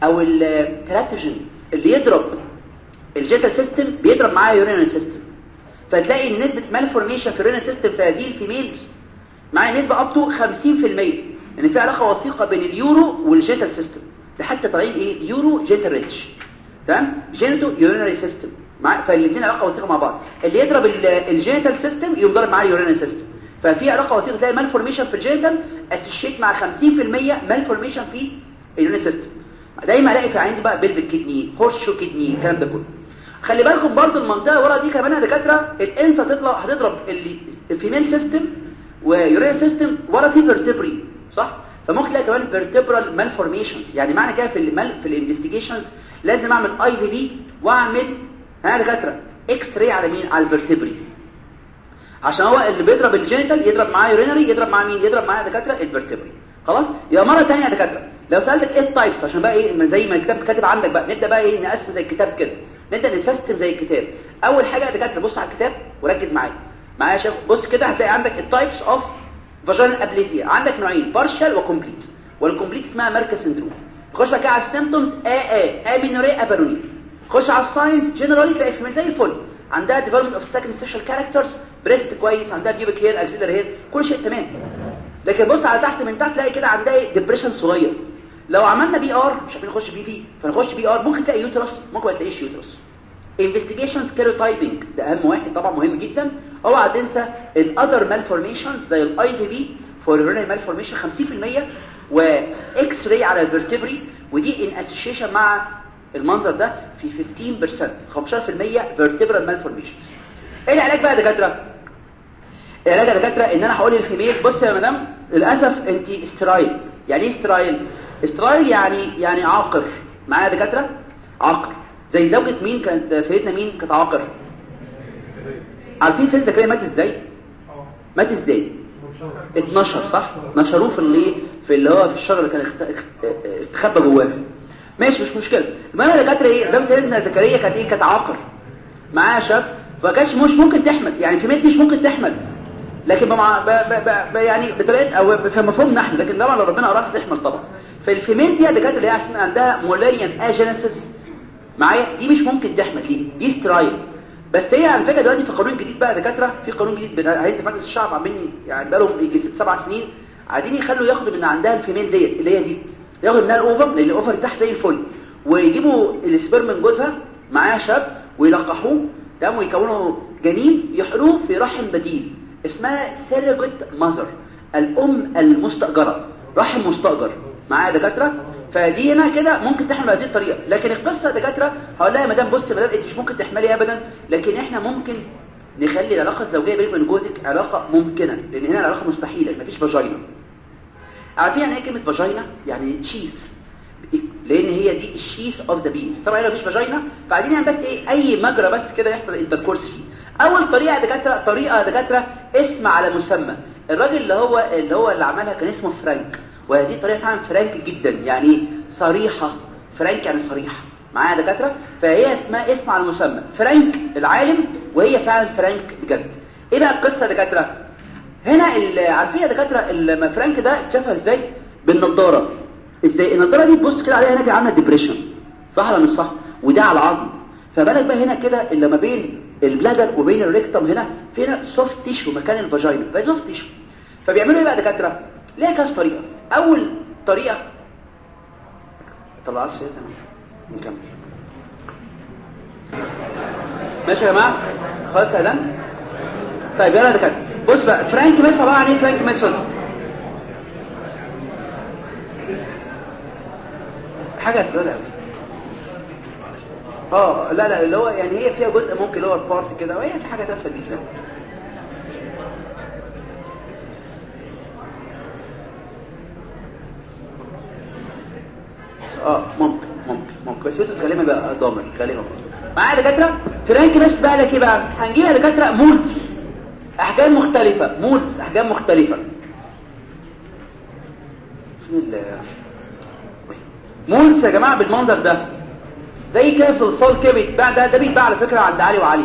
أو ال teratogen اللي يضرب ال genital system بيضرب معاه urinary system. فتلاقي نسبة malformation في ال urinary system في هذه ال females معايا نسبة up to 50% ان في علاقة وثيقه بين ال uro وال genital system. ده حتى طالعين إيه؟ urogenital ridge. تمام؟ genitourinary system. مع فالاثنين علاقة وثيقة مع بعض. اللي يضرب ال genital system يقوم ضارب معاه ال urinary system. ففي علاقة وثيقة تلاقي malformation في ال genital associated مع 50% malformation في ال urinary system. دايما ألاقي في عندي بقى pelvic kidney horseshoe kidney الكلام ده كله. خلي بالكم برضو المنطقة ورا دي كمان يا دكاترة ال insult هتطلع هتضرب ال female system و urinary system ورا في vertebrae صح؟ فممكن تلاقي كمان vertebral malformations يعني معنى كده في ال mal في ال investigations لازم أعمل IVP وأعمل ها دكاتره X-ray على مين؟ على ال vertebrae عشان هو اللي بيضرب ال genital يضرب معاه urinary يضرب معاه مين؟ يضرب معاه دكاترة ال vertebrae خلاص؟ يا مرة ثانية يا دكاترة. لو سألتك إيه ال types عشان بقى إيه زي ما الكتاب كاتب عندك بقى. نبدأ بقى إيه نقسم زي الكتاب كده. نبدأ نسيستم زي الكتاب. أول حاجة يا دكاترة بص على الكتاب وركز معايا. معايا يا شيخ؟ بص كده هتلاقي عندك ال types of vaginal aplasia عندك نوعين partial و complete وال complete اسمها ماركا syndrome خش بقى على ال symptoms ا ا amenorrhea apareunia خش على ال signs generally تلاقي في زي الفل. عندها development of secondary sexual characters breast كويس عندها pubic hair axillary hair كل شيء تمام. لكن بص على تحت من تحت تلاقي كده عندها depression صغير. لو عملنا PR مش عارفين نخش PV فنخش PR ممكن تلاقي uterus ممكن ما تلاقيش uterus investigation karyotyping ده أهم واحد طبعا مهم جدا. أوعى تنسى ال other malformations زي ال IVP for urinary malformation 50% و X-ray على الفرتبري ودي ان association مع المنظر ده في 15% 15% vertebral malformation إيه العلاج بقى يا دكاترة؟ العلاج يا دكاترة؟ إن أنا هقول لل female بص يا مدام للأسف انت sterile يعني إيه sterile sterile يعني يعني عاقر. معايا يا دكاترة؟ عاقر. زي زوجة مين كانت؟ سيدنا مين كانت عاقر؟ عارفين سيدنا زكريا مات إزاي؟ مات إزاي؟ اتنشر صح؟ نشروه في اللي في اللي هو في الشجرة اللي كان استخبى جواه. ماشي مش مشكلة. المهم يا دكاترة إيه؟ زي سيدنا زكريا كانت إيه كانت عاقر. معايا شباب. فكانش مش ممكن تحمل. يعني في مش ممكن تحمل. لكن بمع... ب... ب... ب... يعني بطريقه أو في مفهوم نحن. لكن طبعا لو ربنا اراد تحمل طبعا. فال female دي يا دكاترة اللي هي عندها Mullerian agenesis. معايا؟ دي مش ممكن تحمل. دي دي sterile بس هي على فكرة دلوقتي في قانون جديد بقى دكاترة. في قانون جديد هيئه مجلس الشعب عاملين يعني بقى لهم يجي ست سبع سنين. عايزين يخلوا ياخدوا من عندها ال female ديت اللي هي دي. ياخدوا منها الاوفر لأن الاوفر تحت زي الفل ويجيبوا ال sperm من جوزها معايا شباب ويلقحوه. تمام ويكونوا جنين يزرعوه في رحم بديل. اسمها surrogate mother الأم المستأجرة. رحم مستأجر. معايا دكاترة. فدي هنا كده ممكن تحمل بهذه الطريقة. لكن القصة دكاترة هقول لها يا مدام بصي مدام انت مش ممكن تحملي ابدا. لكن إحنا ممكن نخلي العلاقة الزوجية بينك وبين جوزك علاقة ممكنة. لأن هنا العلاقة مستحيلة مفيش vagina عارفين يعني إيه كلمة vagina يعني sheath لأن هي دي ال sheath of the penis طبعا هنا مفيش vagina فعايزين يعني بس إيه؟ أي مجرى بس كده يحصل intercourse فيه. أول طريقة يا دكاترة طريقة يا دكاترة اسم على مسمى. الراجل اللي هو اللي هو اللي عملها كان اسمه فرانك. وهذه طريقة فعلا فرانك جدا. يعني صريحة. فرانك يعني صريحة. معايا دكاترة؟ فهي اسمها اسم على المسمى. فرانك العالم وهي فعلا فرانك بجد. إيه بقى القصة يا دكاترة؟ هنا عارفين يا دكاترة لما فرانك ده اتشافها إزاي؟ بالنضارة. إزاي؟ النضارة دي تبص كده عليها هنا عاملة depression صح ولا مش صح؟ وده على العظم. فبالك بقى هنا كده اللي ما بين ال bladder وبين ال rectum هنا في هنا soft tissue مكان ال vagina ف soft tissue فبيعملوا إيه بقى دكاترة؟ ليها كذا طريقة. أول طريقة طلع السيد نكمل. ماشي يا جماعة؟ خلاص يا طيب يلا دكاترة. بص بقى فرانك ميسون عبارة عن إيه؟ فرانك ميسون حاجة سهله قوي آه لا لا اللي هو يعني هي فيها جزء ممكن lower part كده وهي في حاجة تافهة جدا آه ممكن ممكن ممكن. بس أنتوا غالبا بقى ضامن غالبا معايا دكاترة؟ فرانك مش بقى لك إيه بقى؟ هنجيب دكاترة مولدز أحجام مختلفة. مولدز أحجام مختلفة. بسم الله. مولدز يا جماعة بالمنظر ده. زي كده صلصال كده بيتباع ده ده بيتباع على فكرة عند علي وعلي.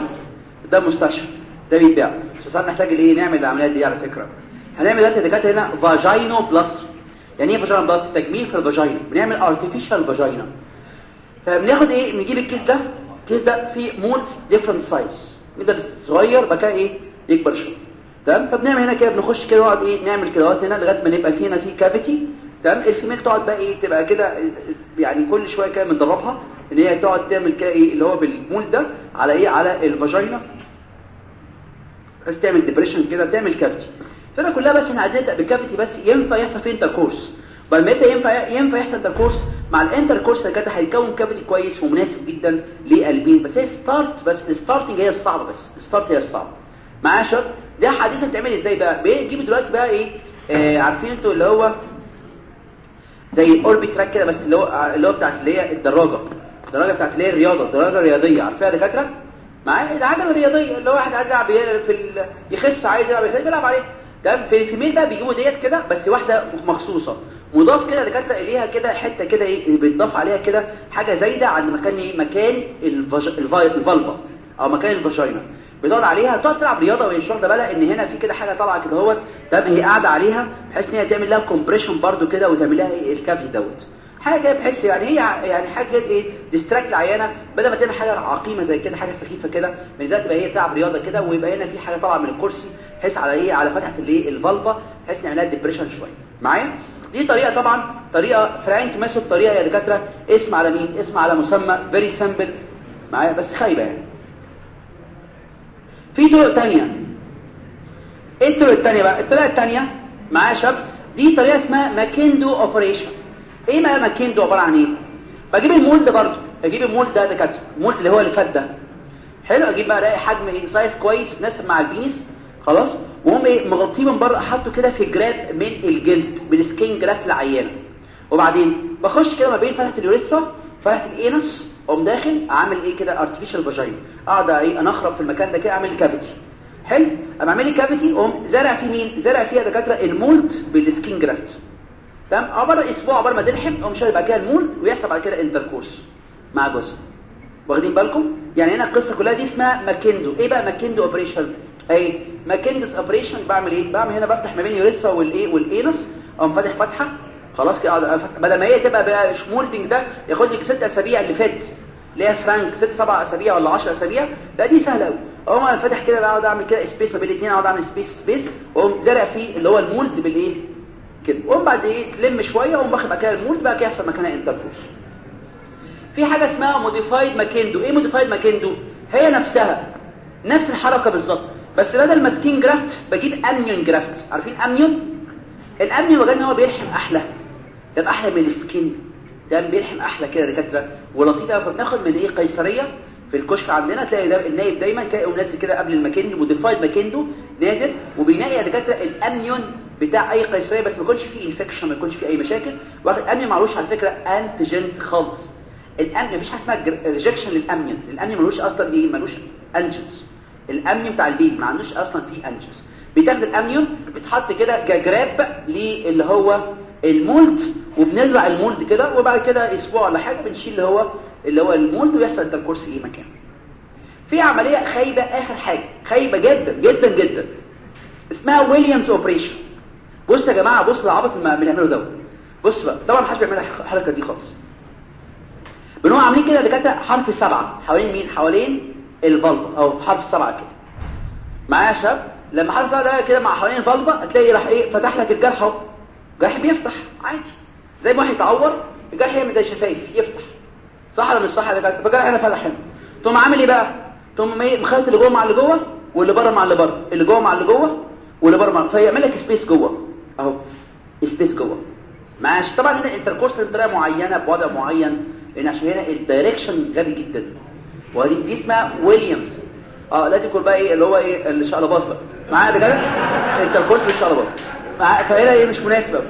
ده مستشفى. ده بيتباع. إحنا محتاج إيه؟ نعمل العمليات دي على فكرة. هنعمل دلوقتي دكاترة هنا فاجينو بلاستيك يعني إيه vaginoplasty تجميل في ال vagina. بنعمل artificial vagina فبناخد إيه؟ نجيب الكيس ده. الكيس ده فيه molds different size ده صغير بقى إيه؟ يكبر شوية تمام؟ فبنعمل هنا كده بنخش كده نقعد إيه نعمل كده هنا لغاية ما نبقى فينا في cavity تمام؟ ال female تقعد بقى إيه تبقى كده يعني كل شوية كده بندربها إن هي تقعد تعمل كده إيه اللي هو بال mold ده على إيه على ال vagina. بس تعمل depression كده تعمل cavity فأنا كلها بس إحنا عايزين نبدأ بالكافيتي بس ينفع يحصل فيه انتركورس بعد ما ينفع ينفع يحصل انتركورس مع الانتركورس ده كده هيكون كافيتي كويس ومناسب جدا للبين بس هي ستارت بس الستارتنج هي الصعبة بس الستارت هي الصعبة. معايا شباب دي حديثه بتعمل إزاي بقى؟ بيجيب دلوقتي بقى إيه؟ آه عارفين أنتوا اللي هو زي الاوربت تراك كده بس اللي هو اللي هو بتاعت اللي هي الدراجة. الدراجة بتاعت اللي هي الرياضة. الدراجة الرياضية. عارفاها يا دكاتره معايا العجلة الرياضية اللي هو واحد عايز يلعب في ال... يخس عايز يلعب بيلعب عليه. تمام؟ في ال female بقى بيجيبوا ديت كده بس واحدة مخصوصة. مضاف كده دكاترة إليها كده حتة كده إيه؟ بيتضاف عليها كده حاجة زايدة عند مكان إيه؟ مكان. ال vulva. أو مكان ال vagina. بتقعد عليها تقعد تلعب رياضة وهي مش واخدة إن هنا في كده حاجة طالعة كده اهوت تمام هي قاعدة عليها بحيث إن هي تعمل لها compression برده كده وتعمل لها إيه ال cavity دوت. حاجة بحيث يعني هي يعني حاجة إيه distract العيانة. بدل ما تعمل حاجة عقيمة زي كده حاجة سخيفة كده من ذات تبقى هي بتلعب رياضة كده ويبقى هنا في حاجة طالعة من الكرسي بحيث على إيه على فتحة الإيه ال vulva بحيث نعمل لها depression شوية. معايا؟ دي طريقة طبعا طريقة فرانك method طريقة يا دكاترة اسم على مين؟ اسم على مسمى very simple معايا؟ بس خايبة يعني. في طرق تانية. إيه الطريقة الثانية بقى؟ الطريقة الثانية معايا شباب دي طريقة اسمها McIndoe operation إيه بقى McIndoe عبارة عن إيه؟ بجيب ال mold برضه. أجيب ال mold ده كده ال mold اللي هو اللي فات ده. حلو؟ أجيب بقى ألاقي حجم إيه؟ size كويس يتناسب مع ال penis خلاص؟ وهم إيه؟ مغطيه من بره أحطه كده في جراب من الجلد بال skin graft للعيانه وبعدين بخش كده ما بين فتحه ال urethra فتحه ال anus أقوم داخل اعمل إيه كده؟ artificial vagina اقعد إيه؟ انخرب في المكان ده كده أعمل cavity. حلو؟ أما أعمل لي cavity أقوم زارع في مين؟ زارع فيها دكاترة ال mould بال skin graft تمام؟ عباره أسبوع عباره ما تلحم أقوم شايل بعد كده ال mould ويحصل بعد كده intercourse مع جوزها. واخدين بالكم؟ يعني هنا القصة كلها دي اسمها McIndoe إيه بقى McIndoe operation اي McIndoe's operation بعمل إيه؟ بعمل هنا بفتح ما بين ال urethra والايه وال anus أقوم فاتح فتحة. خلاص كده بدل ما هي تبقى بقى moulding ده ياخد لي ست أسابيع اللي فات اللي هي فرانك ست سبع أسابيع ولا 10 أسابيع؟ لا دي سهله قوي اقوم أنا فاتح كده بقعد أعمل كده space ما بين الاثنين أقعد أعمل space space وأقوم زارع فيه اللي هو ال mould بالايه كده. وأقوم بعد إيه؟ تلم شوية وأقوم باخد كده ال mould بقى كده يحصل مكانها intercourse في حاجة اسمها modified McIndoe إيه modified McIndoe هي نفسها. نفس الحركة بالظبط. بس بدل ما skin graft بجيب amnion graft عارفين amnion ال amnion وجدنا هو بيلحم أحلى. ده أحلى من ال skin ده بيلحم أحلى كده دكاترة. ولطيفة فبناخد من إيه؟ قيصرية في الكشك عندنا. تلاقي ده النايب دايما. تلاقي نازل كده قبل ال McIndoe modified McIndoe نازل. وبينقي يا دكاترة ال amnion بتاع أي قيصرية. بس ما يكونش فيه infection ما يكونش فيه أي مشاكل. واخد؟ amnion معلوش على فكرة antigens خالص. ال amnion مفيش حاجة اسمها rejection لل amnion ال amnion ملوش أصلا إيه؟ ملوش antigens ال amnion بتاع ال baby ما عندوش أصلا فيه antigens بتاخد ال amnion بتحط كده كجراب للي هو ال mould وبنزرع ال mould كده وبعد كده أسبوع ولا حاجة بنشيل اللي هو اللي هو ال mould ويحصل ال intercourse إيه مكان في عملية خايبة آخر حاجة خايبة جدا جدا جدا. اسمها Williams operation بص يا جماعة بص العبط اللي بنعمله دوت. بص بقى طبعا محدش بيعمل الحركة دي خالص. بنقوم عاملين كده دكاترة حرف سبعة. حوالين مين؟ حوالين ال vulva أو حرف سبعة كده. معايا يا شباب؟ لما حرف سبعة ده كده مع حوالين الفالفا هتلاقي راح إيه فتح لك الجرح أهو. الجرح بيفتح عادي. زي ما واحد يتعور الجرح يعمل زي شفايف يفتح. صح ولا مش صح يا دكاتره فالجرح هنا فتح هنا. تقوم عامل إيه بقى؟ تقوم مخيط اللي جوه مع اللي جوه واللي بره مع اللي بره. اللي جوه مع اللي جوه واللي بره مع فيعمل لك space جوه. أهو space جوه. ماشي. طبعا هنا intercourse بطريقه معينة بوضع معين. لأن عشان هنا ال direction غبي جدا. ودي دي اسمها ويليامز آه لا تكون بقى إيه اللي هو إيه الشقلباط بقى. معايا ده كده intercourse بالشقلباط فهنا إيه؟ مش مناسبة.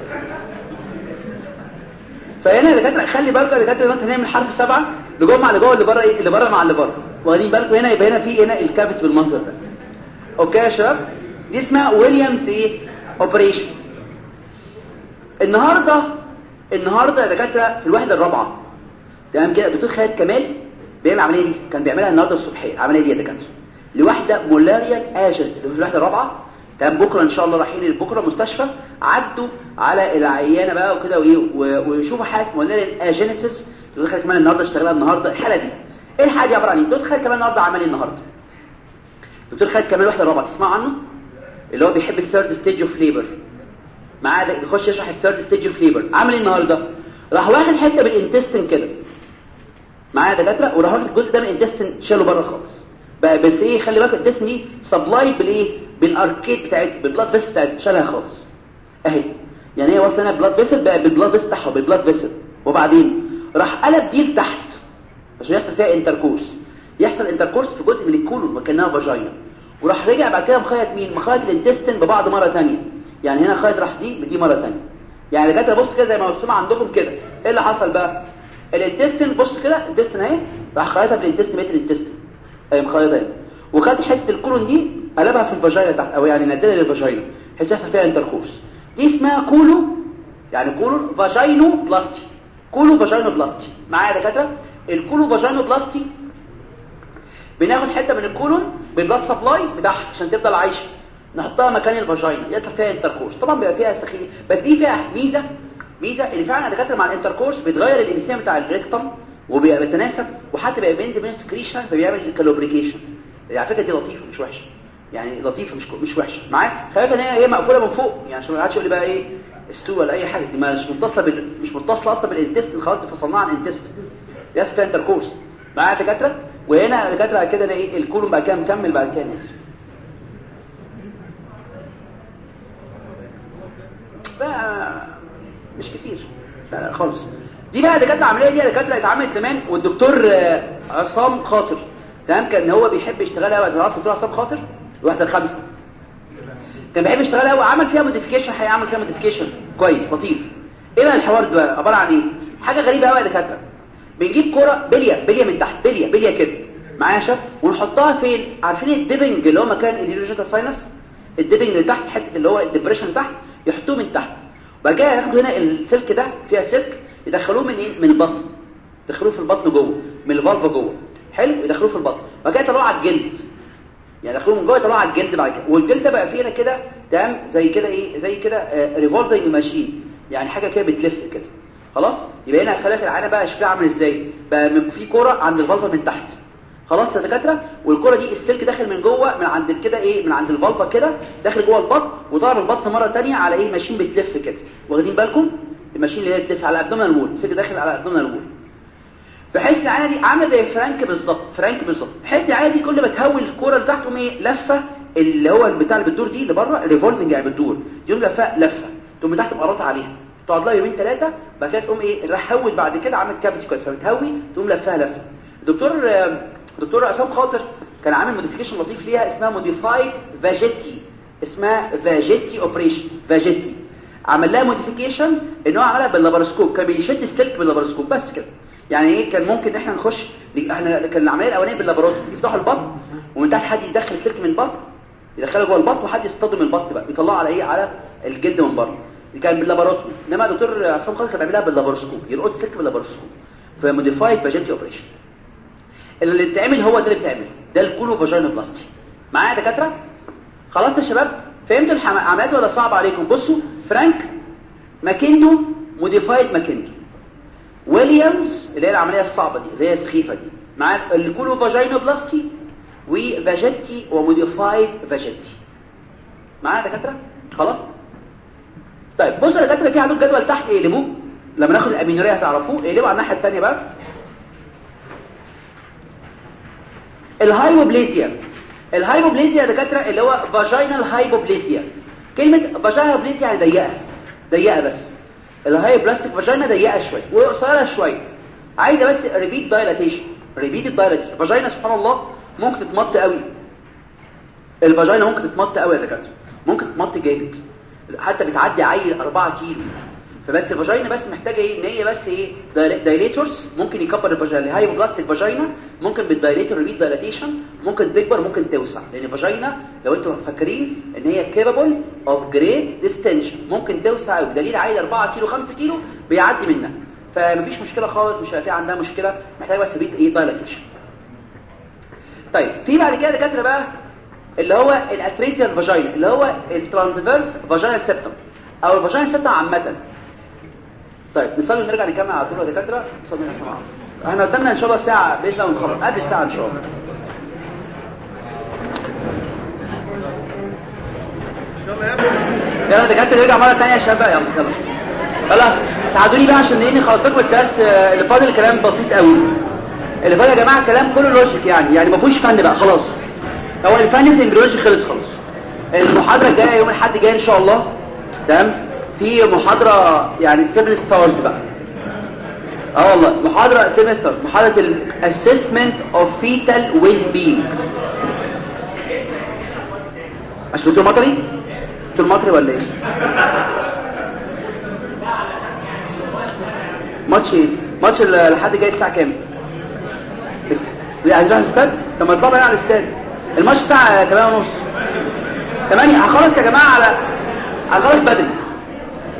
فهنا يا دكاتره خلي بالكم يا دكاترة أنت هنعمل حرف سبعة اللي جوه مع اللي جوه اللي بره إيه؟ اللي بره مع اللي بره. واخدين بالكم؟ هنا يبقى هنا في هنا ال cavity بالمنظر ده. okay يا شباب؟ دي اسمها ويليامز إيه operation النهارده النهارده يا دكاترة في الوحدة الرابعة. تمام كده؟ الدكتور خالد كمال بيعمل العملية دي. كان بيعملها النهارده الصبحية. العملية دي يا دكاترة. لواحده Müllerian agenesis في الوحدة الرابعة تمام بكرة إن شاء الله رايحين بكرة مستشفى عدوا على العيانة بقى وكده وايه ويشوفوا حالة Müllerian agenesis خالد كمال النهارده اشتغلها النهارده الحالة دي. إيه الحالة دي عبارة عن إيه؟ الدكتور خالد كمال النهارده عمل إيه النهارده. الدكتور خالد كمال الوحدة الرابعة تسمع عنه؟ اللي هو بيحب ال third stage of labour معاه يخش يشرح ال third stage of labour عامل إيه النهارده؟ راح واخد حتة من ال intestine كده. معايا دكاترة وراح واخد الجزء ده من ال intestine شاله بره خالص. بس إيه خلي بالك ال intestine دي supply بالإيه؟ بال arcade بتاعتها بال blood vessels بتاعتها شالها خالص. أهي. يعني هي واصلة هنا blood vessel بقى بال blood vessels بتاعها بال blood vessel وبعدين راح قلب دي لتحت عشان يحصل فيها intercourse يحصل intercourse في جزء من ال colon وكأنها vagina وراح رجع بعد كده مخيط مين؟ مخيط ال intestine ببعض مرة ثانية يعني هنا خيط راح دي بدي مرة ثانية يعني دكاتره بص كده زي ما مرسوم عندكم كده. إيه اللي حصل بقى؟ ال intestine بص كده ال intestine أهي راح خيطها في ال intestine بيت ال intestine مخيطها اهي وخد حتة ال colon دي قلبها في ال vagina تحت أو يعني نزلها لل vagina بحيث يحصل فيها intercourse دي اسمها colo يعني colo vaginoplasty. colo vaginoplasty. معايا يا دكاترة؟ ال colo vaginoplasty. بناخد حتة من ال colon بال blood supply بتاعها عشان تفضل عايشة. نحطها مكان ال vagina يحصل فيها intercourse طبعا بيبقى فيها secretion بس دي فيها ميزة. ميزة اللي فعلا دكاترة مع ال intercourse بيتغير الإنسان بتاع ال rectum. وبيبقى بيتناسب وحتى بيبقى بينزل من secretion فبيعمل ك lubrication. على فكرة دي لطيفة مش وحشة. يعني لطيفة مش مش وحشة. معايا؟ خلي إن هي هي مقفولة من فوق. يعني عشان ما حدش يقول لي بقى إيه stool ولا أي حاجة. دي مش متصلة بال... مش متصلة أصلا بال intestine خلاص فصلناها عن ال intestine دي فيها intercourse معايا يا دكاترة؟ وهنا دكاترة كده إيه ال colon بقى كده مكمل بعد كده نازل بقى مش كتير. لا خالص. دي بقى دكاتره العملية دي دكاتره اتعملت زمان والدكتور آه، عصام خاطر. تمام؟ كان هو بيحب يشتغل قوي. تعرف الدكتور عصام خاطر؟ الوحدة الخامسة كان بيحب يشتغل قوي. عمل فيها modification هيعمل فيها modification كويس لطيف. إيه بقى الحوار ده؟ عبارة عن إيه؟ حاجة غريبة قوي يا دكاترة. بنجيب كرة بلية بلية من تحت بلية بلية كده. معايا شاف ونحطها فين؟ عارفين الديبنج اللي هو مكان الهيدروجينال ساينس الديبنج اللي تحت حتة اللي هو ال depression اللي تحت يحطوه من تحت. بعد كده هنا السلك ده فيها سلك. يدخلوه من إيه؟ من البطن. يدخلوه في البطن جوه من ال vulva جوه. حلو؟ يدخلوه في البطن. بعد كده يطلعوه على الجلد. يعني يدخلوه من جوه يطلعوه على الجلد بعد كده. والجلد ده بقى فيه هنا كده تمام؟ زي كده إيه؟ زي كده revolving machine يعني حاجة كده بتلف كده. خلاص؟ يبقى هنا خلاص العيانة بقى شكلها عامل إزاي؟ بقى في كوره عند ال vulva من تحت. خلاص يا دكاترة؟ والكرة دي السلك داخل من جوه من عند كده إيه؟ من عند ال vulva كده داخل جوه البطن وطالع من البطن مرة ثانية على إيه؟ machine بتلف كده. واخدين بالكم؟ ال machine اللي هي بتلف على ال abdominal wall السلك داخل على ال abdominal wall بحيث العينه دي عامله زي فرانك بالظبط فرانك بالظبط. بحيث العينه دي كل ما تهوي الكورة اللي إيه لفة اللي هو البتاع اللي بتدور دي اللي بره revolving يعني بتدور. تقوم لفه لفة. تقوم تحت مقرطة عليها. تقعد لها يومين ثلاثة بعد كده تقوم إيه راح هوت بعد كده عامل كابتش كويس. فبتهوي تقوم لفها لفة. الدكتور الدكتور عصام خاطر كان عامل modification لطيف ليها اسمها modified Vecchietti اسمها فاجيتي اوبريشن فاجيتي عمل لها modification ان هو عملها بال laparoscope كان بيشد السلك بال laparoscope بس كده. يعني إيه؟ كان ممكن إحنا نخش إحنا كان العملية الأولانية بلا laparoscope يفتحوا البطن ومن تحت حد يدخل السلك من البطن يدخله جوه البطن وحد يصطدم البطن بقى. يطلعه على إيه؟ على الجلد من بره. كان بال laparoscope إنما دكتور عصام خاطر كان بيعملها بال laparoscope يلقط السلك بال laparoscope ف modified Vecchietti operation اللي بيتعمل هو ده اللي بيتعمل. ده ال colovaginoplasty معايا يا دكاترة؟ خلاص يا شباب؟ فهمتوا العمليات ولا صعب عليكم؟ بصوا فرانك McIndoe modified McIndoe. ويليامز اللي هي العملية الصعبة دي اللي هي السخيفة دي. مع ال colovaginoplasty و Vecchietti و modified Vecchietti. معايا يا دكاترة؟ خلاص؟ طيب بصوا يا دكاترة في عندكم جدول تحت اقلبوه. لما ناخد ال amenorrhea هتعرفوه. اقلبوا على الناحية الثانية بقى. ال hypoplasia. ال hypoplasia يا دكاترة اللي هو vaginal hypoplasia كلمة vaginal hypoplasia يعني ضيقة. ضيقة بس. ال hypoplastic vagina ضيقة شوية وقصيرة شوية. عايزة بس repeat dilatation repeat ال dilatation vagina سبحان الله ممكن تتمط قوي. ال vagina ممكن تتمط قوي يا دكاترة. ممكن تتمط جامد. حتى بتعدي عيل 4 كيلو. فبس ال vagina بس محتاجة إيه؟ ان هي بس إيه؟ dilators ممكن يكبر ال vagina. ال hypoplastic vagina. ممكن بال dilator repeat dilatation ممكن تكبر ممكن توسع. لأن ال vagina لو أنتم فاكرين ان هي capable of great distension ممكن توسع بدليل عيل 4 كيلو 5 كيلو بيعدي منها. فمفيش مشكلة خالص مش في عندها مشكلة. محتاجة بس repeat إيه dilatation طيب في بعد كده دكاترة بقى اللي هو ال atretic vagina اللي هو ال transverse vaginal septum أو الفاجينا سيبتم عامة. طيب نصلي ونرجع نكمل على طول يا دكاترة نصلي ونرجع معاهم إحنا قدامنا إن شاء الله ساعة باذن الله ونخلص قبل الساعة إن شاء الله. يلا دكاترة نرجع مرة ثانية يا شباب. يلا يلا. يلا ساعدوني بقى عشان إيه نخلص لكم الدرس آه، اللي فاضل كلام بسيط قوي. اللي فاضل يا جماعة كلام كله لوجيك يعني يعني ما فيهوش فن بقى خلاص. هو الفن في ال embryology خلص خلاص. المحاضرة الجاية يوم الأحد الجاي إن شاء الله. تمام؟ في محاضرة يعني 7 stars بقى. آه والله محاضرة 7 stars. محاضرة ال assessment of fetal well being مش دكتور مطري؟ دكتور مطري ولا إيه؟ ماتش إيه؟ ماتش الحد جاي الساعة كام؟ لا عايز أروح الاستاد؟ طب ما اطلع على الاستاد. الماتش الساعة 8 ونص. 8 هخلص يا جماعة على هخلص بدري.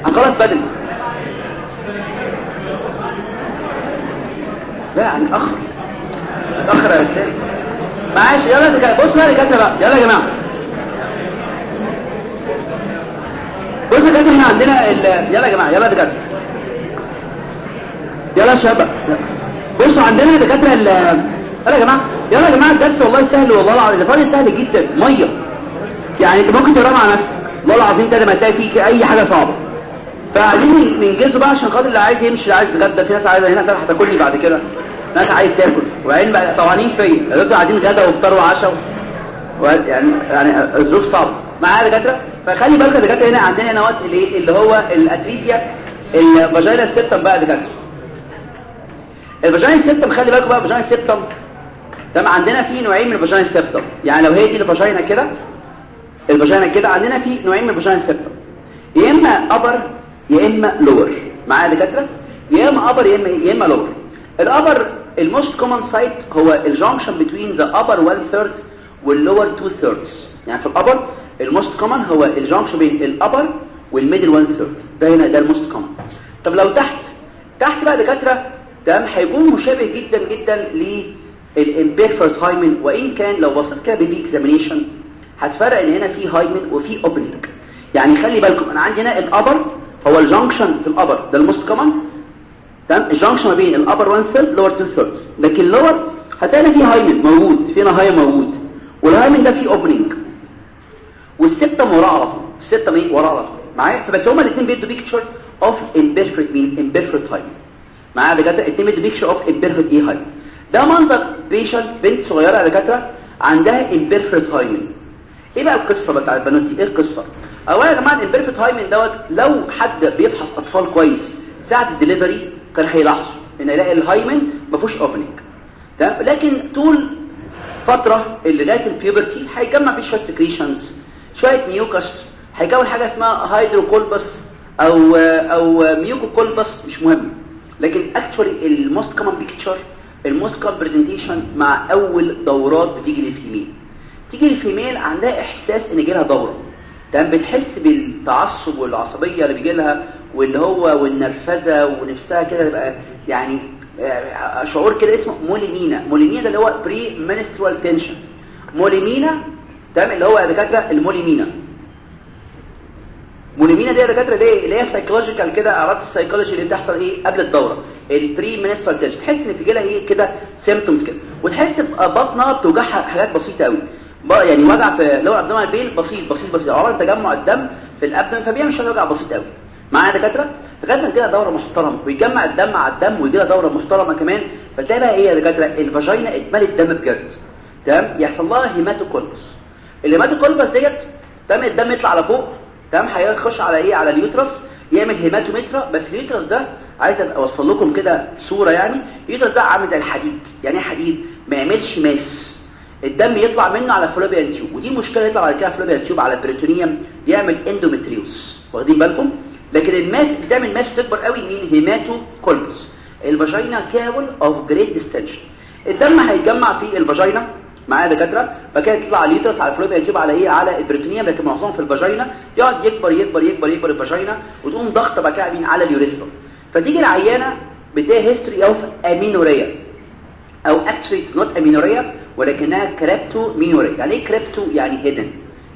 هخلص بدري لا يعني اتاخر اتاخر يا أستاذ معلش يلا دكاتره بصوا يا دكاتره بقى. يلا يا جماعة. يا دكاتره إحنا عندنا ال... يلا يا جماعة يلا دكاتره يلا شباب بصوا عندنا دكاتره ال يلا يا جماعة. يلا يا جماعة الدرس والله سهل والله العظيم. فاضل سهل جدا. مية. يعني انت ممكن تقرا مع نفسك. والله العظيم كده ما تلاقي فيك أي حاجة صعبة. فعايزين ننجزه بقى عشان خاطر اللي عايز يمشي اللي عايز يتغدى. في ناس عايزة هنا هتاكلني بعد كده. ناس عايز تاكل. وبعدين بقى طوعانين فيا يا دكتور قاعدين غدا وافطار وعشاء و... يعني يعني الظروف صعبة. معايا يا دكاترة؟ فخلي بالك يا دكاترة هنا عندنا نوات اللي اللي هو الاتريزيا ال vaginal septum بقى دكاترة. ال vaginal septum خلي بالكم بقى ال vaginal septum. تمام عندنا في نوعين من ال vaginal septum. يعني لو هي دي ال vagina كده ال vagina كده عندنا في نوعين من ال vaginal septum. يا إما upper يا إما lower معايا يا دكاترة؟ يا إما upper يا إما يا إما lower ال upper ال most common site هو ال junction between the upper 1 third وال lower 2 thirds. يعني في ال upper الموست كومن هو الجانكشن بين الابر والميدل 1 third. ده هنا ده ال most common طب لو تحت تحت بقى دكاترة تمام هيكون مشابه جدا جدا لل imperforate hymen وإن كان لو بصيت كده ب PV examination هتفرق إن هنا في hymen وفي opening يعني خلي بالكم أنا عندي هنا ال upper هو ال junction في ال upper ده ال most common تمام؟ ال junction ما بين ال upper 1 third lower 2 thirds لكن ال lower هتلاقي فيه hymen موجود فينا hy موجود. وال hymen ده فيه opening والسبتم وراه على طول. السبتم إيه وراه على طول. معايا؟ فبس هما الاثنين بيدوا picture of imperforate مين imperforate hymen معايا يا دكاترة؟ الاثنين بيدوا picture of imperforate إيه hymen ده منظر patient بنت صغيرة يا دكاترة عندها imperforate hymen إيه بقى القصة بتاع البنات دي إيه القصة؟ أولا يا جماعة ال imperforate hymen دوت لو حد بيفحص أطفال كويس ساعة الدليفري كان هيلاحظوا إن يلاقي ال hymen ما فيهوش opening تمام؟ لكن طول فترة لغايه ال puberty هيجمع فيه شوية secretions شوية mucus هيكون حاجة اسمها hydrocolpos أو أو mucocolpos مش مهم. لكن actually ال most common picture ال most common presentation مع أول دورات بتيجي لل female تيجي لل female عندها إحساس إن جالها دوره. تمام بتحس بالتعصب والعصبية اللي بيجي لها واللي هو والنرفزة ونفسها كده تبقى يعني شعور كده اسمه molimina molimina ده اللي هو premenstrual tension molimina تمام اللي هو يا دكاترة ال molimina molimina دي يا دكاترة ليه اللي هي psychological كده أعراض السايكولوجي اللي بتحصل إيه؟ قبل الدورة. ال premenstrual tension تحس إن في لها إيه؟ كده symptoms كده. وتحس ببطنها بتوجعها حاجات بسيطة قوي يعني وجع في lower abdominal pain بسيط بسيط بسيط. عباره تجمع الدم في ال abdomen فبيعمل شوية وجع بسيط قوي معايا دكاترة؟ ما تجيلها دورة محترمة ويجمع الدم على الدم ويجيلها دورة محترمة كمان. فتلاقي بقى إيه يا دكاترة؟ ال vagina اتملت دم بجد. تمام؟ يحصل لها hematocolpos. ال hematocolpos ديت تمام؟ الدم يطلع على فوق. تمام؟ هيخش على إيه؟ على ال uterus. يعمل hematometra. بس ال uterus ده عايز أوصل لكم كده صورة يعني. ال uterus ده عامل زي الحديد. يعني إيه حديد؟ ما يعملش mass. الدم يطلع منه على fallopian tube ودي مشكلة يطلع بعد كده fallopian tube على ال peritoneum يعمل endometriosis واخدين بالكم؟ لكن ال mass بتعمل mass بتكبر قوي مين hematocolpos ال vagina capable of great distention الدم هيتجمع في ال vagina معايا دكاترة؟ فكده يطلع على ال uterus على ال fallopian tube على إيه؟ على ال peritoneum لكن معظمهم في ال vagina. يقعد يكبر يكبر يكبر يكبر ال vagina وتقوم ضغط بقى كده على ال urethra. فتيجي العيانة بتلاقي history of amenorrhea أو actually it's not amenorrhea ولكنها cryptomenorrhea يعني إيه كريبتو يعني hidden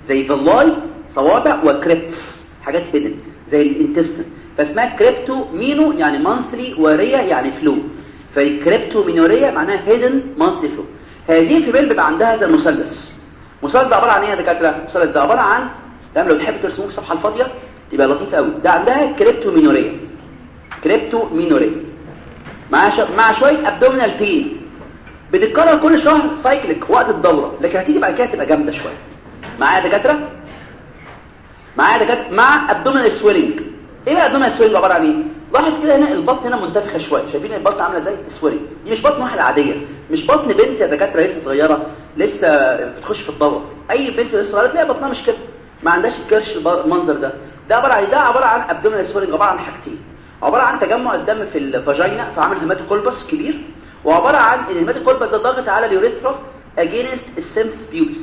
زي فيلاي صوابع و crypts حاجات hidden زي ال intestine فاسمها crypto meno يعني monthly و rrhea يعني flow فال cryptomenorrhea معناها hidden monthly flow هذه ال female بيبقى عندها هذا المثلث المثلث ده عبارة عن إيه يا دكاترة؟ المثلث ده عبارة عن تمام؟ لو تحب ترسموه في الصفحة الفاضية تبقى لطيف قوي. ده عندها cryptomenorrhea cryptomenorrhea مع ش... مع شوية abdominal pain بتتكرر كل شهر cyclic وقت الدورة. لكن هتيجي بعد كده تبقى جامدة شوية. معايا دكاترة؟ معايا دكاترة؟ مع abdominal swelling إيه بقى abdominal swelling عبارة عن إيه؟ لاحظ كده هنا البطن هنا منتفخة شوية. شايفين البطن عاملة زي swelling دي مش بطن واحدة عادية. مش بطن بنت يا دكاترة لسه صغيرة لسه بتخش في الدورة. أي بنت لسه صغيرة تلاقي بطنها مش كده. ما عندهاش الكرش المنظر ده. ده عبارة عن ده عبارة عن abdominal swelling عبارة عن حاجتين. عبارة عن تجمع الدم في ال vagina فعمل hematocolpos كبير. وعباره عن إن ال hematocolpos ده ضاغط على ال urethra against ال symphysis pubis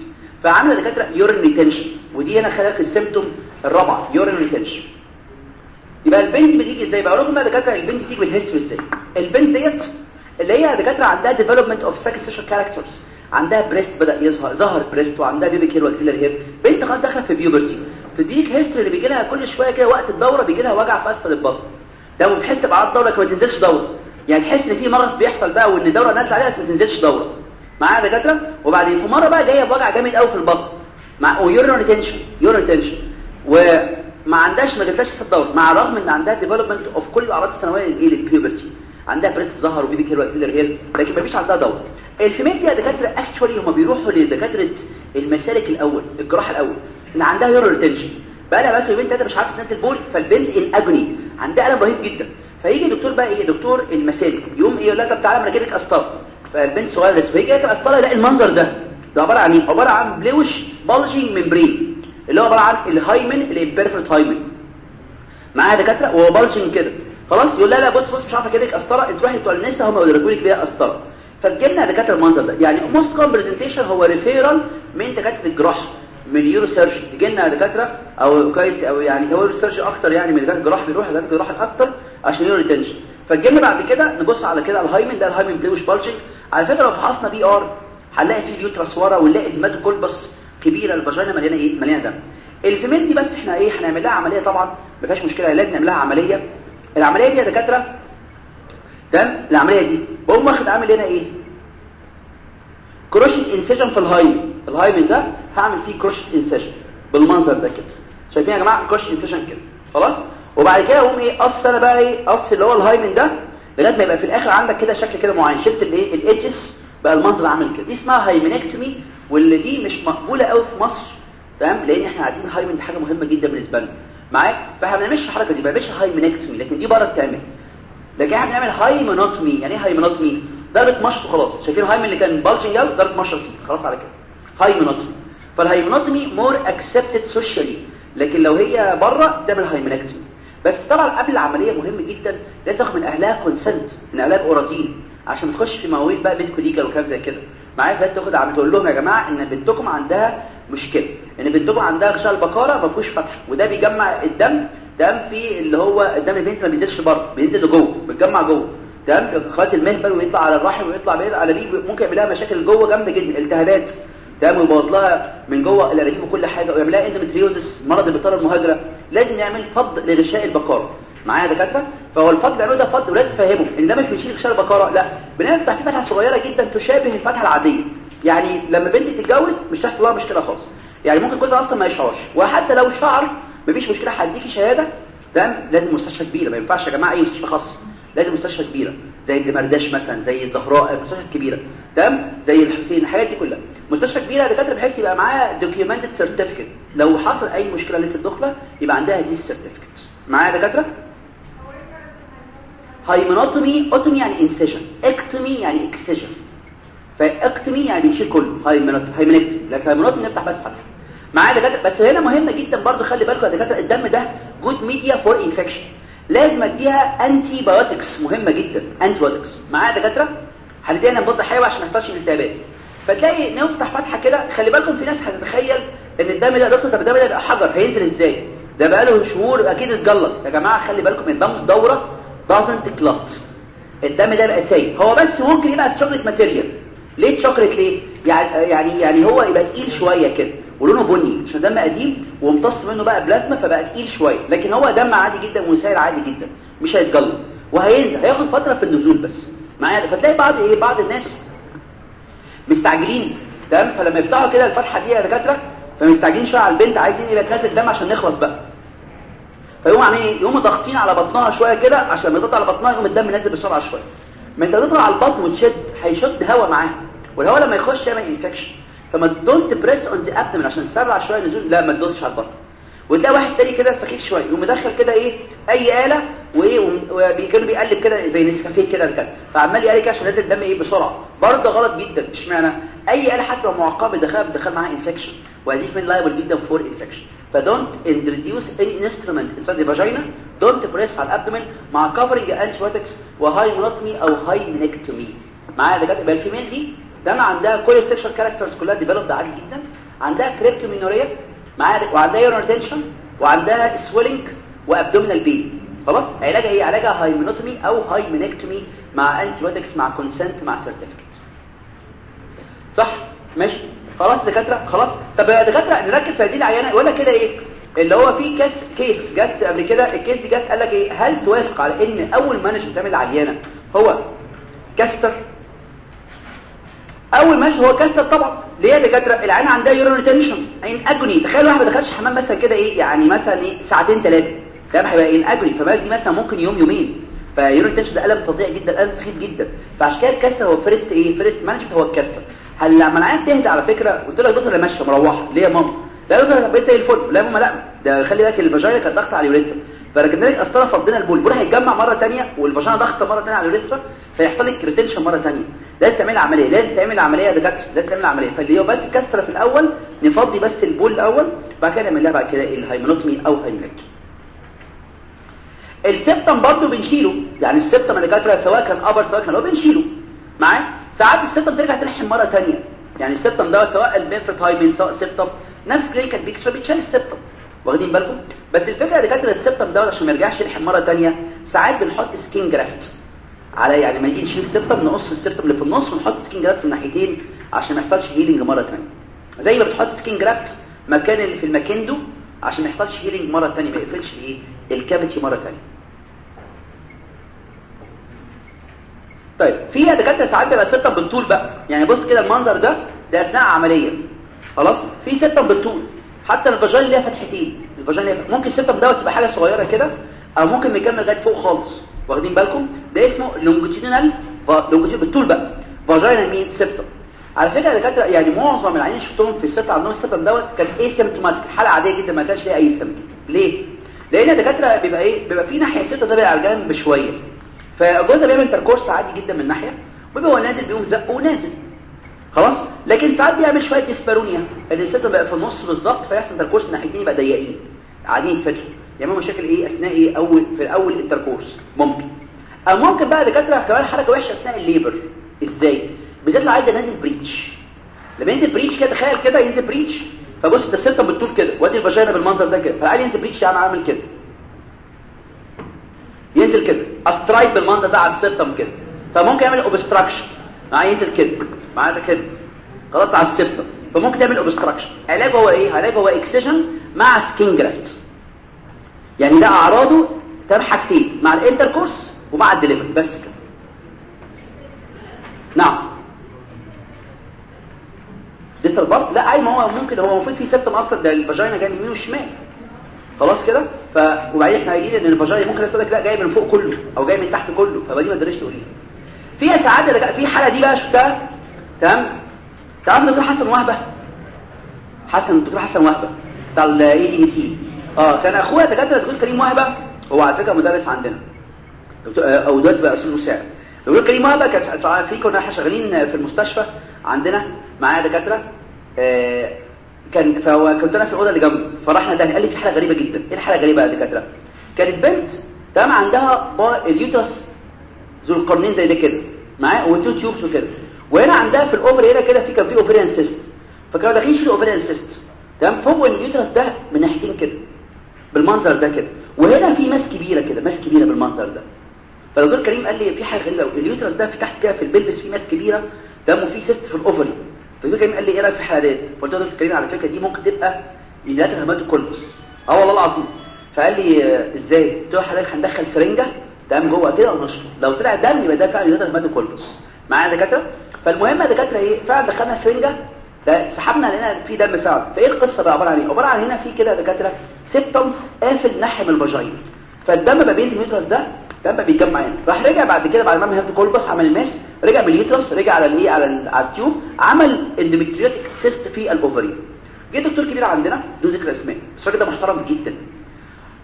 فعامله دكاتره urine retention ودي هنا خلق ال symptom الرابعه urine retention يبقى البنت بتيجي إزاي؟ بقول لكم بقى دكاترة البنت بتيجي بال history إزاي؟ البنت ديت اللي هي دكاترة عندها development of secondary sexual characters عندها breast بدأ يظهر ظهر breast وعندها pubic hair و axillary hair بنت خلاص داخلة في puberty تديك history اللي بيجي لها كل شوية كده وقت الدورة بيجي لها وجع في اسفل البطن. ده وبتحس بعد الدورة ما تنزلش دورة. يعني تحس إن في مرض بيحصل بقى وإن الدوره نازله عليها ما تنزلش دورة. معايا دكاتره وبعدين في مرة بقى جاية بوجع جامد قوي في البطن. مع و urine retention urine retention وما عندهاش ما جاتلهاش الدوره مع الرغم إن عندها development of كل الاعراض الثانوية اللي ال puberty عندها breast ظهر و pubic hair و axillary hair لكن ما فيش عندها دورة. ال female دي دكاترة actually هم بيروحوا لدكاترة المسالك الأول الجراحة الأول. إن عندها urine retention بقى لها بس يومين ثلاثة مش عارفة تنزل بول فالبنت in agony عندها ألم رهيب جدا. فيجي الدكتور بقى إيه دكتور المسالك يقوم إيه يقول لها طب تعالى لك قسطره. فالبنت صغيره لسه فيجي لك قسطره يلاقي المنظر ده. ده عباره عن إيه؟ عباره عن bluish bulging membrane اللي هو عباره عن ال hymen ال imperforate hymen معايا دكاترة وهو bulging كده. خلاص يقول لا لا بص بص مش عارفة كده قسطرة انت روحي بتوع النساء هم يدركوا لك بيها قسطرة. فتجيلنا دكاترة المنظر ده. يعني most common presentation هو referral من دكاترة الجراحة. من urosurgery تجي لنا دكاترة أو كويس أو يعني هو surgery أكتر يعني من الجراحه بيروح دكاتره الجراحه أكتر عشان urine retention فتجي لنا بعد كده نبص على كده ال hymen ده ال hymen bluish bulging على فكرة لو فحصنا PR هنلاقي فيه ال uterus ورا ونلاقي hematocolpos كبيرة ال vagina مليانة إيه؟ مليانة دم. ال female دي بس إحنا إيه؟ هنعمل لها عملية طبعا ما فيهاش مشكلة لازم نعمل لها عملية. العملية دي يا دكاترة تمام العملية دي. بقوم واخد عامل هنا إيه؟ cruciate incision في ال hymen ال hymen ده هعمل فيه cruciate incision بالمنظر ده كده. شايفين يا جماعة؟ cruciate incision كده. خلاص؟ وبعد كده اقوم إيه؟ قص أنا بقى إيه؟ قص اللي هو ال hymen ده لغاية ما يبقى في الآخر عندك كده شكل كده معين. شفت الايه ال edges بقى المنظر عامل كده. دي اسمها hymenectomy واللي دي مش مقبولة قوي في مصر. تمام؟ لأن إحنا عايزين ال hymen دي حاجة مهمة جدا بالنسبة لنا. معاك فإحنا ما بنعملش الحركة دي ما بنعملش هايمنكتومي لكن دي بره بتعمل. لكن إحنا بنعمل hymenotomy يعني إيه hymenotomy ضربه مشط خلاص شايفين ال hymen اللي كان bulging قوي ضربه مشط فيه. خلاص على كده. hymenotomy فال hymenotomy more accepted socially لكن لو هي بره بتعمل hymenectomy بس طبعا قبل العملية مهم جدا لازم تاخد من أهلها consent من أهلها اورادين عشان تخش في مواويل بقى medicolegal وكلام زي كده. معايا لازم تاخد عم تقول لهم يا جماعة إن بنتكم عندها مشكلة. إن بنتكم عندها غشاء البقاره ما فيهوش فتح. وده بيجمع الدم دم في اللي هو الدم اللي ما بينزلش بره بينزل لجوه بيتجمع جوه. دم خلاص المهبل ويطلع على الرحم ويطلع بعيد على بيه ممكن يعمل لها مشاكل جوه جامده جدا التهابات دم ويبوظ لها من جوه الانابيب وكل حاجة ويعمل لها اندومتريوزس مرض البطانه المهاجرة. لازم نعمل فض لغشاء البقاره معايا دكاترة؟ فهو الفض بيعملوا ده فض ولازم تفهمه ان ده مش بيشيل غشاء البقره لا. بنفتح فيه فتحة صغيرة جدا تشابه الفتحة العادية. يعني لما بنت تتجوز مش هتحصل لها مشكلة خالص. يعني ممكن كل أصلا ما يشعرش. وحتى لو شعر مفيش مشكلة هديكي شهادة. ده لازم مستشفى كبيرة ما ينفعش يا جماعة أي مستشفى خاص. لازم مستشفى كبيرة. زي الدمرداش مثلا زي الزهراء المستشفى الكبيره تمام؟ زي الحسين الحاجات دي كلها. مستشفى كبيرة دكاتره بحيث يبقى معاها documented certificate لو حصل أي مشكلة ليله الدخله يبقى عندها دي ال certificate معايا دكاترة؟ hymenotomy otomy يعني incision ectomy يعني excision ف ectomy يعني بنشيل كله. hymenotomy لكن hymenotomy نفتح بس فتحة. معايا دكاترة؟ بس هنا مهمة جدا برضو خلي بالكم يا دكاترة الدم ده good media for infection لازم اديها antibiotics مهمة جدا. antibiotics معايا دكاترة؟ هنديها مضاد حيوي عشان ما يحصلش التهابات فتلاقي نفتح فتحة كده. خلي بالكم في ناس هتتخيل إن الدم ده دكتور طب الدم ده يبقى حجر هينزل إزاي؟ ده بقاله شهور أكيد اتجلط. يا جماعة خلي بالكم الدم دورة doesn't clot. الدم ده بقى سايل. هو بس ممكن يبقى chocolate material ليه تشوكلت ليه؟ يعني يعني يعني هو يبقى تقيل شوية كده. ولونه بني عشان دم قديم؟ وامتص منه بقى بلازما فبقى تقيل شوية. لكن هو دم عادي جدا وسائل عادي جدا مش هيتجلط. وهينزل هياخد فترة في النزول بس. معايا؟ فتلاقي بعض إيه؟ بعض الناس مستعجلين تمام فلما يفتحوا كده الفتحة دي يا دكاترة فمستعجلين شوية على البنت عايزين يبقى كاس الدم عشان نخلص بقى. فيقوم يعني إيه؟ يقوموا ضاغطين على بطنها شوية كده عشان لما يضغط على بطنها يقوم الدم نازل بسرعة شوية. ما أنت تضغط على البطن وتشد هيشد هواء معاه والهواء لما يخش يعمل infection ف don't press on the abdomen عشان تسرع شوية النزول لا ما تدوسش على البطن. وتلاقي واحد تاني كده سخيف شوية يقوم مدخل كده إيه أي آلة وإيه وكانوا بيقلب كده زي نسكافيه كده كده فعمال يقلب كده عشان ينزل الدم إيه بسرعة. برضه غلط جدا اشمعنى؟ أي آلة حتى لو معقمة بتدخل بتدخل معاها infection وهذه من liable جدا for infection ف don't introduce any instrument inside the vagina. don't press على ال abdomen مع covering antibiotics و hymenotomy أو hymenectomy معايا دكاتره يبقى ال female دي ده عندها كل sexual characters كلها developed عادي جدا. عندها cryptomenorrhea وعندها urine retention وعندها swelling و abdominal pain خلاص؟ علاجها إيه؟ علاجها hymenotomy أو hymenectomy مع antibiotics مع consent مع certificate صح؟ ماشي؟ خلاص دكاترة؟ خلاص؟ طب يا دكاترة نركز في هذه العيانة. ولا كده إيه؟ اللي هو في case case جت قبل كده ال case دي جت قال لك إيه؟ هل توافق على إن أول مانج تعمل العيانه هو catheter؟ أول ماشي هو catheter طبعا. ليه يا دكاترة؟ العيانه عندها urine retention in agony تخيل واحد ما دخلش حمام مثلا كده إيه؟ يعني مثلا إيه؟ ساعتين ثلاثة ده هيبقى in agony فبالك دي مثلا ممكن يوم يومين. ف urine retention ده ألم فظيع جدا ألم سخيف جدا. فعشان كده ال catheter هو first إيه؟ first management هو ال catheter هل لما العيان تهدى على فكرة قلت يا دكتور أنا مروحه ليه يا ماما؟ لا ده بقيت زي الفل. لا ماما لا. ده خلي بالك ال vagina كانت ضغط على ال urethra فركبنا لك قسطره فضينا البول. البول هيتجمع مرة ثانية وال vagina ضغط مرة ثانية على ال urethra فيحصل لك retention مرة ثانية لازم تعمل عملية لازم تعمل يا دكاتره لازم تعمل عملية. فاللي هو بس قسطره في الأول نفضي بس البول الأول بعد كده نعمل لها بعد كده ال hymenotomy أو hymenectomy ال septum برضه بنشيله. يعني ال septum يا دكاتره سواء كان upper سواء كان هو بنشيله. معايا؟ ساعات ال septum ترجع تلحم مره ثانية يعني ال septum ده سواء ال imperforate hymen سواء septum نفس clinical picture فبيتشال ال septum واخدين بالكم؟ بس الفكرة يا دكاتره ال septum ده عشان ما يرجعش يلحم مره ثانية ساعات بنحط skin graft على يعني ما نيجي نشيل ال septum نقص ال septum اللي في النص ونحط skin graft من ناحيتين عشان ما يحصلش healing مرة ثانية زي ما بتحط skin graft مكان اللي في ال McIndoe عشان ما يحصلش healing مرة ثانية ما يقفلش إيه؟ ال cavity مرة ثانية طيب في دكاترة ساعات بيبقى septum بالطول بقى. يعني بص كده المنظر ده ده أثناء عملية. خلاص؟ في septum بالطول. حتى ال vagina ليها فتحتين. ال vagina ليها ممكن ال septum دوت تبقى حاجة صغيرة كده أو ممكن نكمل لغاية فوق خالص. واخدين بالكم؟ ده اسمه longitudinal longitude بالطول بقى vaginal مين septum على فكرة يا دكاترة يعني معظم العيانين شفتهم في ال septum عندهم ال septum دوت كان asymptomatic حالة عادية جدا ما كانش ليها أي symptom ليه؟ لأن الدكاتره بيبقى إيه؟ بيبقى في ناحية سته ده على الجنب بشويه فجوزها بيعمل intercourse عادي جدا من ناحية وبيبقى هو نازل بيقوم زق ونازل. خلاص؟ لكن ساعات بيعمل شوية dyspareunia إن الست بقى في النص بالظبط فيحصل intercourse الناحيتين يبقى ضيقين. قاعدين يتفتحوا يعملوا مشاكل إيه؟ أثناء إيه؟ اول في الأول ال intercourse ممكن. أو ممكن بقى دكاتره كمان حركة وحشة أثناء ال labor. إزاي؟ بتطلع عايزه نازل breech لما ينزل breech كده تخيل كده ينزل breech فبص ده الست بالطول كده. وادي ال vagina بالمنظر ده كده. فقال ينزل breech يعني عامل كده. ينزل كده. astride بالمنظر ده على ال septum كده. فممكن يعمل obstruction معاه ينزل كده؟ معاه كده. خلاص على ال septum فممكن تعمل obstruction علاجه هو إيه؟ علاجه هو excision مع skin graft يعني ده أعراضه تم حاجتين مع ال intercourse ومع الدليفري. بس كده. نعم. لسه البرد لا أي ما هو ممكن هو المفروض في septum أصلا ده ال vagina جاي من اليمين والشمال خلاص كده؟ ف وبعدين إحنا قايلين إن ال vagina ممكن لك لا جاي من فوق كله أو جاي من تحت كله فدي ما تقدرش تقوليها. فيها ساعات في حالة دي بقى شفتها؟ تمام؟ تعرف الدكتور حسن وهبة؟ حسن الدكتور حسن وهبة بتاع ال IDT آه كان أخويا دكاتره الدكتور كريم وهبه هو على فكرة مدرس عندنا. دكتور أو دلوقتي بقى أستاذ مساعد الدكتور كريم وهبه كان في كنا إحنا شغالين في المستشفى عندنا معايا دكاترة. آه كان فهو كنت أنا في الأوضة اللي جنبه فرحنا ده قال لي في حالة غريبة جدا. إيه الحالة الغريبة يا دكاترة؟ كانت بنت تمام عندها ال uterus ذو القرنين زي ده كده. معاه و two tubes وكده. وهنا عندها في ال ovary هنا كده في كان في ovarian cyst فكانوا داخلين يشيلوا ovarian cyst تمام؟ فوق ال uterus ده من ناحيتين كده. بالمنظر ده كده. وهنا في mass كبيرة كده mass كبيرة بالمنظر ده. فالدكتور كريم قال لي في حاجة غريبة قوي ال uterus ده في تحت كده في ال pelvis في mass كبيرة دمه فيه cyst في ال ovary. فالدكتور كريم قال لي إيه رأيك في الحاله ديت قلت له دكتور كريم على فكرة دي ممكن تبقى unilateral hematocolpos آه والله العظيم. فقال لي آه إزاي؟ قلت له حضرتك هندخل سرنجة تمام جوه كده ونشفطه لو طلع دم يبقى ده فعلا unilateral hematocolpos معايا دكاترة؟ فالمهم يا دكاترة إيه؟ فعلا دخلنا سرنجة ده سحبنا لقينا في دم فعلا فإيه القصة بقى؟ عبارة عن إيه؟ عبارة عن هنا في كده دكاترة septum قافل ناحية من ال vagina فالدم ما بين ال uterus ده دم بيتجمع هنا. راح رجع بعد كده بعد ما عمل colpos عمل ال mass رجع من ال uterus رجع على الايه على على ال tube عمل endometriotic cyst في ال ovary. جه دكتور كبير عندنا بدون ذكر أسماء. بس الراجل ده محترم جدا.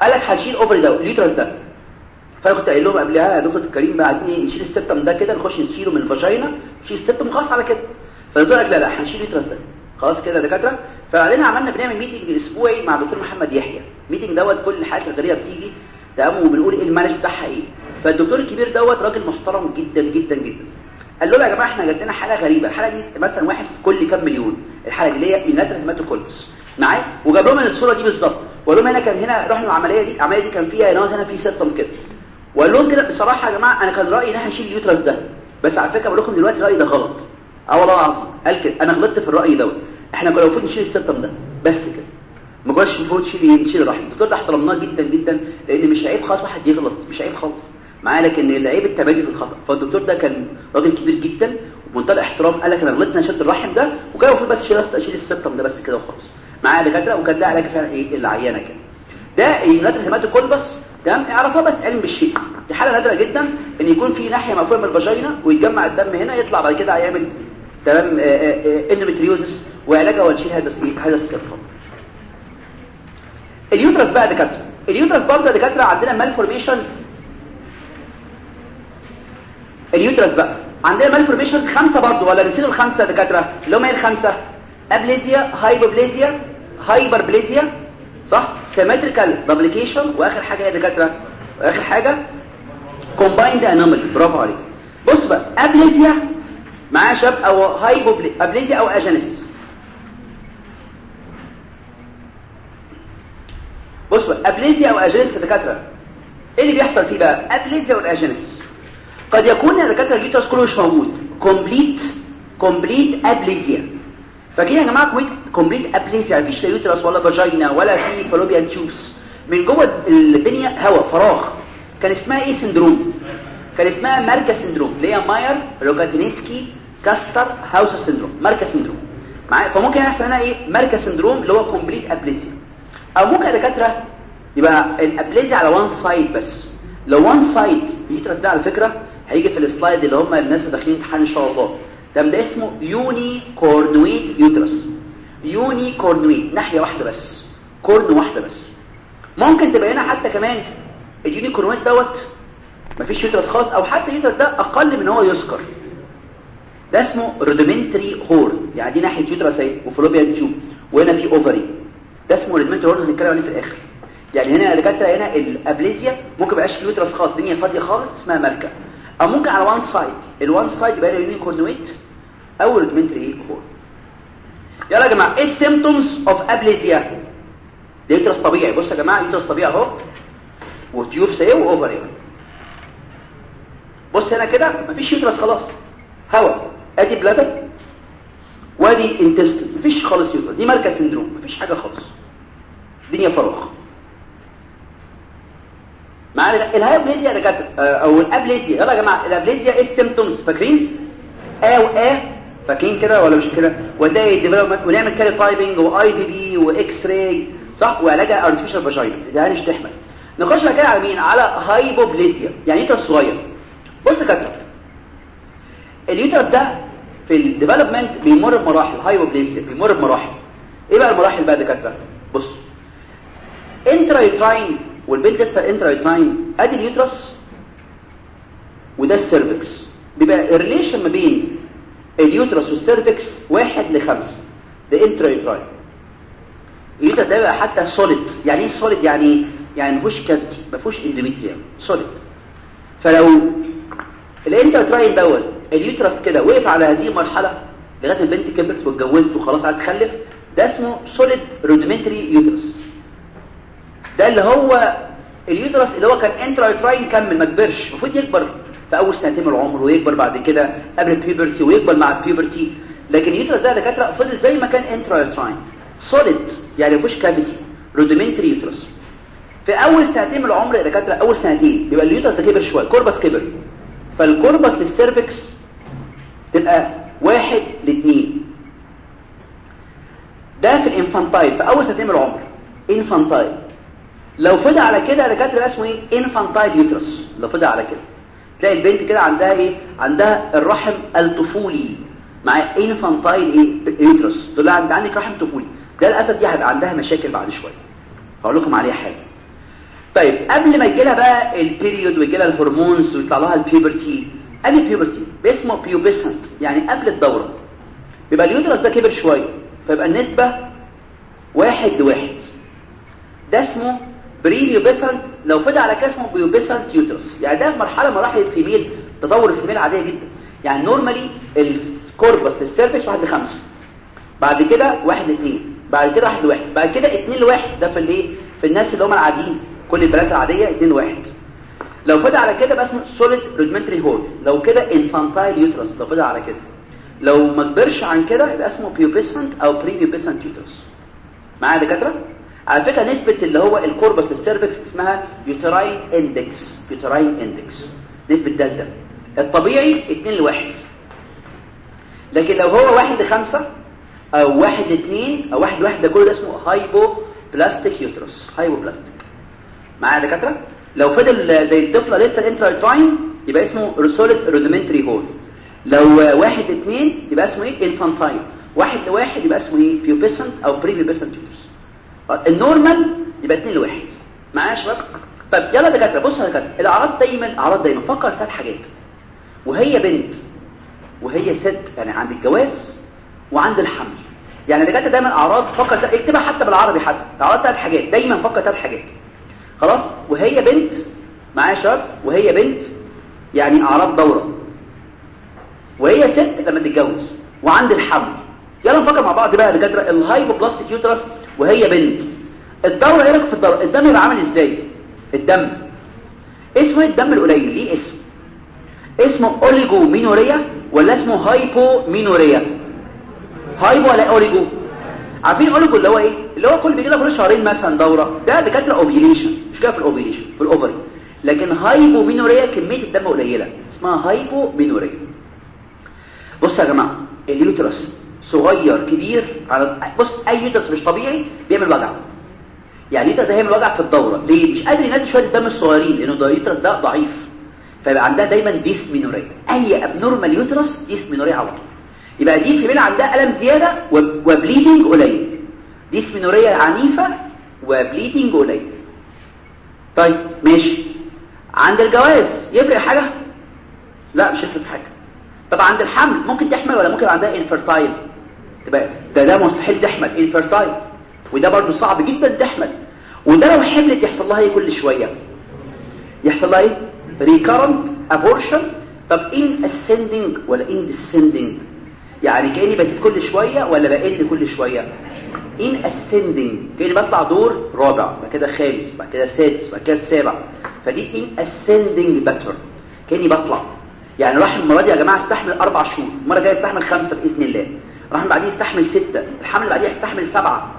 قال لك هنشيل ovary ده ال uterus ده. فأنا كنت قايل لهم قبلها يا دكتور كريم بقى عايزين نشيل ال septum ده كده نخش نشيله من ال vagina نشيل ال septum خلاص على كده. فالدكتور قال لا لا هنشيل ال uterus ده خلاص كده دكاترة. فعلينا عملنا بنعمل meeting اسبوعي مع دكتور محمد يحيى. meeting دوت كل الحالات الغريبة بتيجي. تمام وبنقول إيه المانج بتاعها إيه. فالدكتور الكبير دوت راجل محترم جدا جدا جدا. قال لهم يا جماعة إحنا جات لنا حالة غريبة. الحالة دي مثلا واحد في كل كام مليون. الحالة دي اللي هي unilateral hematocolpos معايا؟ وجاب لهم الصورة دي بالظبط. وقال لهم هنا كان هنا رحنا العملية دي. العملية دي كان فيها هنا هنا في septum كده وقال لهم كده بصراحة يا جماعة أنا كان رأيي إن إحنا نشيل ال uterus ده. بس على فكرة بقول لكم دلوقتي رأيي ده غلط. آه والله العظيم. قال كده. أنا غلطت في الرأي دوت. إحنا كنا المفروض نشيل ال septum ده بس كده. ما كناش المفروض نشيل نشيل الرحم. الدكتور ده احترمناه جدا جدا لأن مش عيب خالص واحد يغلط. مش عيب خالص. معايا لكن العيب التبادل في الخطأ. فالدكتور ده كان راجل كبير جدا ومنتهى الاحترام قال لك أنا غلطت شد الرحم ده وكان المفروض بس اشيل أشيل ال septum ده بس كده وخلاص. معايا دكاترة؟ وكان ده علاج فعلا إيه؟ العيانة كده. ده unilateral ال hematocolpos تمام؟ اعرفها بس علم بالشيء. دي حالة نادرة جدا إن يكون في ناحية مقفوله من ال vagina ويتجمع الدم هنا يطلع بعد كده هيعمل تمام؟ endometriosis وعلاجها هو نشيل هذا هذا ال septum ال uterus بقى دكاترة. ال uterus برضه دكاترة عندنا malformations ال uterus بقى. عندنا malformation خمسة برضه ولا نسيتوا الخمسة دكاترة؟ اللي هم إيه الخمسة؟ aplasia hypoplasia hyperplasia صح؟ symmetrical duplication وآخر حاجة يا دكاترة؟ وآخر حاجة؟ combined anomaly برافو عليك. بص بقى aplasia معاه شاب أو hypoplasia أو agenesis بص بقى aplasia أو agenesis يا دكاترة. إيه اللي بيحصل فيه بقى؟ aplasia وال agenesis قد يكون يا دكاترة ال uterus كله مش موجود. complete complete aplasia فاكرين يا جماعة complete aplasia مفيش لا uterus ولا vagina ولا في fallopian tubes من جوه الدنيا هواء فراغ. كان اسمها إيه؟ syndrome. كان اسمها MRKH syndrome اللي هي Mayer Rokitansky Küster Hauser syndrome MRKH syndrome. معايا؟ فممكن يحصل هنا إيه؟ MRKH syndrome اللي هو complete aplasia أو ممكن يا دكاترة يبقى ال aplasia على one side بس. لو one side ال uterus ده على فكرة هيجي في ال slide اللي هم الناس داخلين امتحان إن شاء الله. ده ده اسمه unicornuate uterus unicornuate ناحية واحدة بس. cornu واحدة بس. ممكن تبقى هنا حتى كمان ال unicornuate دوت مفيش uterus خالص أو حتى ال uterus ده أقل من هو يذكر. ده اسمه rudimentary horn يعني دي ناحية uterus اهي و fallopian tube وهنا في ovary ده اسمه rudimentary horn هنتكلم عليه في الآخر. يعني هنا دكاترة هنا ال aplasia ممكن يبقاش في uterus خالص الدنيا فاضية خالص اسمها MRKH أو ممكن على one side ال one side يبقى له unicornuate أو rudimentary horn يلا يا جماعة إيه ال symptoms of aplasia ده uterus طبيعي. بصوا يا جماعة uterus طبيعي أهو. و tubes اهي و ovary اهي بص هنا كده مفيش uterus خلاص. هواء أدي bladder وأدي intestine مفيش خالص uterus دي MRKH syndrome مفيش حاجة خالص. الدنيا فراغ. معانا ال hypoplasia ده كانت أو ال aplasia يلا يا جماعة ال aplasia إيه ال symptoms فاكرين؟ ا وا فاكرين كده ولا مش كده؟ وده development ونعمل karyotyping و IVP و X-ray صح؟ وعلاجها artificial vagina ده مش تحمل نخش بقى كده على مين؟ على hypoplasia يعني إيه الصغير بص دكاتره ال uterus ده في ال development بيمر بمراحل hypoplasia بيمر بمراحل. إيه بقى المراحل بقى دكاتره بص intrauterine والبنت لسه intrauterine ادي ال uterus وده ال cervix بيبقى ال relation ما بين ال uterus وال cervix واحد لخمسة. ده intrauterine ال uterus ده بقى حتى solid يعني إيه solid يعني يعني ما فيهوش cavity ما فيهوش endometrium solid فلو ال intrauterine دوت ال uterus كده وقف على هذه المرحلة لغاية البنت كبرت واتجوزت وخلاص عايزه تخلف ده اسمه solid rudimentary uterus ده اللي هو ال uterus اللي هو كان intrauterine كمل ما كبرش المفروض يكبر في أول سنتين من العمر ويكبر بعد كده قبل ال puberty ويكبر مع ال puberty لكن ال uterus ده دكاترة فضل زي ما كان intrauterine solid يعني ما فيهوش cavity rudimentary uterus في أول سنتين من العمر يا دكاترة أول سنتين بيبقى ال uterus ده كبر شوية ال corpus كبر. فال corpus لل cervix تبقى واحد لاثنين ده في ال infantile في أول سنتين من العمر infantile. لو فضل على كده دكاترة اسمه إيه؟ infantile uterus. لو فضل على كده. تلاقي البنت كده عندها إيه؟ عندها الرحم الطفولي مع infantile إيه؟ uterus. تقول لها انت عندك رحم طفولي. ده للأسف دي هيبقى عندها مشاكل بعد شوية. هقول لكم عليها حاجة. طيب قبل ما يجي لها بقى ال period ويجي لها ال hormones ويطلع لها ال puberty قبل ال puberty اسمه pubescent يعني قبل الدورة. بيبقى ال uterus ده كبر شوية فيبقى النسبة واحد لواحد. ده اسمه pre pubescent لو فضل على كده اسمه pubescent uterus يعني ده مرحلة مراحل ال female تطور الـ female عادية جدا. يعني normally الـ corpus لل cervix واحد لخمسة. بعد كده واحد لاثنين بعد كده واحد لواحد. بعد كده اتنين لواحد. ده في الايه؟ في الناس اللي هم العاديين. كل البنات العادية اتنين لواحد لو فضل على كده اسمه solid rudimentary horn لو كده infantile uterus لو فضل على كده. لو ما كبرش عن كده يبقى اسمه pubescent أو pre-pubescent uterus معايا دكاترة؟ على فكرة نسبة اللي هو الـ corpus الـ cervix اسمها uterine index uterine index نسبة دلتا. الطبيعي 2 لواحد. لكن لو هو واحد لخمسة أو واحد لاثنين أو واحد لواحد ده كله اسمه hypoplastic uterus hypoplastic معايا دكاترة؟ لو فضل زي الطفله لسه الـ intrauterine يبقى اسمه solid rudimentary horn لو واحد لاثنين يبقى اسمه إيه؟ infantile واحد لواحد يبقى اسمه إيه؟ pubescent أو pre-pubescent الـ normal يبقى 2 لواحد. معايا يا شباب؟ طيب يلا دكاترة بصوا يا دكاترة. الأعراض دايما أعراض دايما. فكر ثلاث حاجات. وهي بنت وهي ست يعني عند الجواز وعند الحمل. يعني دكاترة دايما أعراض فكر اكتبها حتى بالعربي حتى. اعراض ثلاث حاجات. دايما فكر ثلاث حاجات. خلاص؟ وهي بنت معايا يا شباب؟ وهي بنت يعني أعراض دورة. وهي ست لما تتجوز وعند الحمل. يلا نفكر مع بعض بقى يا دكاترة. الـ hypoplastic uterus وهي بنت. الدورة إيه في الدورة؟ الدم يبقى عامل إزاي؟ الدم. اسمه إيه الدم القليل؟ ليه اسم؟ اسمه oligomenorrhea ولا اسمه hypomenorrhea hypo ولا oligo؟ عارفين oligo اللي هو إيه؟ اللي هو كل بيجي كل شهرين مثلا دورة. ده دكاتره ovulation مش كده في الـ ovulation في الـ ovary لكن hypomenorrhea كمية الدم قليلة. اسمها hypomenorrhea بص يا جماعة الـ uterus صغير كبير على بص أي uterus مش طبيعي بيعمل وجع. يعني الـ uterus ده هيعمل وجع في الدورة. ليه؟ مش قادر ينادي شوية الدم الصغيرين لأنه الـ uterus ده ضعيف. فيبقى عندها دايما dysmenorrhea أي abnormal uterus dysmenorrhea على طول. يبقى دي في pain عندها ألم زيادة و bleeding قليل. dysmenorrhea عنيفة و bleeding قليل. طيب ماشي. عند الجواز يفرق حاجة؟ لا مش يفرق حاجة. طب عند الحمل ممكن تحمل ولا ممكن عندها infertile تبقى ده ده مستحيل تحمل infertile وده برضو صعب جدا تحمل. وده لو حملت يحصل لها إيه كل شوية؟ يحصل لها إيه؟ recurrent abortion. طب in ascending ولا in descending يعني كأني بزيد كل شوية ولا بقل كل شوية. In ascending. كأني بطلع دور رابع بعد كده خامس بعد كده سادس بعد كده السابع. فدي in ascending pattern. كأني بطلع. يعني راح المرة دي يا جماعة استحمل أربع شهور. المرة الجاية استحمل خمسة بإذن الله. راح اللي بعديه يستحمل ستة. الحمل اللي بعديه يستحمل سبعة.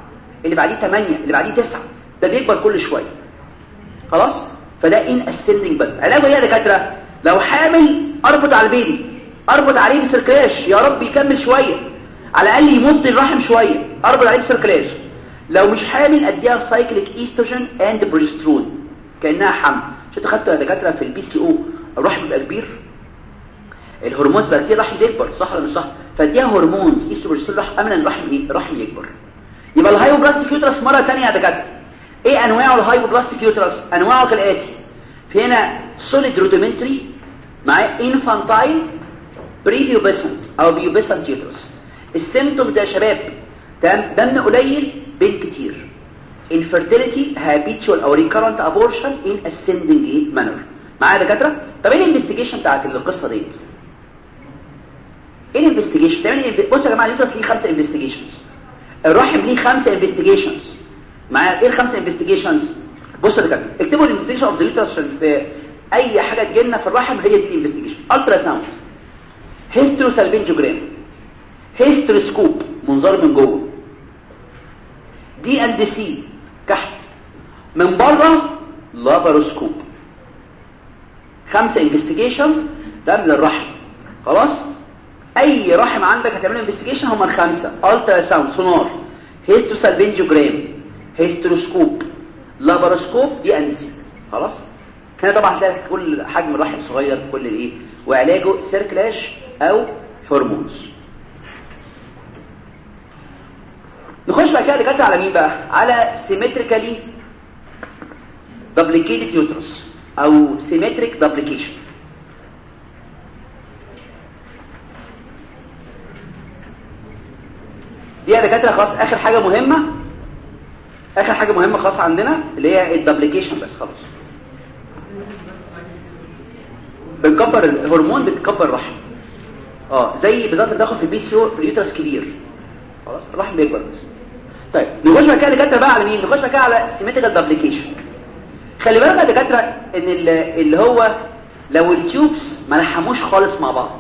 اللي بعديه ثمانيه اللي بعديه تسعة. ده بيكبر كل شوية. خلاص؟ فده in ascending بس علاجه إيه يا دكاترة؟ لو حامل أربط على الـ baby. اربط عليه ب cerclage يا رب يكمل شوية. على الأقل يمط الرحم شوية. اربط عليه ب cerclage لو مش حامل أديها cyclic estrogen and progesterone كأنها حمل. شفت خدتوا يا دكاترة في الـ PCO الرحم بيبقى كبير. الـ hormones بقى كتير الرحم بيكبر. صح ولا مش صح؟ فاديها hormones. estrogen الرحم امن الرحم إيه؟ الرحم يكبر. يبقى الـ hypoplastic uterus مرة ثانية يا دكاترة. إيه انواع الـ hypoplastic uterus أنواعه كالآتي. في هنا solid rudimentary مع infantile pre-pubescent أو pubescent uterus ده يا شباب تمام دم قليل pain كتير infertility habitual أو recurrent abortion in ascending manner. معايا دكاترة؟ طب إيه الـ investigation بتاعت القصة ديت إيه الـ investigation تعمل إيه بصوا يا جماعة الـ uterus ليه خمسة investigations الرحم ليه خمسة investigations معايا إيه الخمسة investigations بصوا يا دكاترة اكتبوا الـ investigation of the uterus عشان في أي حاجة تجي لنا في الرحم هي دي الـ investigation ultrasound hysterosalpingogram hysteroscope منظار من جوه. D and C كحت. من بره laparoscope خمسة investigation ده للرحم خلاص؟ أي رحم عندك هتعمل investigation هم الخمسة. ultrasound سونار hysterosalpingogram hysteroscope laparoscope D and C خلاص؟ هنا طبعا هتلاقي كل حجم الرحم صغير كل الايه وعلاجه cerclage أو hormones. نخش بقى كده دكاترة على مين بقى؟ على symmetrically duplicated uterus أو symmetric duplication دي يا دكاترة خلاص آخر حاجة مهمة. آخر حاجة مهمة خلاص عندنا اللي هي الـ duplication بس خلاص. بنكبر الهرمون بتكبر الرحم. آه زي بالظبط داخل في الـ PCO الـ uterus كبير. خلاص الرحم بيكبر بس. طيب نخش بقى كده دكاترة بقى على مين؟ نخش بقى على symmetrical duplication خلي بالك يا دكاترة إن اللي هو لو الـ tubes ما لحموش خالص مع بعض.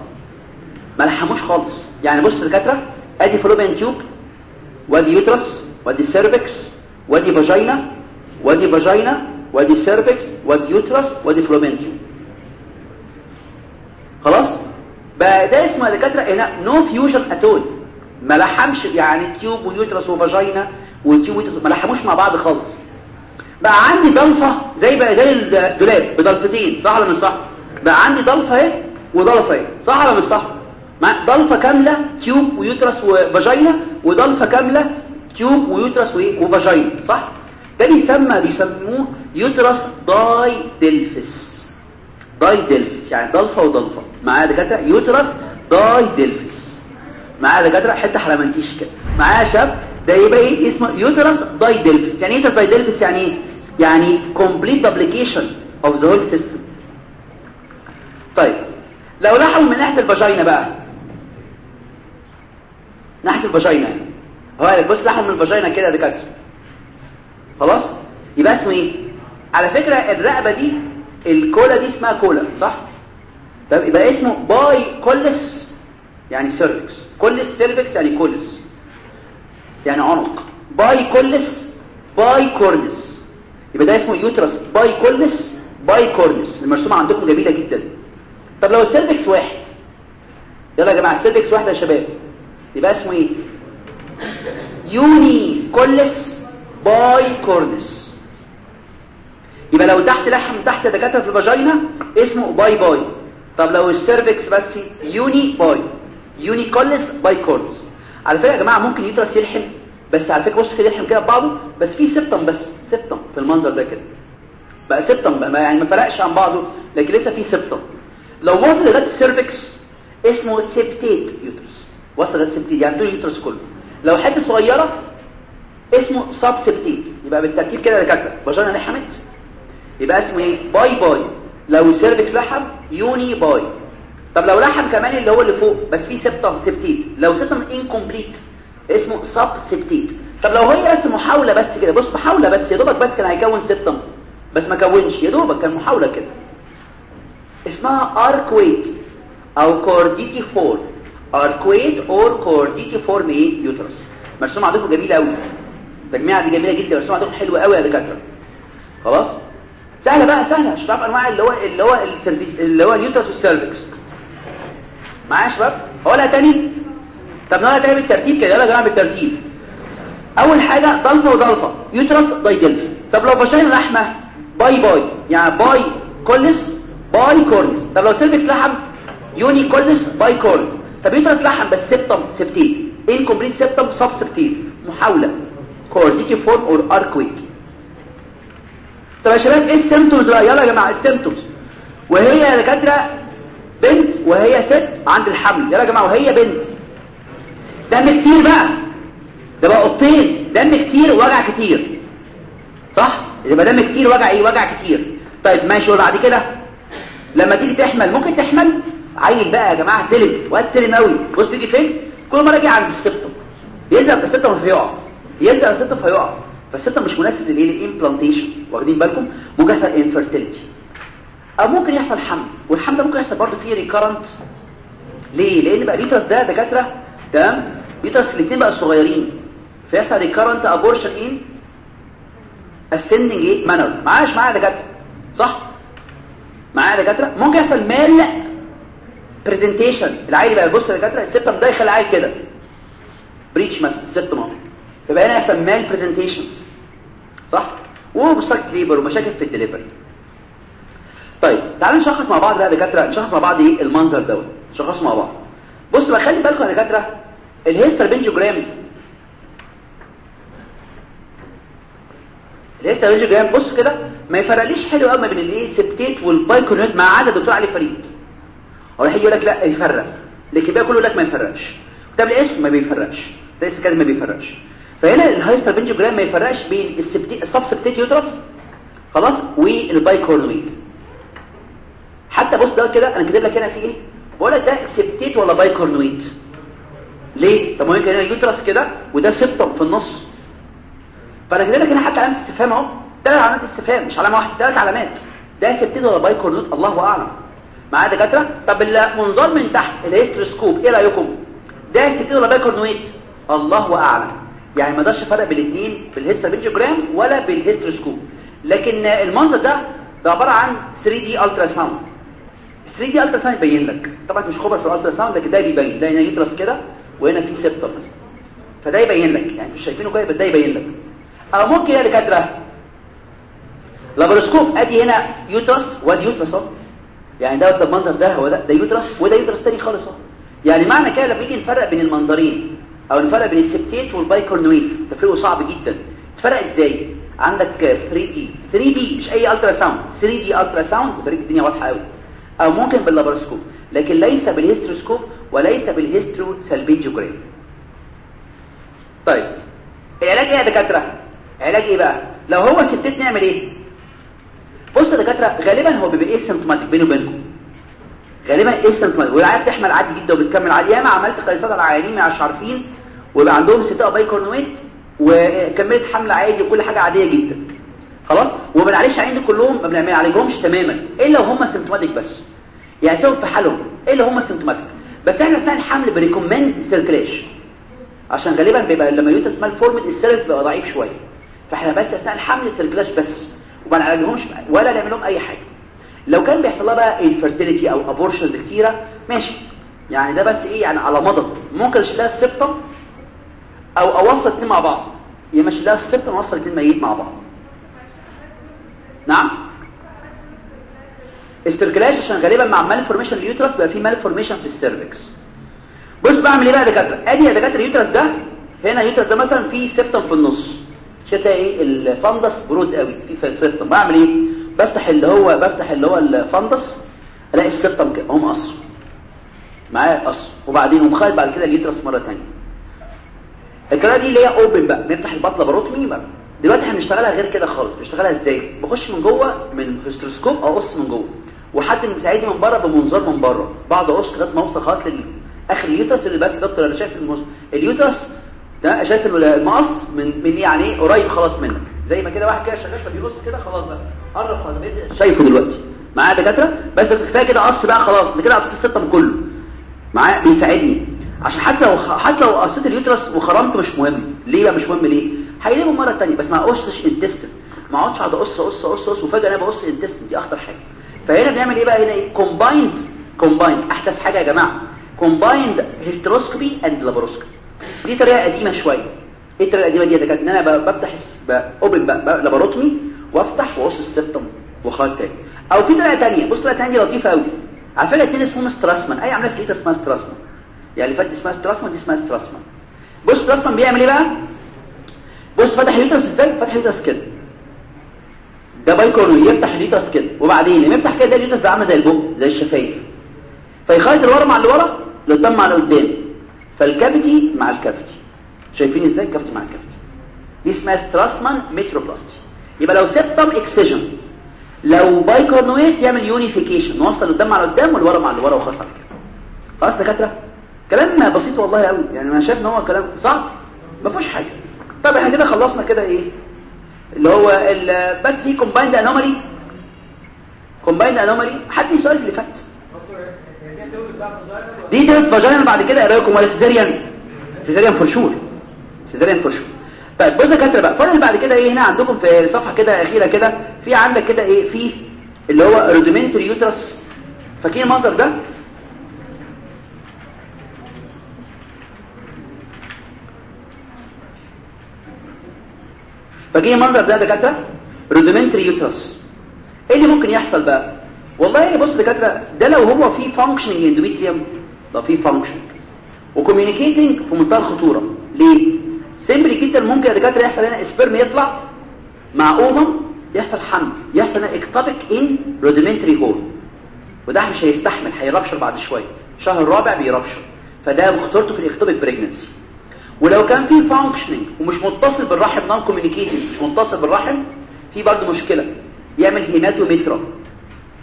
ما لحموش خالص. يعني بص دكاترة أدي fallopian tube وأدي uterus وأدي cervix وأدي vagina وأدي vagina وأدي cervix وأدي uterus وأدي fallopian tube. خلاص؟ بقى ده اسمه يا دكاترة هنا no fusion at all ما لحمش يعني تيوب ويوترس وفاجينا والتيوب ويوترس ما لحموش مع بعض خالص. بقى عندي ضلفة زي بقى زي الدولاب بضلفتين صح ولا مش صح؟ بقى عندي ضلفة اهي وضلفة اهي صح ولا مش صح؟ ضلفة كاملة تيوب ويوترس وفاجينا وضلفة كاملة تيوب ويوترس وايه وفاجينا صح؟ ده بيسمى بيسموه uterus didelphys didelphys يعني ضلفة وضلفة. معايا دكاترة uterus didelphys معايا دكاترة حتة حلمنتيش كده. معايا شاب ده يبقى إيه؟ اسمه uterus didelphys يعني إيه didelphys يعني إيه؟ يعني complete duplication of the whole system. طيب لو لحموا من ناحية ال vagina بقى. ناحية ال vagina. هو بص لحموا من ال vagina كده يا دكاترة. خلاص؟ يبقى اسمه إيه؟ على فكرة الرقبة دي الكولا دي اسمها كولا صح؟ طب يبقى اسمه bicollis يعني cervix collis cervix يعني collis يعني عنق. bicollis bicornis. يبقى ده اسمه uterus. bicollis bicornis. المرسومة عندكم جميلة جدا. طب لو ال cervix واحد يلا يا جماعة ال cervix واحد يا شباب. يبقى اسمه إيه؟ unicollis bicornis. يبقى لو تحت لحم تحت دكاترة في ال vagina اسمه bi bi. طب لو ال cervix بس uni bi. unicollis bicornis على فكرة يا جماعة ممكن uterus يلحم. بس على فكرة بص كده يلحم كده ببعضه بس في septum بس. septum في المنظر ده كده. بقى septum بقى يعني ما فرقش عن بعضه لكن لسه في septum لو وصل لغاية ال cervix اسمه septate uterus. وصل لغاية ال septate يعني دول ال uterus كله. لو حتة صغيرة اسمه subseptate يبقى بالترتيب كده دكاترة. vagina لحمت. يبقى اسمه إيه؟ bi bi. لو ال cervix لحم uni bi. طب لو لحم كمان اللي هو اللي فوق بس فيه septum septate لو septum incomplete اسمه subseptate طب لو هي بس محاولة بس كده بص محاولة بس يا دوبك بس كان هيكون septum بس ما كونش يا دوبك كان محاولة كده. اسمها arcuate أو cordiform arcuate or cordiform إيه uterus مرسومه عندكم جميلة قوي التجميعه دي جميلة جدا مرسومه عندكم حلوة قوي يا دكاترة. خلاص؟ سهلة بقى عشان تعرف أنواع اللي هو اللي هو اللي هو ال uterus وال cervix معايا يا شباب؟ هقولها تاني؟ طب نقولها تاني بالترتيب كده. يلا يا جماعة بالترتيب. أول حاجة ضلفة وضلفة. uterus didelphys طب لو فشلنا لحمة bi bi. يعني bicollis bicornis طب لو cervix لحم unicollis bicornis طب uterus لحم بس septum septate incomplete septum subseptate محاولة. cordiform or arcuate طب يا شباب إيه ال symptoms بقى؟ يلا يا جماعة ال symptoms وهي يا دكاترة بنت وهي ست عند الحمل. يلا يا جماعة وهي بنت. دم كتير بقى. ده بقى قطين دم كتير وجع كتير. صح؟ يبقى دم كتير وجع إيه؟ وجع كتير. طيب ماشي. وبعد كده؟ لما تيجي تحمل ممكن تحمل؟ عيل بقى يا جماعة تلم. وقت تلم قوي بص بيجي فين؟ كل مرة يجي عند السبتم يلزق السبتم فيقع في السبتم فيقع فالسبتم مش مناسب للايه ال implantation واخدين بالكم؟ ممكن يحصل infertility أو ممكن يحصل حمل. والحمل ده ممكن يحصل برضه فيه recurrent ليه؟ لأن بقى ال uterus ده دكاترة تمام؟ ال uterus الاثنين بقى صغيرين. فيحصل recurrent abortion in ascending إيه manner معاش معايا دكاترة؟ صح؟ معايا دكاترة؟ ممكن يحصل malpresentation العيل بقى يبص دكاترة ال septum ده يخلي العيل كده. breech مثلا ال septum يبقى هنا يحصل malpresentations صح؟ و obstructed labor ومشاكل في الدليفري طيب تعالوا نشخص مع بعض بقى دكاترة نشخص مع بعض إيه؟ المنظر دوت. نشخصه مع بعض. بص بقى خلي بالكم يا دكاترة ال hysterosalpingogram ال hysterosalpingogram بص كده ما يفرقليش حلو قوي ما بين الايه؟ septate وال bicornuate ما عدا الدكتور علي فريد. هو هيجي يقول لك لا يفرق. لكن بقى كله يقول لك ما يفرقش. كتاب الاسم ما بيفرقش؟ ده اسم كده ما بيفرقش؟ فهنا ال hysterosalpingogram ما يفرقش بين ال septate ال subseptate uterus خلاص؟ وال bicornuate حتى بص ده كده أنا كاتب لك هنا في إيه؟ بقول لك ده septate ولا bicornuate ليه؟ طب ممكن هنا uterus كده وده septum في النص. فأنا كاتب لك هنا حتى علامة استفهام أهو. ثلاث علامات استفهام مش علامة واحدة ثلاث علامات. ده septate ولا bicornuate الله أعلم. معايا دكاترة؟ طب المنظار من تحت ال hysteroscope إيه رأيكم؟ ده septate ولا bicornuate الله أعلم. يعني ما أقدرش افرق بين الاثنين بال hysterosalpingogram ولا بال hysteroscope لكن المنظر ده ده عبارة عن 3 دي الترا ساوند 3 دي الترا ساوند يبين لك. طبعا مش خبر في ال ultrasound لكن ده بيبين. ده هنا uterus كده وهنا في septum مثلا فده يبين لك. يعني مش شايفينه كويس بس ده يبين لك. أو ممكن يا دكاترة laparoscope أدي هنا uterus وادي uterus اهو يعني ده المنظر ده هو ده ده uterus وده uterus تاني خالص. اهو يعني معنى كده لما نيجي نفرق بين المنظرين أو نفرق بين ال septate وال bicornuate تفرقه صعب جدا. تفرق إزاي؟ عندك 3 دي 3 دي مش أي الترا ساوند 3 دي الترا ساوند بطريقه الدنيا واضحة قوي أو ممكن بال laparoscope لكن ليس بال hysteroscope وليس بال hysterosalpingogram طيب. العلاج إيه يا دكاترة؟ علاج إيه بقى؟ لو هو septate نعمل إيه؟ بص يا دكاترة غالبا هو بيبقى asymptomatic بينه وبينكم. غالبا asymptomatic والعيال بتحمل عادي جدا وبتكمل عادي. ياما عملت قيصريات على العيانين مش عارفين ويبقى عندهم septate bicornuate وكملت حمل عادي وكل حاجة عادية جدا. خلاص؟ وما بنعالجش عينين كلهم ما بنعالجهمش تماما. الا لو هم symptomatic بس؟ يعني سيبهم في حالهم. الا هم symptomatic بس إحنا اثناء الحمل ب recommend cerclage عشان غالبا بيبقى لما uterus malformed ال cervix بيبقى ضعيف شوية. فإحنا بس اثناء الحمل cerclage بس وما نعالجهمش ولا نعمل لهم أي حاجة. لو كان بيحصل لها بقى infertility أو abortions كتيرة ماشي. يعني ده بس إيه؟ يعني على مضض. ممكن اشيل لها ال septum أو أوصل الاثنين مع بعض. يا ما اشيل لها ال septum أوصل الاثنين ميت مع بعض. نعم. استركلاش عشان غالبا مع malformation ال uterus بيبقى في malformation في ال cervix بص بعمل إيه بقى يا دكاترة؟ أدي يا دكاترة ال uterus ده. هنا ال uterus ده مثلا فيه septum في النص. شايف إيه؟ ال fundus broad قوي. في في ال septum بعمل إيه؟ بفتح اللي هو بفتح اللي هو ال fundus. ألاقي ال septum كده. هم قص معايا؟ قص وبعدين ومخالط بعد كده ال uterus مرة ثانية الكلام دي اللي هي open بقى بنفتح بال laparotomy بقى دلوقتي إحنا بنشتغلها غير كده خالص بنشتغلها إزاي؟ بخش من جوه من hysteroscope اقص من جوه. وحد مساعدني من بره بمنظار من بره. بعد اقص لغاية ما أوصل خلاص لاخر ال uterus اللي بس دكتور أنا شايف المز... ال uterus ده شايف المقص من من يعني إيه؟ قريب خلاص منك زي ما كده واحد كده شغال فبيبص كده خلاص بقى. قرب خلاص شايفه دلوقتي. معايا دكاترة؟ بس كفاية كده قص بقى خلاص. ده كده قصيت ال septum كله. معايا؟ بيساعدني. عشان حتى لو حتى لو قصيت ال uterus وخرمت مش مهم. ليه بقى مش مهم؟ ليه؟ هيلموا مرة ثانية بس ما اقصش intestine ما اقعدش اقعد اقص اقص اقص اقص وفجأة أنا بقص intestine دي أخطر حاجة. فهنا بنعمل إيه بقى؟ هنا إيه؟ combined combined أحدث حاجة يا جماعة. combined hysteroscopy and laparoscopy دي طريقة قديمة شوية. إيه الطريقة القديمة دي كانت إن أنا بفتح open بقى laparotomy وأفتح وأقص ال septum وخلاص تاني. أو في طريقة ثانية بص طريقة ثانية لطيفة قوي على فكرة الاثنين اسمهم ستراسمان أي عملية في اسمها ستراسمان يعني فاتت اسمها ستراسمان دي اسمها ستراسمان. بص ستراسمان بيعمل إيه بقى؟ بص فتح ال uterus إزاي؟ فتح ال uterus كده. ده bicornuate يفتح ال uterus كده. وبعدين لما يفتح كده ده ال uterus ده عامل زي البق زي الشفايف. فيخيط اللي ورا مع اللي ورا اللي مع اللي قدام. فال cavity مع ال cavity. شايفين إزاي ال cavity مع ال cavity؟ دي اسمها ستراسمان metroplasty يبقى لو septum excision لو bicornuate يعمل unification نوصل قدام مع قدام والورا مع اللي وخلاص على كده. خلاص دكاترة؟ كلام بسيط والله قوي. يعني أنا شايف إن هو كلام صعب. ما فيهوش حاجة. طب إحنا كده خلصنا كده إيه؟ اللي هو بس في combined anomaly combined anomaly حد سؤال اللي فات. دي تلت vagina بعد كده إيه رايكم ولا cesarean cesarean for sure cesarean for sure طيب يا دكاتره بقى. فاضل بعد كده إيه؟ هنا عندكم في صفحة كده أخيرة كده. في عندك كده إيه؟ في اللي هو rudimentary uterus فاكرين المنظر ده؟ فاكرين المنظر ده دكاترة؟ rudimentary uterus إيه اللي ممكن يحصل بقى؟ والله بص دكاترة ده لو هو في functioning endometrium لو في function و communicating في منتهى الخطورة. ليه؟ simply جدا ممكن يا دكاترة يحصل هنا sperm يطلع مع ovum يحصل حمل يحصل هنا ectopic in rudimentary horn وده مش هيستحمل هي rupture بعد شوية. الشهر الرابع بي rupture فده خطورته في ال ectopic pregnancy ولو كان في functioning ومش متصل بالرحم non communicating مش متصل بالرحم في برضه مشكلة. يعمل hematometra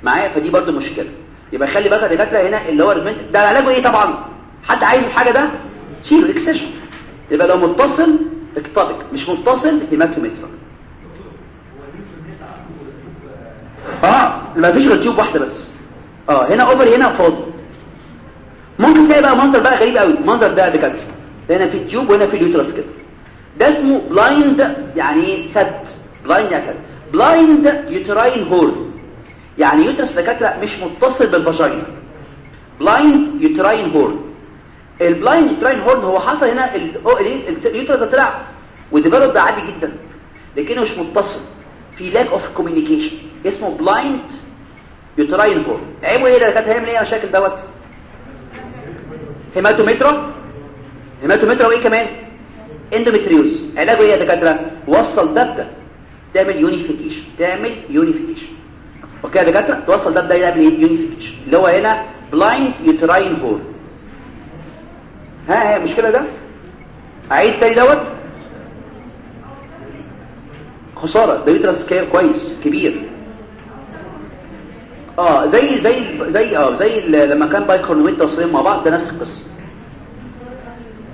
معايا؟ فدي برضه مشكلة. يبقى خلي بالك دكاتره هنا اللي هو ده علاجه إيه طبعا؟ حد عايز الحاجة ده؟ شيله excision يبقى لو متصل ectopic مش متصل hematometra آه ما فيش غير tube واحدة بس. آه هنا ovary هنا فاضي. ممكن تلاقي بقى منظر بقى غريب قوي. المنظر ده يا دكاتره هنا في ال tube وهنا في ال uterus كده. ده اسمه blind يعني إيه سد. blind يعني سد blind uterine horn يعني uterus دكاترة مش متصل بال vagina blind uterine horn ال blind uterine horn هو حصل هنا ال uterus ده طلع و develop ده عادي جدا لكنه مش متصل. في lack of communication اسمه blind uterine horn عيبه إيه ده؟ دكاترة هيعمل إيه المشاكل دوت؟ hematometra hematometra وايه كمان؟ endometriosis علاجه إيه يا دكاترة؟ وصل ده بده. تعمل unification تعمل unification okay يا دكاترة؟ توصل ده بده يعمل unification اللي هو هنا blind uterine horn ها هي المشكلة ده؟ أعيد تاني دوت. خسارة. ده uterus كويس. كبير. آه زي زي زي آه زي لما كان bicornuate توصل الاتنين مع بعض ده نفس القصة.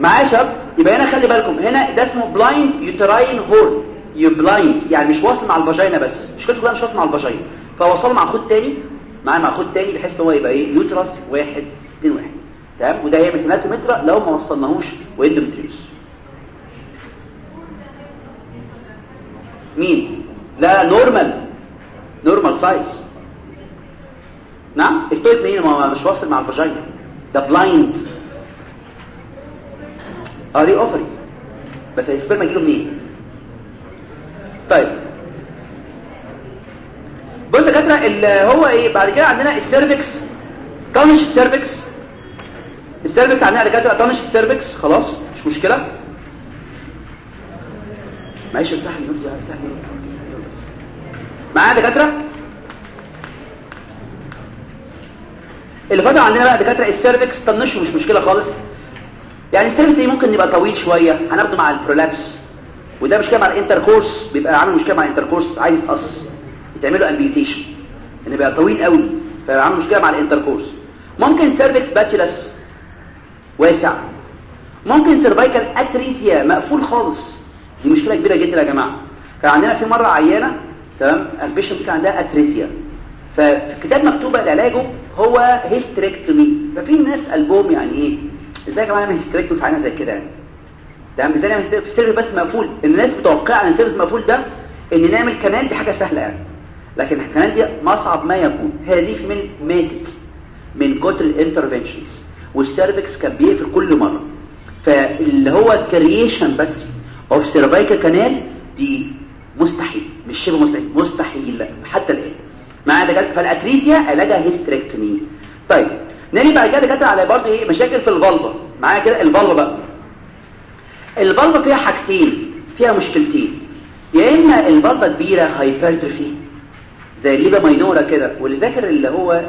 معايا شباب؟ يبقى هنا خلي بالكم. هنا ده اسمه blind uterine horn يو blind يعني مش واصل مع ال vagina بس. مش كده مش واصل مع ال vagina. فوصل مع خد تاني. معاه مع خد تاني بحيث هو يبقى إيه؟ uterus واحد اتنين واحد. تمام؟ وده هيعمل hematometra لو ما وصلناهوش و endometriosis مين؟ لا normal normal size نعم؟ التويت مين؟ ما مش واصل مع ال vagina. ده blind آه دي ovary بس ال sperm هيجيله منين؟ طيب. بص يا اللي هو إيه بعد كده عندنا ال cervix. طنش ال cervix. ال cervix عندنا دكاتره طنش ال cervix. خلاص مش مشكلة. معلش افتح لي نفسي افتح لي. معايا دكاترة؟ اللي فاضل عندنا بقى دكاترة ال cervix طنشه مش مشكلة خالص. يعني ال cervix دي ممكن يبقى طويل شوية هناخده مع ال prolapse وده مشكله مع ال intercourse بيبقى عامل مشكلة مع ال intercourse عايز يتقص يتعمله amputation ان يبقى طويل قوي فعامل مشكلة مع ال intercourse ممكن cervix patulous واسع. ممكن cervical atresia مقفول خالص. دي مشكلة كبيرة جدا يا جماعة. كان عندنا في مرة عيانة تمام؟ ال patient كان عندها atresia ففي الكتاب مكتوبه علاجه هو hysterectomy ففي ناس قلبهم يعني إيه؟ إزاي يا جماعة نعمل hysterectomy في عيانة زي كده؟ يعني تمام إزاي نعمل في ال cervix بس مقفول؟ الناس متوقعه إن ال cervix مقفول ده إن نعمل كمان دي حاجة سهلة يعني. لكن الكمان دي اصعب ما يكون. دي من ماتت من كتر ال interventions وال cervix كان بيقفل كل مرة. فاللي هو ال creation بس of cervical canal دي مستحيل. مش شبه مستحيل. مستحيل. حتى الآن. مع دكاتره فال atresia علاجها hysterectomy. طيب نيجي بعد كده دكاترة على برضه إيه؟ مشاكل في ال vulva معايا كده؟ ال vulva بقى. ال vulva فيها حاجتين فيها مشكلتين. يا إما ال vulva كبيرة hypertrophy زي ال labia minora كده واللي ذاكر اللي هو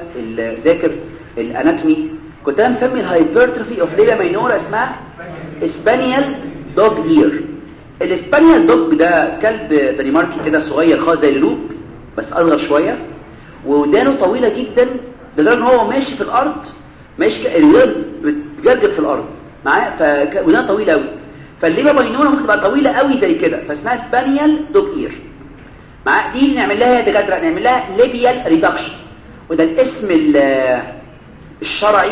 ذاكر ال anatomy. كنت أنا مسمي ال hypertrophy of labia minora اسمها spaniel dog ear ال spaniel dog ده كلب دنماركي كده صغير خالص زي اللوب بس أصغر شوية ودانه طويلة جدا لدرجه ان هو ماشي في الأرض ماشي الودان بتجرجر في الأرض. معاه فودانه طويله قوي فال labia minora ممكن تبقى طويلة قوي زي كده فاسمها spaniel dog ear. مع دي نعمل لها يا دكاترة نعمل لها labial reduction وده الاسم الشرعي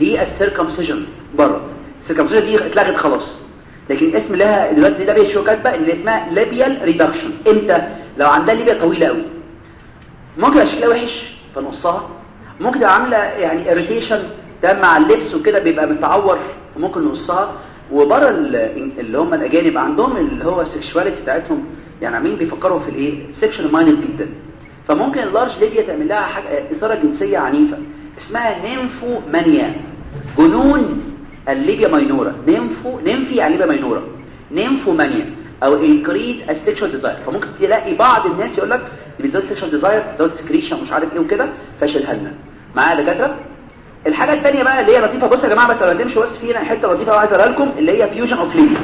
لل circumcision بره. ال circumcision دي اتلغت خلاص. لكن اسم لها دلوقتي ده شو كاتبة اللي اسمها labial reduction إمتى؟ لو عندها labia طويلة قوي ممكن شكلها وحش في نصها ممكن تبقى عاملة يعني irritation ده مع اللبس وكده بيبقى متعور وممكن نصها. وبره اللي هم الأجانب عندهم اللي هو ال sexuality بتاعتهم يعني عاملين بيفكروا في الإيه؟ sexual mind جدا. فممكن ال large labia تعمل لها حاجة إثارة جنسية عنيفة اسمها nymphomania جنون ال labia minora nympho nymphae يعني labia minora nymphomania أو increase ال sexual desire فممكن تلاقي بعض الناس يقول لك بيزود sexual desire بيزود secretion مش عارف إيه وكده فشلها لنا معايا دكاترة؟ الحاجة الثانية بقى اللي هي لطيفة. بصوا يا جماعة بس لو تمشوا بس في هنا حتة لطيفة عايز اقولها لكم اللي هي fusion of labia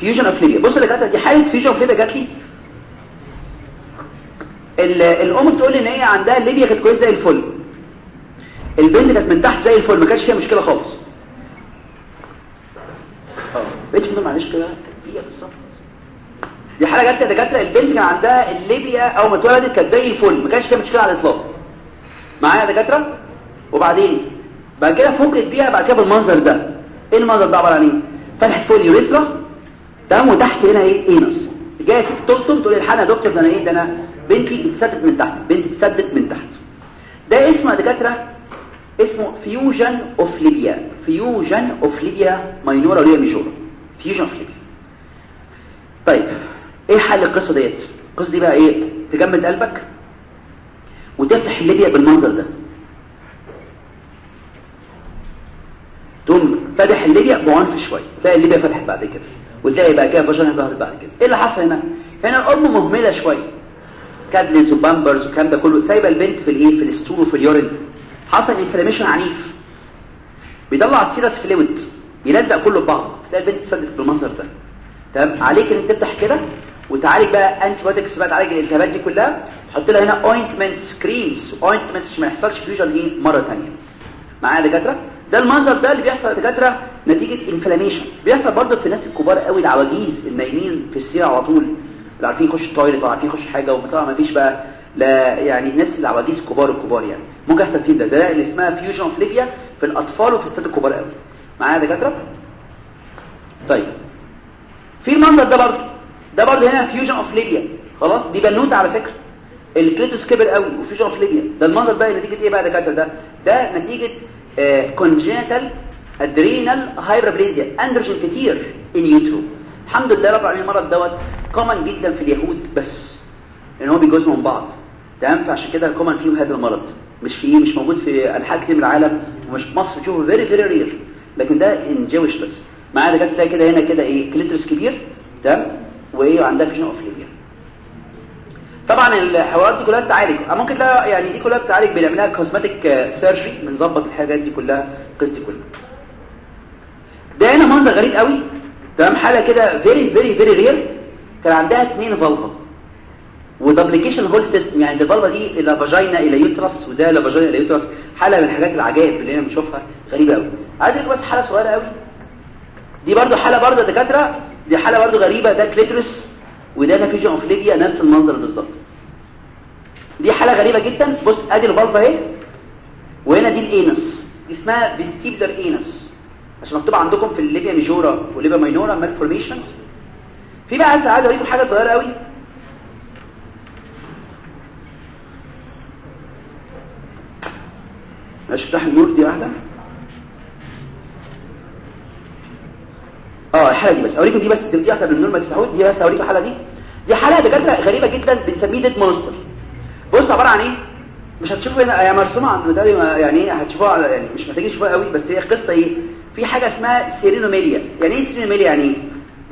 fusion of labia بصوا يا دكاترة دي حالة fusion of labia جات لي. الأم بتقول لي إن هي عندها labia كانت كويسة زي الفل. البنت كانت من تحت زي الفل ما كانش فيها مشكلة خالص. بقيت منهم معلش كده. دقيقة بالظبط. دي حالة جت دكاترة البنت كان عندها ال labia اول ما اتولدت كانت زي الفل ما كانش فيها مشكلة على الإطلاق. معايا يا دكاترة؟ وبعدين؟ بعد كده فوجئت بيها بعد كده بالمنظر ده. إيه المنظر ده عبارة عن إيه؟ فتحت فوق ال urethra تمام؟ وتحت هنا إيه؟ anus جاية تلطم تقول الحقنا يا دكتور ده أنا إيه؟ ده أنا بنتي اتسدت من تحت بنتي اتسدت من تحت. ده اسمه يا دكاترة اسمه fusion of labia fusion of labia minora labia majora fusion of طيب إيه حل القصة ديت؟ القصة دي بقى إيه؟ تجمد قلبك وتفتح ال labia بالمنظر ده. تقوم فاتح ال labia بعنف شوية تلاقي ال labia فتحت بعد كده وتلاقي بقى كده vagina ظهرت بعد كده. إيه اللي حصل هنا؟ هنا الام مهملة شوية Cuddles وبامبرز والكلام ده كله. سايبة البنت في الإيه؟ في ال stool وفي ال urine. حصل inflammation عنيف. بيطلع serous fluid. يلزق كله ببعض. تلاقي البنت اتسدت بالمنظر ده. تمام؟ عليك ان تفتح كده وتعالج بقى antibiotics بقى تعالج الالتهابات دي كلها تحط لها هنا ointments creams ointments ما يحصلش fusion إيه مرة ثانية معايا دكاترة؟ ده المنظر ده اللي بيحصل دكاترة نتيجة inflammation بيحصل برضه في الناس الكبار قوي العواجيز النايمين في السرير على طول. اللي مش عارفين يخش ال toilet ومش عارفين يخش حاجة وطبعا ما فيش بقى لا يعني الناس العواجيز الكبار الكبار يعني. ممكن يحصل فيه ده. ده اللي اسمها fusion of labia في الأطفال وفي الستات الكبار قوي. معايا دكاترة؟ طيب. في المنظر ده برضه ده برضه هنا fusion of labia خلاص؟ دي بنوتة على فكرة. ال clitoris كبر قوي و fusion of labia ده المنظر ده نتيجة إيه بقى يا دكاترة؟ ده ده نتيجة congenital adrenal hyperplasia androgen كتير in utero الحمد لله رب العالمين المرض دوت common جدا في اليهود بس. لأن هو بيجوزوا من بعض. تمام؟ فعشان كده common فيهم هذا المرض. مش فيه مش موجود في انحاء كتير من العالم. ومش في مصر تشوفه very very rare لكن ده in Jewish بس معايا ده تلاقي كده هنا كده إيه clitoris كبير تمام؟ وإيه وعندها fusion of labia طبعا الحوارات دي كلها بتعالج. ممكن تلاقي يعني دي كلها بتعالج بنعملها cosmetic surgery بنظبط الحاجات دي كلها القصة دي كلها. ده هنا منظر غريب قوي. تمام؟ حاله كده very very very rare كان عندها اثنين vulva و duplication whole system يعني ال vulva دي إلى vagina إلى uterus وده إلى vagina إلى uterus حالة من الحاجات العجائب اللي أنا بنشوفها. غريبة قوي عايز بس حالة صغيرة قوي دي برضو حالة برضو دكاترة. دي حالة برضو غريبة. ده clitoris وده fusion of labia نفس المنظر بالظبط. دي حالة غريبة جدا. بص أدي ال vulva أهي. وهنا دي ال anus. دي اسمها vestibular anus عشان مكتوب عندكم في ال labia majora وال labia minora malformations في بقى عايز أوريكم حاجة صغيرة قوي ماشي افتح النور دي واحدة. آه الحاله دي بس. أوريكم دي بس دي أكتر من النور ما تفتحوه دي بس أوريكم الحاله دي. دي حاله دكاتره غريبة جدا بنسميه dead monster. بص عبارة عن إيه؟ مش هتشوفوا هنا. هي مرسومة يعني إيه هتشوفوها يعني مش محتاجين تشوفوها قوي بس هي قصة إيه؟ في حاجة اسمها sirenomelia. يعني إيه sirenomelia؟ يعني إيه؟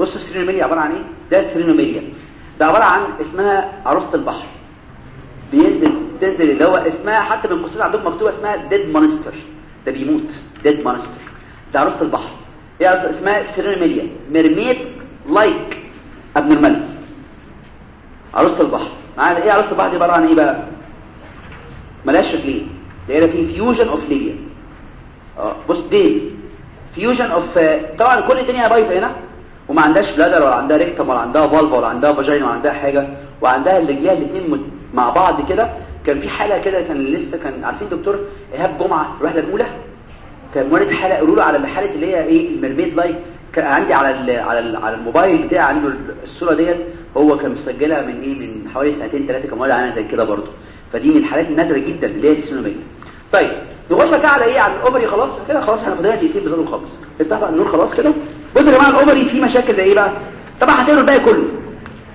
بصوا ال sirenomelia عبارة عن إيه؟ ده ال sirenomelia ده عبارة عن اسمها عروسة البحر. بينزل تنزل اللي هو اسمها حتى قصتها عندكم مكتوبة اسمها dead monster. ده بيموت. dead monster. ده عروسة البحر. إيه اسمها sirenomelia mermaid like abnormal عروسة البحر. معانا إيه عروسة البحر دي عبارة عن إيه بقى؟ ملهاش رجلين ده في fusion of labia آه بص دي fusion of طبعا كل الدنيا بايظه هنا وما عندهاش bladder ولا عندها rectum ولا عندها vulva ولا عندها vagina ولا عندها حاجة وعندها الرجلين الاثنين مع بعض كده. كان في حالة كده كان لسه كان عارفين دكتور إيهاب جمعة الوحدة الأولى؟ كان مورد حاله قالوا له على حاله اللي هي إيه ال mermaid like كان عندي على على على الموبايل بتاعي عنده الصورة ديت هو كان مسجلها من إيه من حوالي سنتين ثلاثة كان مولد عنها زي كده برضه. فدي من الحالات النادرة جدا اللي هي ال sirenomelia طيب نخش بقى على إيه على ال ovary خلاص كده خلاص إحنا فاضلنا دقيقتين بالظبط خالص. افتح بقى النور خلاص كده. بصوا يا جماعة ال ovary فيه مشاكل زي إيه بقى؟ طبعا هتقروا الباقي كله.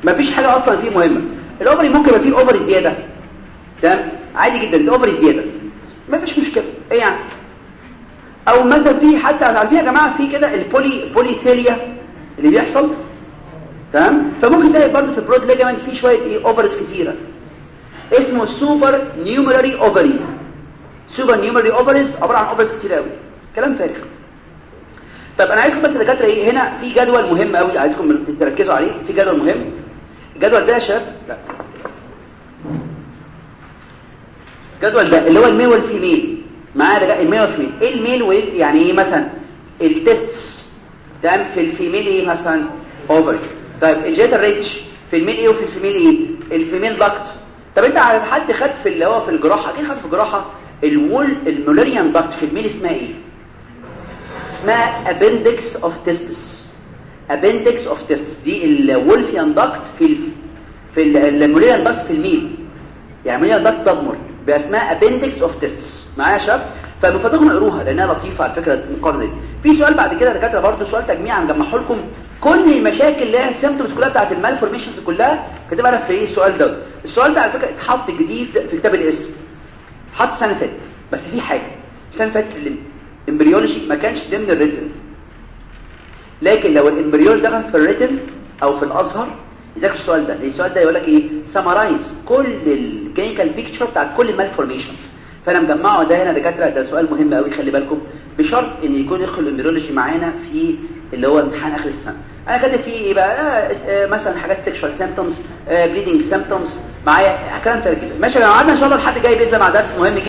مفيش حاجة أصلا فيه مهمة. ال ovary ممكن يبقى فيه ovary زيادة. تمام؟ عادي جدا ال ovary زيادة. مفيش مشكلة. إيه يعني؟ أو مثلا في حتى عارفين يا جماعة في كده ال poly polythelia اللي بيحصل. تمام؟ فممكن تلاقي برضه في ال broad ligament في شوية إيه ovaries كتيرة. اسمه supernumerary ovary supernumerary ovaries عبارة عن ovaries كتير قوي كلام فارغ. طب أنا عايزكم بس دكاترة إيه هنا في جدول مهم قوي عايزكم تركزوا عليه. في جدول مهم. الجدول ده يا شباب الجدول ده اللي هو الميل والفيميل. معايا ده الميل والفيميل إيه الميل وإيه يعني إيه مثلا؟ ال testis تمام؟ في ال female إيه مثلا؟ ovary. طيب الجيتر ريتش في الميل إيه وفي الفيميل إيه؟ الفيميل داكت طب أنت عارف حد خد في اللي هو في الجراحة؟ أكيد خد في الجراحة. ال Wol- ال Müllerian duct في ال male اسمها إيه؟ اسمها appendix of testis. appendix of testis. دي ال Wolffian duct في في ال Müllerian duct في ال male. يعني ال Müllerian duct تضمر باسمها appendix of testis معايا يا شباب فمن فضلكم اقروها لأنها لطيفة على فكرة المقارنة دي. في سؤال بعد كده دكاترة برضه سؤال تجميع هنجمعه لكم. كل المشاكل اللي هي ال symptoms كلها بتاعت ال malformations كلها كاتبها في إيه السؤال ده. السؤال ده على فكرة اتحط جديد في كتاب القسم. اتحط السنة اللي فاتت. بس في حاجة. السنة اللي فاتت ال embryology ما كانش ضمن ال written لكن لو ال embryol دخل في ال written أو في الأزهر ذاكر السؤال ده. السؤال ده يقول لك إيه؟ summarize كل ال clinical picture بتاع كل ال malformations فأنا مجمعه ده هنا دكاترة ده سؤال مهم قوي خلي بالكم. بشرط إن يكون يدخل ال embryology معانا في اللي هو امتحان آخر السنة. أنا كاتب فيه إيه بقى؟ آه آه مثلا حاجات sexual symptoms bleeding symptoms معايا كلام ترجمه ماشي يا جماعة إن شاء الله لحد جاي بإذن مع درس مهم جدا